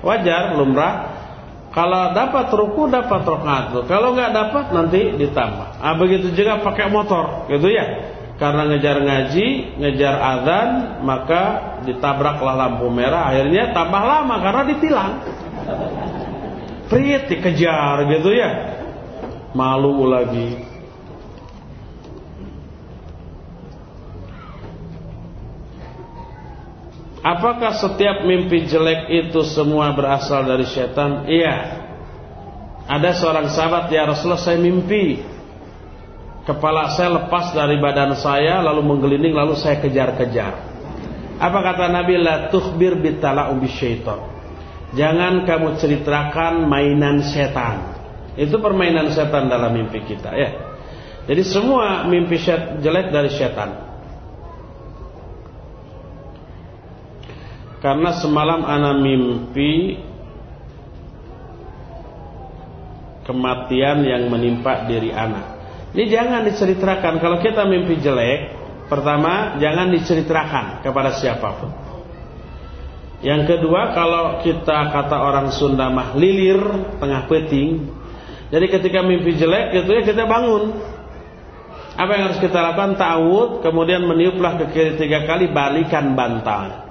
Wajar, lumrah. Kalau dapat ruku dapat rokaat. Kalau nggak dapat nanti ditambah. Ah begitu juga pakai motor, gitu ya. Karena ngejar ngaji, ngejar azan, maka ditabraklah lampu merah. Akhirnya tambah lama karena ditilang. Prit dikejar gitu ya. Malu lagi. Apakah setiap mimpi jelek itu semua berasal dari setan? Iya. Ada seorang sahabat ya Rasulullah saya mimpi kepala saya lepas dari badan saya lalu menggelinding lalu saya kejar-kejar. Apa kata Nabi la tukhbir bitala'u bisyaitan. Jangan kamu ceritakan mainan setan. Itu permainan setan dalam mimpi kita ya. Jadi semua mimpi jelek dari setan. Karena semalam ana mimpi kematian yang menimpa diri anak. Ini jangan diceritakan. Kalau kita mimpi jelek, pertama jangan diceritakan kepada siapa pun. Yang kedua, kalau kita kata orang Sunda mah lilir tengah peting. Jadi ketika mimpi jelek gitu ya kita bangun. Apa yang harus kita lakukan? Ta'awud, kemudian meniuplah ke kiri tiga kali, balikan bantal.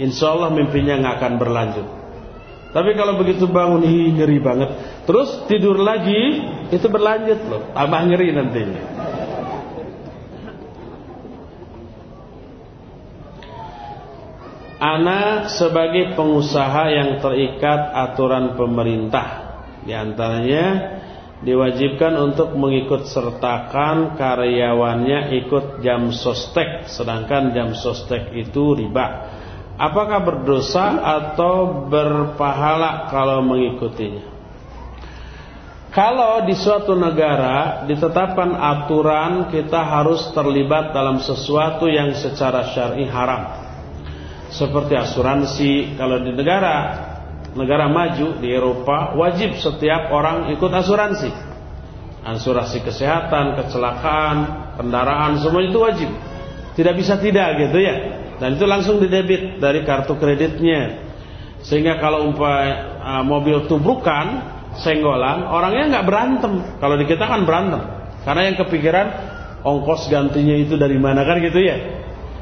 Insya Allah mimpinya nggak akan berlanjut. Tapi kalau begitu bangun hi, ngeri banget. Terus tidur lagi itu berlanjut loh, tambah ngeri nantinya. Ana sebagai pengusaha yang terikat aturan pemerintah di antaranya diwajibkan untuk mengikut sertakan karyawannya ikut jam sostek sedangkan jam sostek itu riba Apakah berdosa atau berpahala kalau mengikutinya? Kalau di suatu negara ditetapkan aturan kita harus terlibat dalam sesuatu yang secara syar'i haram. Seperti asuransi, kalau di negara negara maju di Eropa wajib setiap orang ikut asuransi. Asuransi kesehatan, kecelakaan, kendaraan semua itu wajib. Tidak bisa tidak gitu ya. Dan itu langsung didebit dari kartu kreditnya. Sehingga kalau umpah uh, mobil tubrukan, senggolan, orangnya nggak berantem. Kalau di kita kan berantem. Karena yang kepikiran ongkos gantinya itu dari mana kan gitu ya.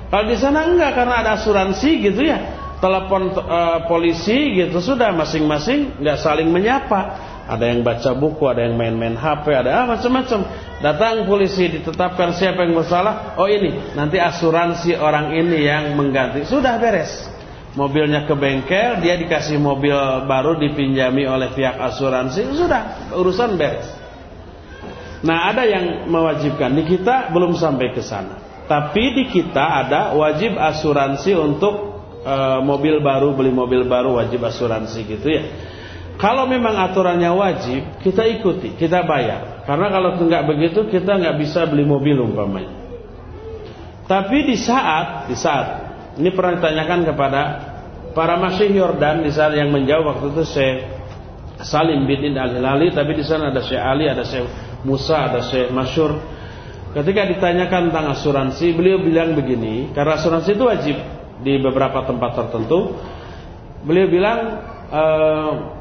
Kalau di sana enggak karena ada asuransi gitu ya. Telepon uh, polisi gitu sudah masing-masing nggak saling menyapa. Ada yang baca buku, ada yang main-main HP, ada ah, macam-macam. Datang polisi ditetapkan siapa yang bersalah. Oh ini, nanti asuransi orang ini yang mengganti. Sudah beres. Mobilnya ke bengkel, dia dikasih mobil baru dipinjami oleh pihak asuransi. Sudah, urusan beres. Nah, ada yang mewajibkan. Di kita belum sampai ke sana. Tapi di kita ada wajib asuransi untuk e, mobil baru, beli mobil baru wajib asuransi gitu ya. Kalau memang aturannya wajib, kita ikuti, kita bayar. Karena kalau nggak begitu, kita nggak bisa beli mobil umpamanya. Tapi di saat, di saat ini pernah ditanyakan kepada para masih Yordan di saat yang menjawab waktu itu saya Salim bin Al Hilali, tapi di sana ada Syekh Ali, ada Syekh Musa, ada Syekh Masyur. Ketika ditanyakan tentang asuransi, beliau bilang begini, karena asuransi itu wajib di beberapa tempat tertentu. Beliau bilang. Eh,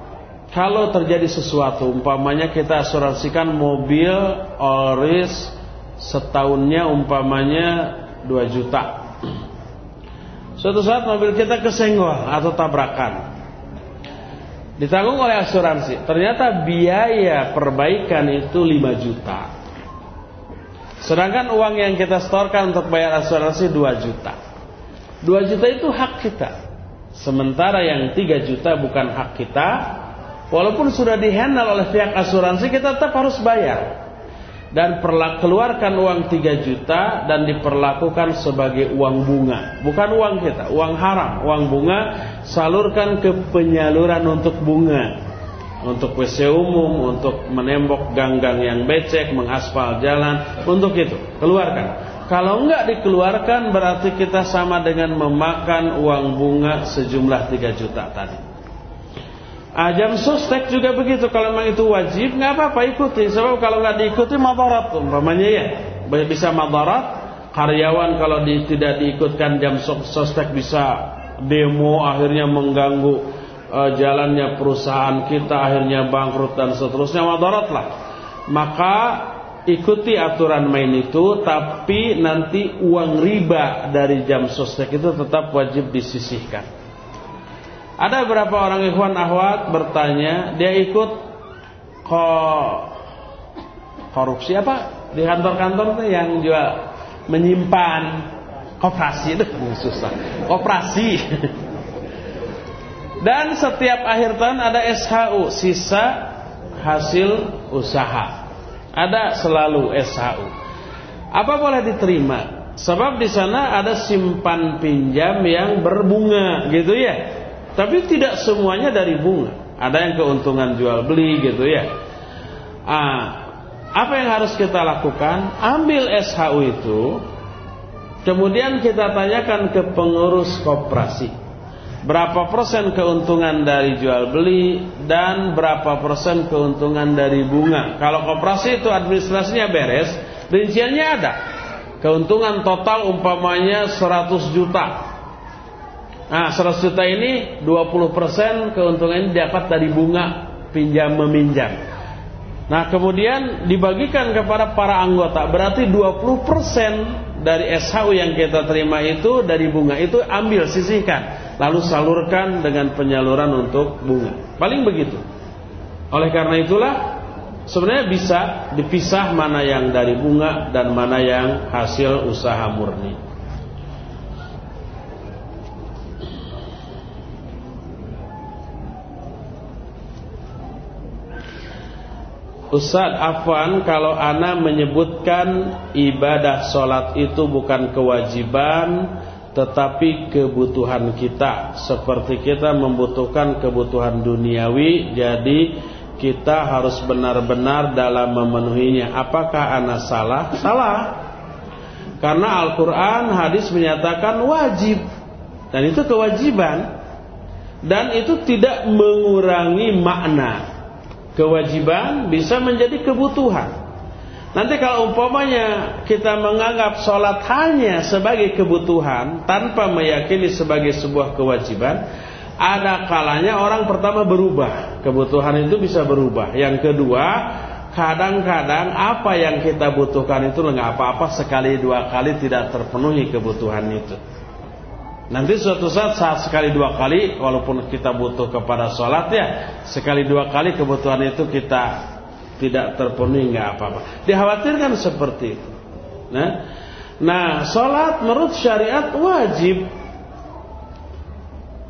kalau terjadi sesuatu, umpamanya kita asuransikan mobil Alris setahunnya umpamanya 2 juta. Suatu saat mobil kita kesenggol atau tabrakan. Ditanggung oleh asuransi. Ternyata biaya perbaikan itu 5 juta. Sedangkan uang yang kita setorkan untuk bayar asuransi 2 juta. 2 juta itu hak kita. Sementara yang 3 juta bukan hak kita, Walaupun sudah dihandle oleh pihak asuransi kita tetap harus bayar. Dan perla keluarkan uang 3 juta dan diperlakukan sebagai uang bunga. Bukan uang kita, uang haram, uang bunga salurkan ke penyaluran untuk bunga. Untuk WC umum, untuk menembok gang-gang yang becek, mengaspal jalan, untuk itu keluarkan. Kalau enggak dikeluarkan berarti kita sama dengan memakan uang bunga sejumlah 3 juta tadi. Ajam sostek juga begitu. Kalau memang itu wajib, nggak apa-apa ikuti. Sebab kalau nggak diikuti madarat, umpamanya ya, bisa madarat. Karyawan kalau di, tidak diikutkan jam sostek bisa demo, akhirnya mengganggu uh, jalannya perusahaan kita, akhirnya bangkrut dan seterusnya madarat lah. Maka ikuti aturan main itu, tapi nanti uang riba dari jam sostek itu tetap wajib disisihkan. Ada beberapa orang ikhwan ahwat bertanya, dia ikut ko korupsi apa di kantor-kantor tuh yang jual menyimpan koperasi itu susah. Koperasi. Dan setiap akhir tahun ada SHU, sisa hasil usaha. Ada selalu SHU. Apa boleh diterima? Sebab di sana ada simpan pinjam yang berbunga, gitu ya. Tapi tidak semuanya dari bunga. Ada yang keuntungan jual beli gitu ya. Ah, apa yang harus kita lakukan? Ambil SHU itu, kemudian kita tanyakan ke pengurus koperasi. berapa persen keuntungan dari jual beli dan berapa persen keuntungan dari bunga. Kalau koperasi itu administrasinya beres, rinciannya ada. Keuntungan total umpamanya 100 juta. Nah, 100 juta ini 20 persen keuntungan ini dapat dari bunga pinjam meminjam. Nah, kemudian dibagikan kepada para anggota. Berarti 20 persen dari SHU yang kita terima itu dari bunga itu ambil sisihkan lalu salurkan dengan penyaluran untuk bunga. Paling begitu. Oleh karena itulah sebenarnya bisa dipisah mana yang dari bunga dan mana yang hasil usaha murni. Ustaz Afwan kalau ana menyebutkan ibadah solat itu bukan kewajiban tetapi kebutuhan kita. Seperti kita membutuhkan kebutuhan duniawi jadi kita harus benar-benar dalam memenuhinya. Apakah ana salah? salah. Karena Al-Quran hadis menyatakan wajib. Dan itu kewajiban. Dan itu tidak mengurangi makna kewajiban bisa menjadi kebutuhan. Nanti kalau umpamanya kita menganggap sholat hanya sebagai kebutuhan tanpa meyakini sebagai sebuah kewajiban, ada kalanya orang pertama berubah. Kebutuhan itu bisa berubah. Yang kedua, kadang-kadang apa yang kita butuhkan itu nggak apa-apa sekali dua kali tidak terpenuhi kebutuhan itu. Nanti suatu saat saat sekali dua kali walaupun kita butuh kepada sholat ya sekali dua kali kebutuhan itu kita tidak terpenuhi nggak apa-apa. Dikhawatirkan seperti itu. Nah, nah sholat menurut syariat wajib.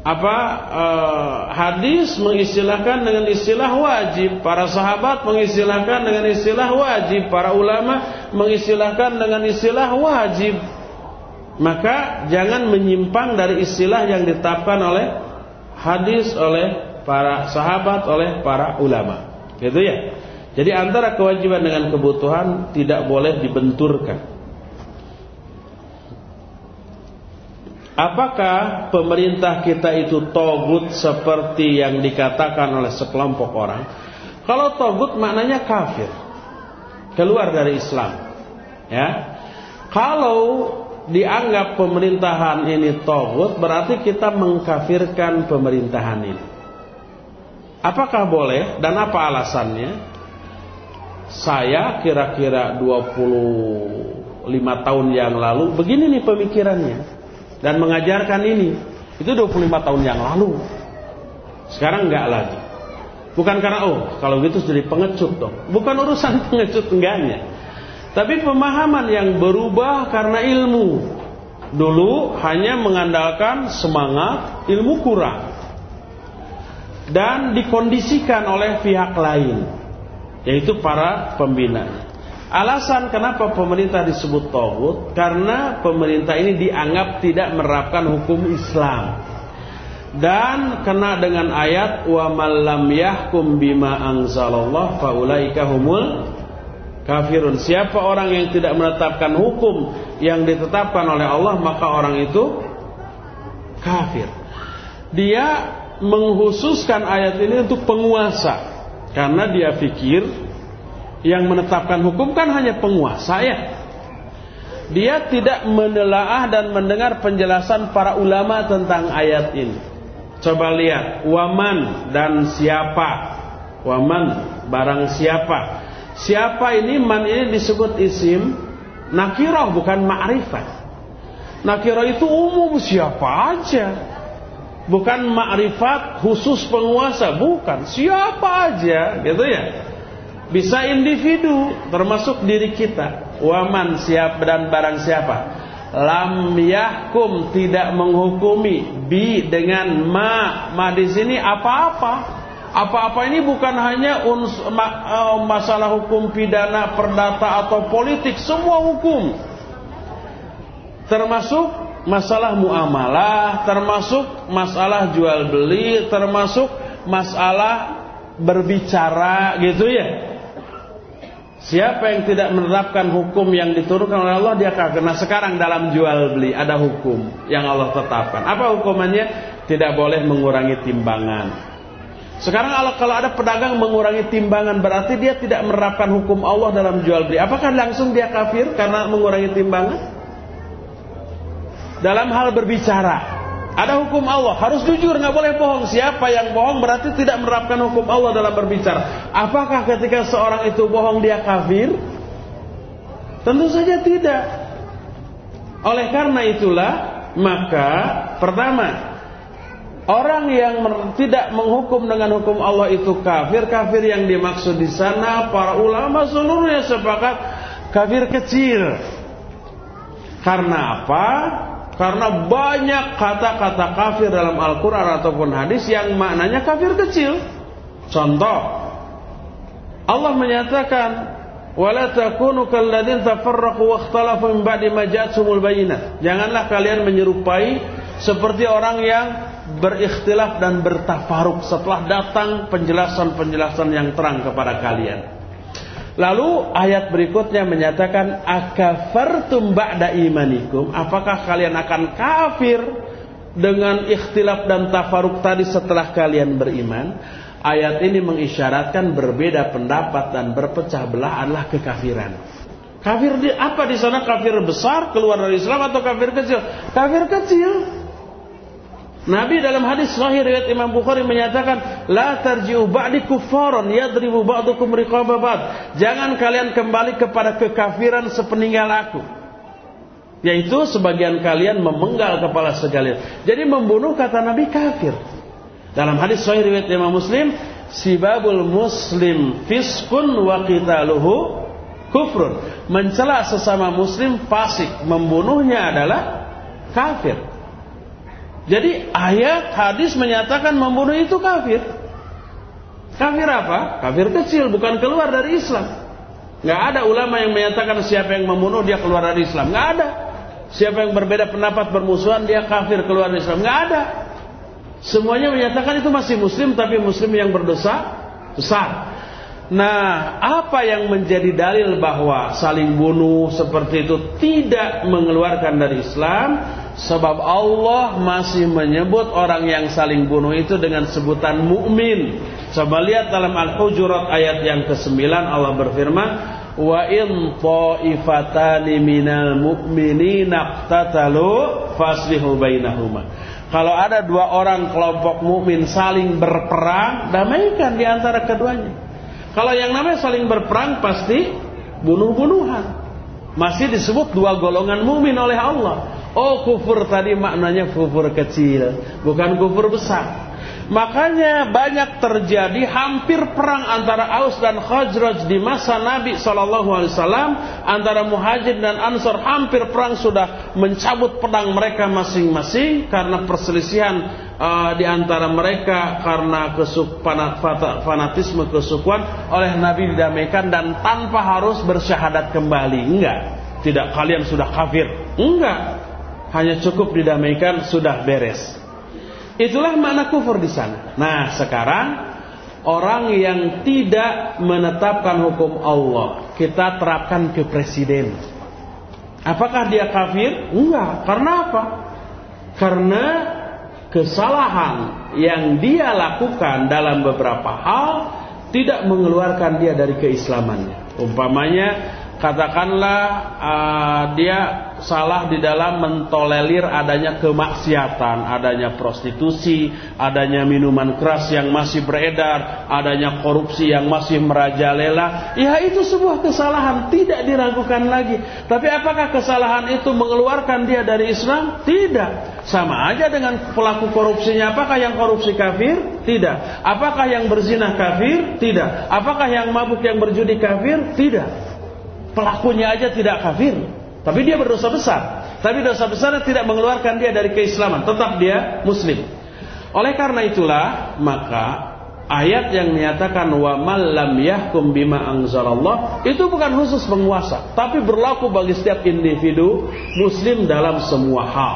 Apa eh, hadis mengistilahkan dengan istilah wajib, para sahabat mengistilahkan dengan istilah wajib, para ulama mengistilahkan dengan istilah wajib. Maka jangan menyimpang dari istilah yang ditetapkan oleh hadis oleh para sahabat oleh para ulama. Gitu ya. Jadi antara kewajiban dengan kebutuhan tidak boleh dibenturkan. Apakah pemerintah kita itu togut seperti yang dikatakan oleh sekelompok orang? Kalau togut maknanya kafir. Keluar dari Islam. Ya. Kalau dianggap pemerintahan ini togut berarti kita mengkafirkan pemerintahan ini. Apakah boleh dan apa alasannya? Saya kira-kira 25 tahun yang lalu begini nih pemikirannya dan mengajarkan ini. Itu 25 tahun yang lalu. Sekarang enggak lagi. Bukan karena oh kalau gitu jadi pengecut dong. Bukan urusan pengecut enggaknya. Tapi pemahaman yang berubah karena ilmu. Dulu hanya mengandalkan semangat, ilmu kurang. Dan dikondisikan oleh pihak lain. Yaitu para pembina. Alasan kenapa pemerintah disebut Tawud Karena pemerintah ini dianggap tidak menerapkan hukum Islam dan kena dengan ayat wa malam yahkum bima anzalallah faulaika humul kafirun. Siapa orang yang tidak menetapkan hukum yang ditetapkan oleh Allah maka orang itu kafir. Dia menghususkan ayat ini untuk penguasa karena dia pikir yang menetapkan hukum kan hanya penguasa ya. Dia tidak menelaah dan mendengar penjelasan para ulama tentang ayat ini. Coba lihat waman dan siapa. Waman barang siapa Siapa ini man ini disebut isim nakirah bukan ma'rifat. Nakirah itu umum siapa aja. Bukan ma'rifat khusus penguasa, bukan. Siapa aja, gitu ya. Bisa individu termasuk diri kita. Waman siap dan barang siapa. Lam yahkum tidak menghukumi bi dengan ma. Ma di sini apa-apa. Apa-apa ini bukan hanya uns, ma, uh, masalah hukum pidana, perdata atau politik, semua hukum. Termasuk masalah muamalah, termasuk masalah jual beli, termasuk masalah berbicara gitu ya. Siapa yang tidak menerapkan hukum yang diturunkan oleh Allah dia kafir. Nah sekarang dalam jual beli ada hukum yang Allah tetapkan. Apa hukumannya? tidak boleh mengurangi timbangan. Sekarang kalau ada pedagang mengurangi timbangan berarti dia tidak menerapkan hukum Allah dalam jual beli. Apakah langsung dia kafir karena mengurangi timbangan? Dalam hal berbicara, ada hukum Allah, harus jujur, nggak boleh bohong. Siapa yang bohong berarti tidak menerapkan hukum Allah dalam berbicara. Apakah ketika seorang itu bohong dia kafir? Tentu saja tidak. Oleh karena itulah, maka pertama Orang yang tidak menghukum dengan hukum Allah itu kafir. Kafir yang dimaksud di sana para ulama seluruhnya sepakat kafir kecil. Karena apa? Karena banyak kata-kata kafir dalam Al-Quran ataupun hadis yang maknanya kafir kecil. Contoh, Allah menyatakan. Janganlah kalian menyerupai seperti orang yang berikhtilaf dan bertafaruk setelah datang penjelasan-penjelasan yang terang kepada kalian. Lalu ayat berikutnya menyatakan akafartum ba'da imanikum apakah kalian akan kafir dengan ikhtilaf dan tafaruk tadi setelah kalian beriman? Ayat ini mengisyaratkan berbeda pendapat dan berpecah belah adalah kekafiran. Kafir di apa di sana kafir besar keluar dari Islam atau kafir kecil? Kafir kecil. Nabi dalam hadis sahih riwayat Imam Bukhari menyatakan, "La tarji'u ba'di kuffaran yadribu ba'dukum riqaba ba'd." Jangan kalian kembali kepada kekafiran sepeninggal aku. Yaitu sebagian kalian memenggal kepala sekalian. Jadi membunuh kata Nabi kafir. Dalam hadis sahih riwayat Imam Muslim, "Sibabul muslim fiskun wa qitaluhu kufrun." Mencela sesama muslim fasik, membunuhnya adalah kafir. Jadi ayat hadis menyatakan membunuh itu kafir. Kafir apa? Kafir kecil, bukan keluar dari Islam. Nggak ada ulama yang menyatakan siapa yang membunuh dia keluar dari Islam. Nggak ada. Siapa yang berbeda pendapat bermusuhan dia kafir keluar dari Islam. Nggak ada. Semuanya menyatakan itu masih muslim tapi muslim yang berdosa besar. Nah, apa yang menjadi dalil bahwa saling bunuh seperti itu tidak mengeluarkan dari Islam? Sebab Allah masih menyebut orang yang saling bunuh itu dengan sebutan mukmin. Coba lihat dalam Al-Hujurat ayat yang ke-9 Allah berfirman, "Wa in ta'ifatani minal mu'minina iqtatalu faslihu bainahuma." Kalau ada dua orang kelompok mukmin saling berperang, damaikan di antara keduanya. Kalau yang namanya saling berperang pasti bunuh-bunuhan. Masih disebut dua golongan mukmin oleh Allah. Oh kufur tadi maknanya kufur kecil, bukan kufur besar. Makanya banyak terjadi hampir perang antara Aus dan Khazraj di masa Nabi Shallallahu Alaihi Wasallam. Antara Muhajir dan Ansor hampir perang sudah mencabut pedang mereka masing-masing karena perselisihan uh, di antara mereka karena kesuk fanatisme kesukuan oleh Nabi didamaikan dan tanpa harus bersyahadat kembali. Enggak. Tidak kalian sudah kafir. Enggak. Hanya cukup didamaikan sudah beres Itulah makna kufur di sana. Nah, sekarang orang yang tidak menetapkan hukum Allah, kita terapkan ke presiden. Apakah dia kafir? Enggak. Karena apa? Karena kesalahan yang dia lakukan dalam beberapa hal tidak mengeluarkan dia dari keislamannya. Umpamanya katakanlah uh, dia salah di dalam mentolerir adanya kemaksiatan, adanya prostitusi, adanya minuman keras yang masih beredar, adanya korupsi yang masih merajalela. Ya itu sebuah kesalahan, tidak diragukan lagi. Tapi apakah kesalahan itu mengeluarkan dia dari Islam? Tidak. Sama aja dengan pelaku korupsinya. Apakah yang korupsi kafir? Tidak. Apakah yang berzina kafir? Tidak. Apakah yang mabuk yang berjudi kafir? Tidak. Pelakunya aja tidak kafir. Tapi dia berdosa besar. Tapi dosa besar tidak mengeluarkan dia dari keislaman. Tetap dia muslim. Oleh karena itulah maka ayat yang menyatakan wa lam yahkum bima anzalallah itu bukan khusus penguasa, tapi berlaku bagi setiap individu muslim dalam semua hal.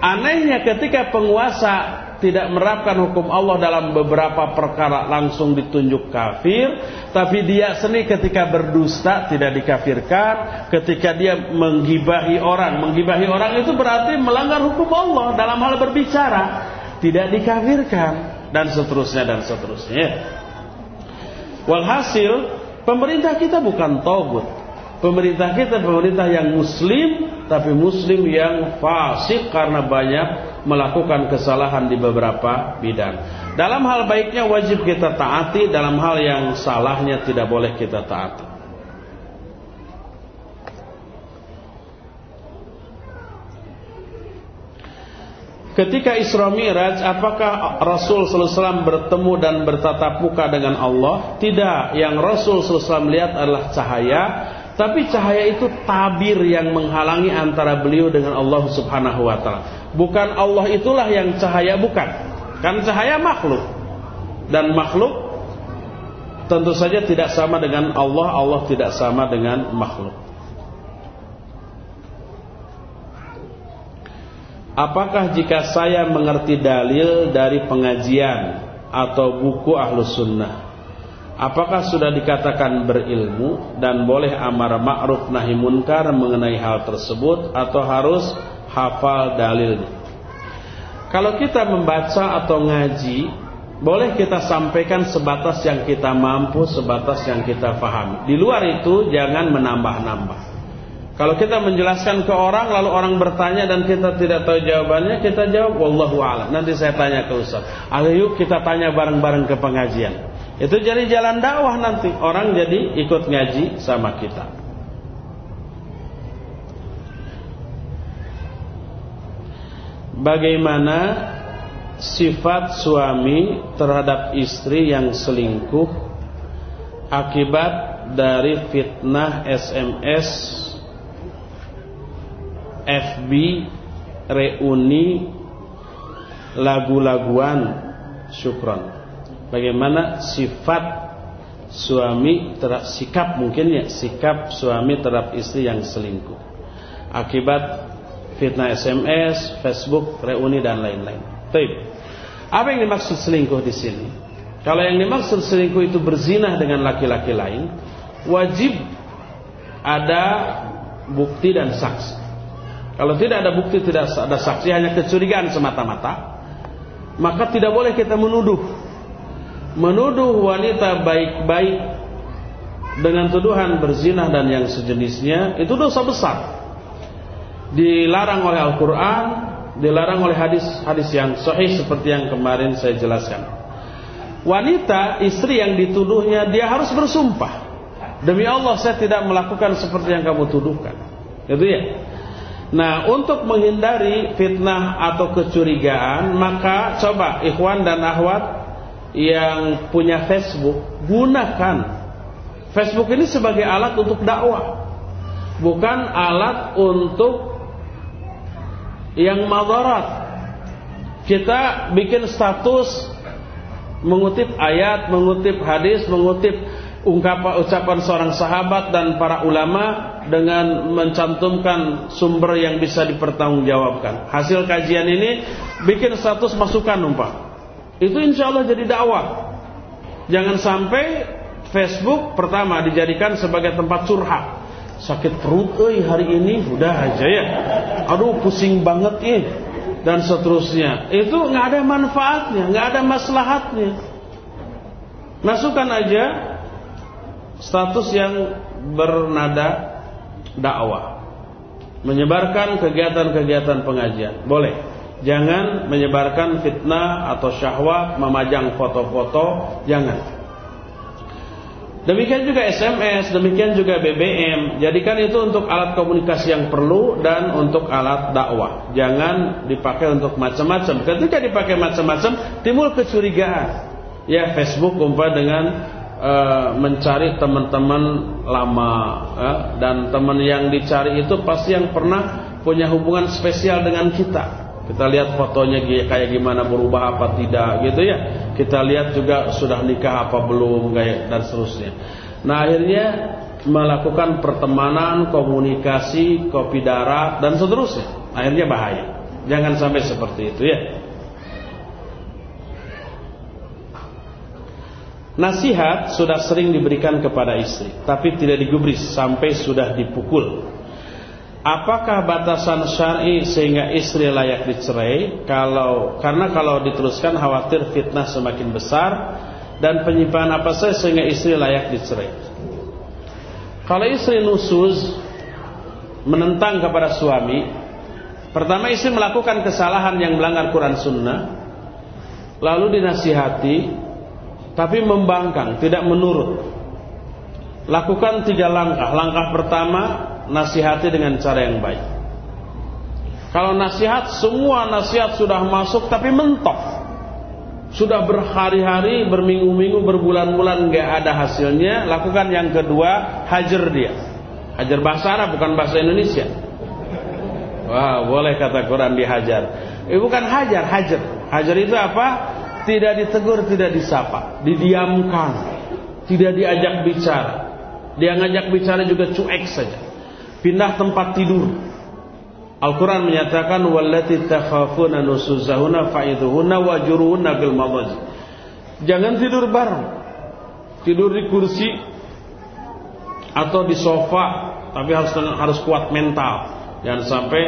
Anehnya ketika penguasa tidak menerapkan hukum Allah dalam beberapa perkara langsung ditunjuk kafir, tapi dia sendiri ketika berdusta tidak dikafirkan, ketika dia menggibahi orang, menggibahi orang itu berarti melanggar hukum Allah dalam hal berbicara. tidak dikafirkan dan seterusnya dan seterusnya. Walhasil pemerintah kita bukan togut. Pemerintah kita pemerintah yang muslim tapi muslim yang fasik karena banyak melakukan kesalahan di beberapa bidang. Dalam hal baiknya wajib kita taati, dalam hal yang salahnya tidak boleh kita taati. Ketika Isra Mi'raj, apakah Rasul SAW bertemu dan bertatap muka dengan Allah? Tidak. Yang Rasul SAW lihat adalah cahaya, tapi cahaya itu tabir yang menghalangi antara beliau dengan Allah Subhanahu wa taala. Bukan Allah itulah yang cahaya bukan. Kan cahaya makhluk. Dan makhluk tentu saja tidak sama dengan Allah, Allah tidak sama dengan makhluk. Apakah jika saya mengerti dalil dari pengajian atau buku ahlus sunnah Apakah sudah dikatakan berilmu dan boleh amar ma'ruf nahi munkar mengenai hal tersebut Atau harus hafal dalilnya Kalau kita membaca atau ngaji Boleh kita sampaikan sebatas yang kita mampu Sebatas yang kita pahami Di luar itu jangan menambah-nambah kalau kita menjelaskan ke orang lalu orang bertanya dan kita tidak tahu jawabannya, kita jawab wallahu a'lam. Nanti saya tanya ke Ustaz. Ayo yuk kita tanya bareng-bareng ke pengajian. Itu jadi jalan dakwah nanti. Orang jadi ikut ngaji sama kita. Bagaimana sifat suami terhadap istri yang selingkuh akibat dari fitnah SMS FB reuni lagu-laguan syukron bagaimana sifat suami terhadap sikap mungkin ya sikap suami terhadap istri yang selingkuh akibat fitnah SMS, Facebook, reuni dan lain-lain. Baik. Apa yang dimaksud selingkuh di sini? Kalau yang dimaksud selingkuh itu berzinah dengan laki-laki lain, wajib ada bukti dan saksi. Kalau tidak ada bukti, tidak ada saksi, hanya kecurigaan semata-mata, maka tidak boleh kita menuduh. Menuduh wanita baik-baik dengan tuduhan berzinah dan yang sejenisnya, itu dosa besar. Dilarang oleh Al-Quran, dilarang oleh hadis-hadis yang sahih seperti yang kemarin saya jelaskan. Wanita, istri yang dituduhnya, dia harus bersumpah. Demi Allah saya tidak melakukan seperti yang kamu tuduhkan. Itu ya. Nah, untuk menghindari fitnah atau kecurigaan, maka coba ikhwan dan akhwat yang punya Facebook, gunakan Facebook ini sebagai alat untuk dakwah. Bukan alat untuk yang madarat. Kita bikin status mengutip ayat, mengutip hadis, mengutip ungkapan ucapan seorang sahabat dan para ulama dengan mencantumkan sumber yang bisa dipertanggungjawabkan. Hasil kajian ini bikin status masukan umpah. Itu insya Allah jadi dakwah. Jangan sampai Facebook pertama dijadikan sebagai tempat curhat. Sakit perut, eh hari ini udah aja ya. Aduh pusing banget ih dan seterusnya. Itu nggak ada manfaatnya, nggak ada maslahatnya. Masukkan aja status yang bernada dakwah. Menyebarkan kegiatan-kegiatan pengajian. Boleh. Jangan menyebarkan fitnah atau syahwat, memajang foto-foto, jangan. Demikian juga SMS, demikian juga BBM. Jadikan itu untuk alat komunikasi yang perlu dan untuk alat dakwah. Jangan dipakai untuk macam-macam. Ketika dipakai macam-macam, timbul kecurigaan. Ya, Facebook umpah dengan Eh, mencari teman-teman lama ya, dan teman yang dicari itu pasti yang pernah punya hubungan spesial dengan kita. Kita lihat fotonya kayak gimana berubah apa tidak gitu ya. Kita lihat juga sudah nikah apa belum kayak dan seterusnya. Nah akhirnya melakukan pertemanan, komunikasi, kopi darat dan seterusnya. Akhirnya bahaya. Jangan sampai seperti itu ya. Nasihat sudah sering diberikan kepada istri, tapi tidak digubris sampai sudah dipukul. Apakah batasan syar'i sehingga istri layak dicerai? Kalau karena kalau diteruskan khawatir fitnah semakin besar dan penyimpangan apa saja sehingga istri layak dicerai. Kalau istri nusuz menentang kepada suami, pertama istri melakukan kesalahan yang melanggar Quran Sunnah, lalu dinasihati, tapi membangkang, tidak menurut. Lakukan tiga langkah. Langkah pertama, nasihati dengan cara yang baik. Kalau nasihat, semua nasihat sudah masuk tapi mentok. Sudah berhari-hari, berminggu-minggu, berbulan-bulan nggak ada hasilnya. Lakukan yang kedua, hajar dia. Hajar bahasa Arab bukan bahasa Indonesia. Wah, boleh kata Quran dihajar. Eh bukan hajar, hajar. Hajar itu apa? Tidak ditegur, tidak disapa, didiamkan, tidak diajak bicara. Dia ngajak bicara juga cuek saja pindah tempat tidur. Al-Quran menyatakan wallati takhafuna nusuzahuna fa'idhuhunna wajuruhunna bil madaji. Jangan tidur bareng. Tidur di kursi atau di sofa, tapi harus harus kuat mental. Jangan sampai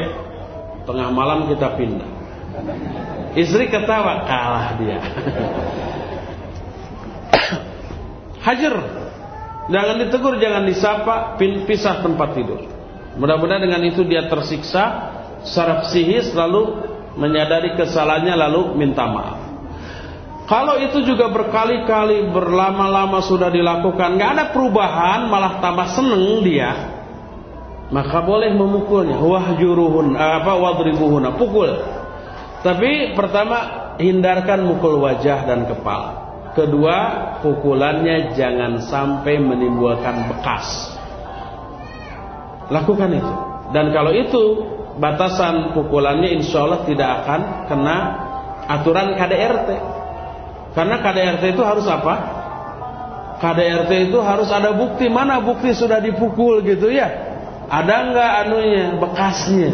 tengah malam kita pindah. Istri ketawa, kalah dia. Hajar. Jangan ditegur, jangan disapa, pisah tempat tidur. Mudah-mudahan dengan itu dia tersiksa secara psikis lalu menyadari kesalahannya lalu minta maaf. Kalau itu juga berkali-kali berlama-lama sudah dilakukan, nggak ada perubahan, malah tambah seneng dia, maka boleh memukulnya. Wahjuruhun apa wadribuhun, pukul. Tapi pertama hindarkan mukul wajah dan kepala. Kedua, pukulannya jangan sampai menimbulkan bekas. Lakukan itu. Dan kalau itu batasan pukulannya insya Allah tidak akan kena aturan KDRT. Karena KDRT itu harus apa? KDRT itu harus ada bukti. Mana bukti sudah dipukul gitu ya? Ada nggak anunya bekasnya?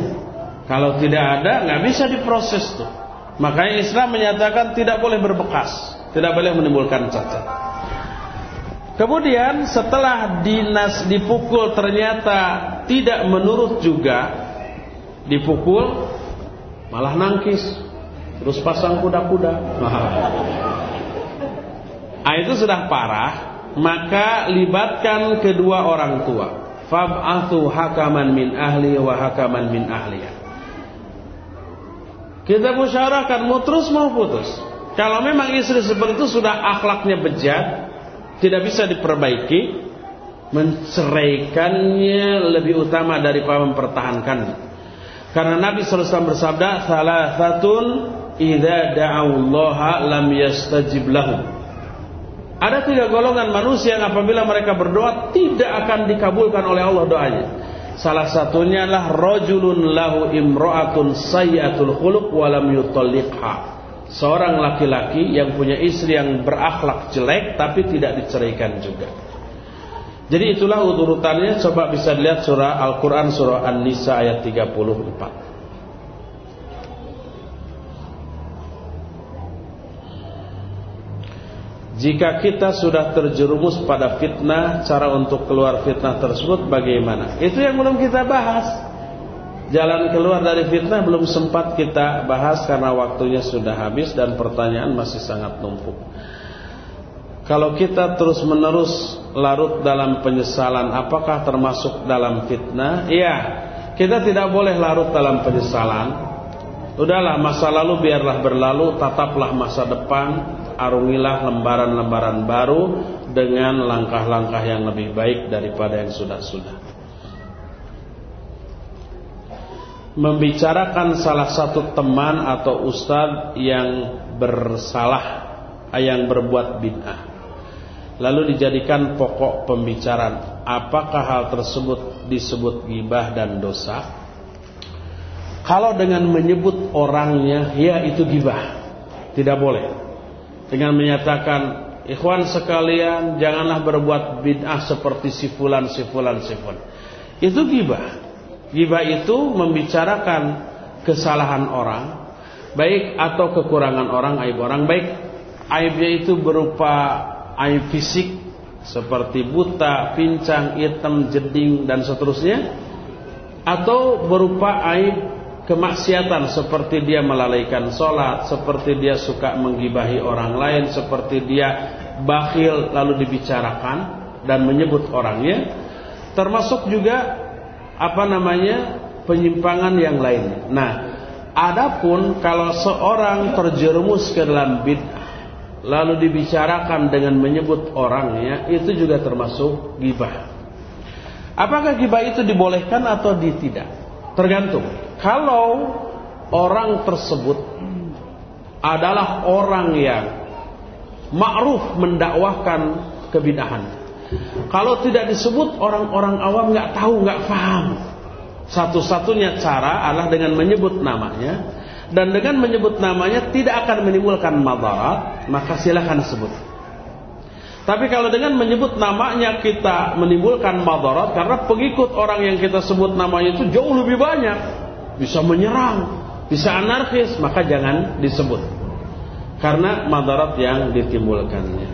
Kalau tidak ada nggak bisa diproses tuh. Makanya Islam menyatakan tidak boleh berbekas, tidak boleh menimbulkan cacat. Kemudian setelah dinas dipukul ternyata tidak menurut juga dipukul malah nangkis terus pasang kuda-kuda. Ah itu sudah parah, maka libatkan kedua orang tua. Fab'athu hakaman min ahli wa hakaman min ahliya. Kita musyawarahkan mau terus mau putus. Kalau memang istri seperti itu sudah akhlaknya bejat, tidak bisa diperbaiki menceraikannya lebih utama daripada mempertahankannya. Karena Nabi SAW bersabda thalathatun idza da'allaha lam yastajib lahum. Ada tiga golongan manusia yang apabila mereka berdoa tidak akan dikabulkan oleh Allah doanya. Salah satunya adalah rajulun lahu imra'atun sayyatul khuluq wa lam yutalliqha seorang laki-laki yang punya istri yang berakhlak jelek tapi tidak diceraikan juga. Jadi itulah urutannya coba bisa dilihat surah Al-Qur'an surah An-Nisa ayat 34. Jika kita sudah terjerumus pada fitnah, cara untuk keluar fitnah tersebut bagaimana? Itu yang belum kita bahas. Jalan keluar dari fitnah belum sempat kita bahas karena waktunya sudah habis dan pertanyaan masih sangat numpuk. Kalau kita terus menerus larut dalam penyesalan apakah termasuk dalam fitnah? Iya, kita tidak boleh larut dalam penyesalan. Udahlah masa lalu biarlah berlalu, tataplah masa depan, arungilah lembaran-lembaran baru dengan langkah-langkah yang lebih baik daripada yang sudah-sudah. membicarakan salah satu teman atau ustadz yang bersalah yang berbuat bid'ah lalu dijadikan pokok pembicaraan. Apakah hal tersebut disebut gibah dan dosa? Kalau dengan menyebut orangnya ya itu gibah tidak boleh. Dengan menyatakan ikhwan sekalian janganlah berbuat bid'ah seperti sifulan sifulan sifulan itu gibah Gibah itu membicarakan kesalahan orang, baik atau kekurangan orang, aib orang, baik aibnya itu berupa aib fisik seperti buta, pincang, hitam, jeding dan seterusnya atau berupa aib kemaksiatan seperti dia melalaikan sholat, seperti dia suka menggibahi orang lain, seperti dia bakhil lalu dibicarakan dan menyebut orangnya, termasuk juga apa namanya penyimpangan yang lain. Nah, adapun kalau seorang terjerumus ke dalam bid'ah lalu dibicarakan dengan menyebut orangnya, itu juga termasuk gibah. Apakah gibah itu dibolehkan atau tidak? Tergantung. Kalau orang tersebut adalah orang yang ma'ruf mendakwahkan kebidahan. Kalau tidak disebut orang-orang awam nggak tahu, nggak paham. Satu-satunya cara adalah dengan menyebut namanya dan dengan menyebut namanya tidak akan menimbulkan madarat, maka silakan sebut. Tapi kalau dengan menyebut namanya kita menimbulkan madarat karena pengikut orang yang kita sebut namanya itu jauh lebih banyak bisa menyerang, bisa anarkis, maka jangan disebut. Karena madarat yang ditimbulkannya.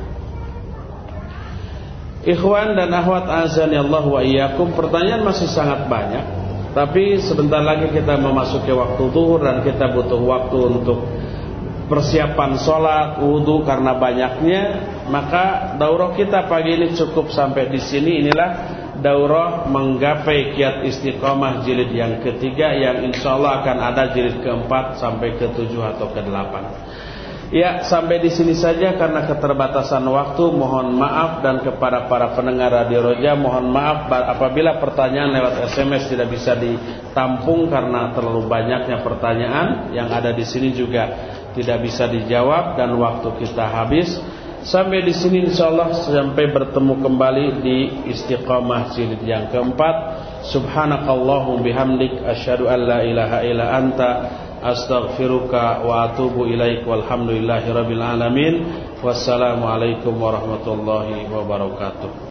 Ikhwan dan akhwat azan ya Allah wa iyyakum, pertanyaan masih sangat banyak. Tapi sebentar lagi kita memasuki waktu zuhur dan kita butuh waktu untuk persiapan sholat, wudhu karena banyaknya. Maka daurah kita pagi ini cukup sampai di sini. Inilah daurah menggapai kiat istiqomah jilid yang ketiga yang insya Allah akan ada jilid keempat sampai ketujuh atau ke delapan. Ya sampai di sini saja karena keterbatasan waktu mohon maaf dan kepada para pendengar Radio Roja mohon maaf apabila pertanyaan lewat SMS tidak bisa ditampung karena terlalu banyaknya pertanyaan yang ada di sini juga tidak bisa dijawab dan waktu kita habis. Sampai di sini insyaallah sampai bertemu kembali di istiqamah jilid yang keempat. Subhanakallahum bihamdik asyhadu an la ilaha illa anta astaghfiruka wa atubu ilaik walhamdulillahi rabbil alamin. Wassalamualaikum warahmatullahi wabarakatuh.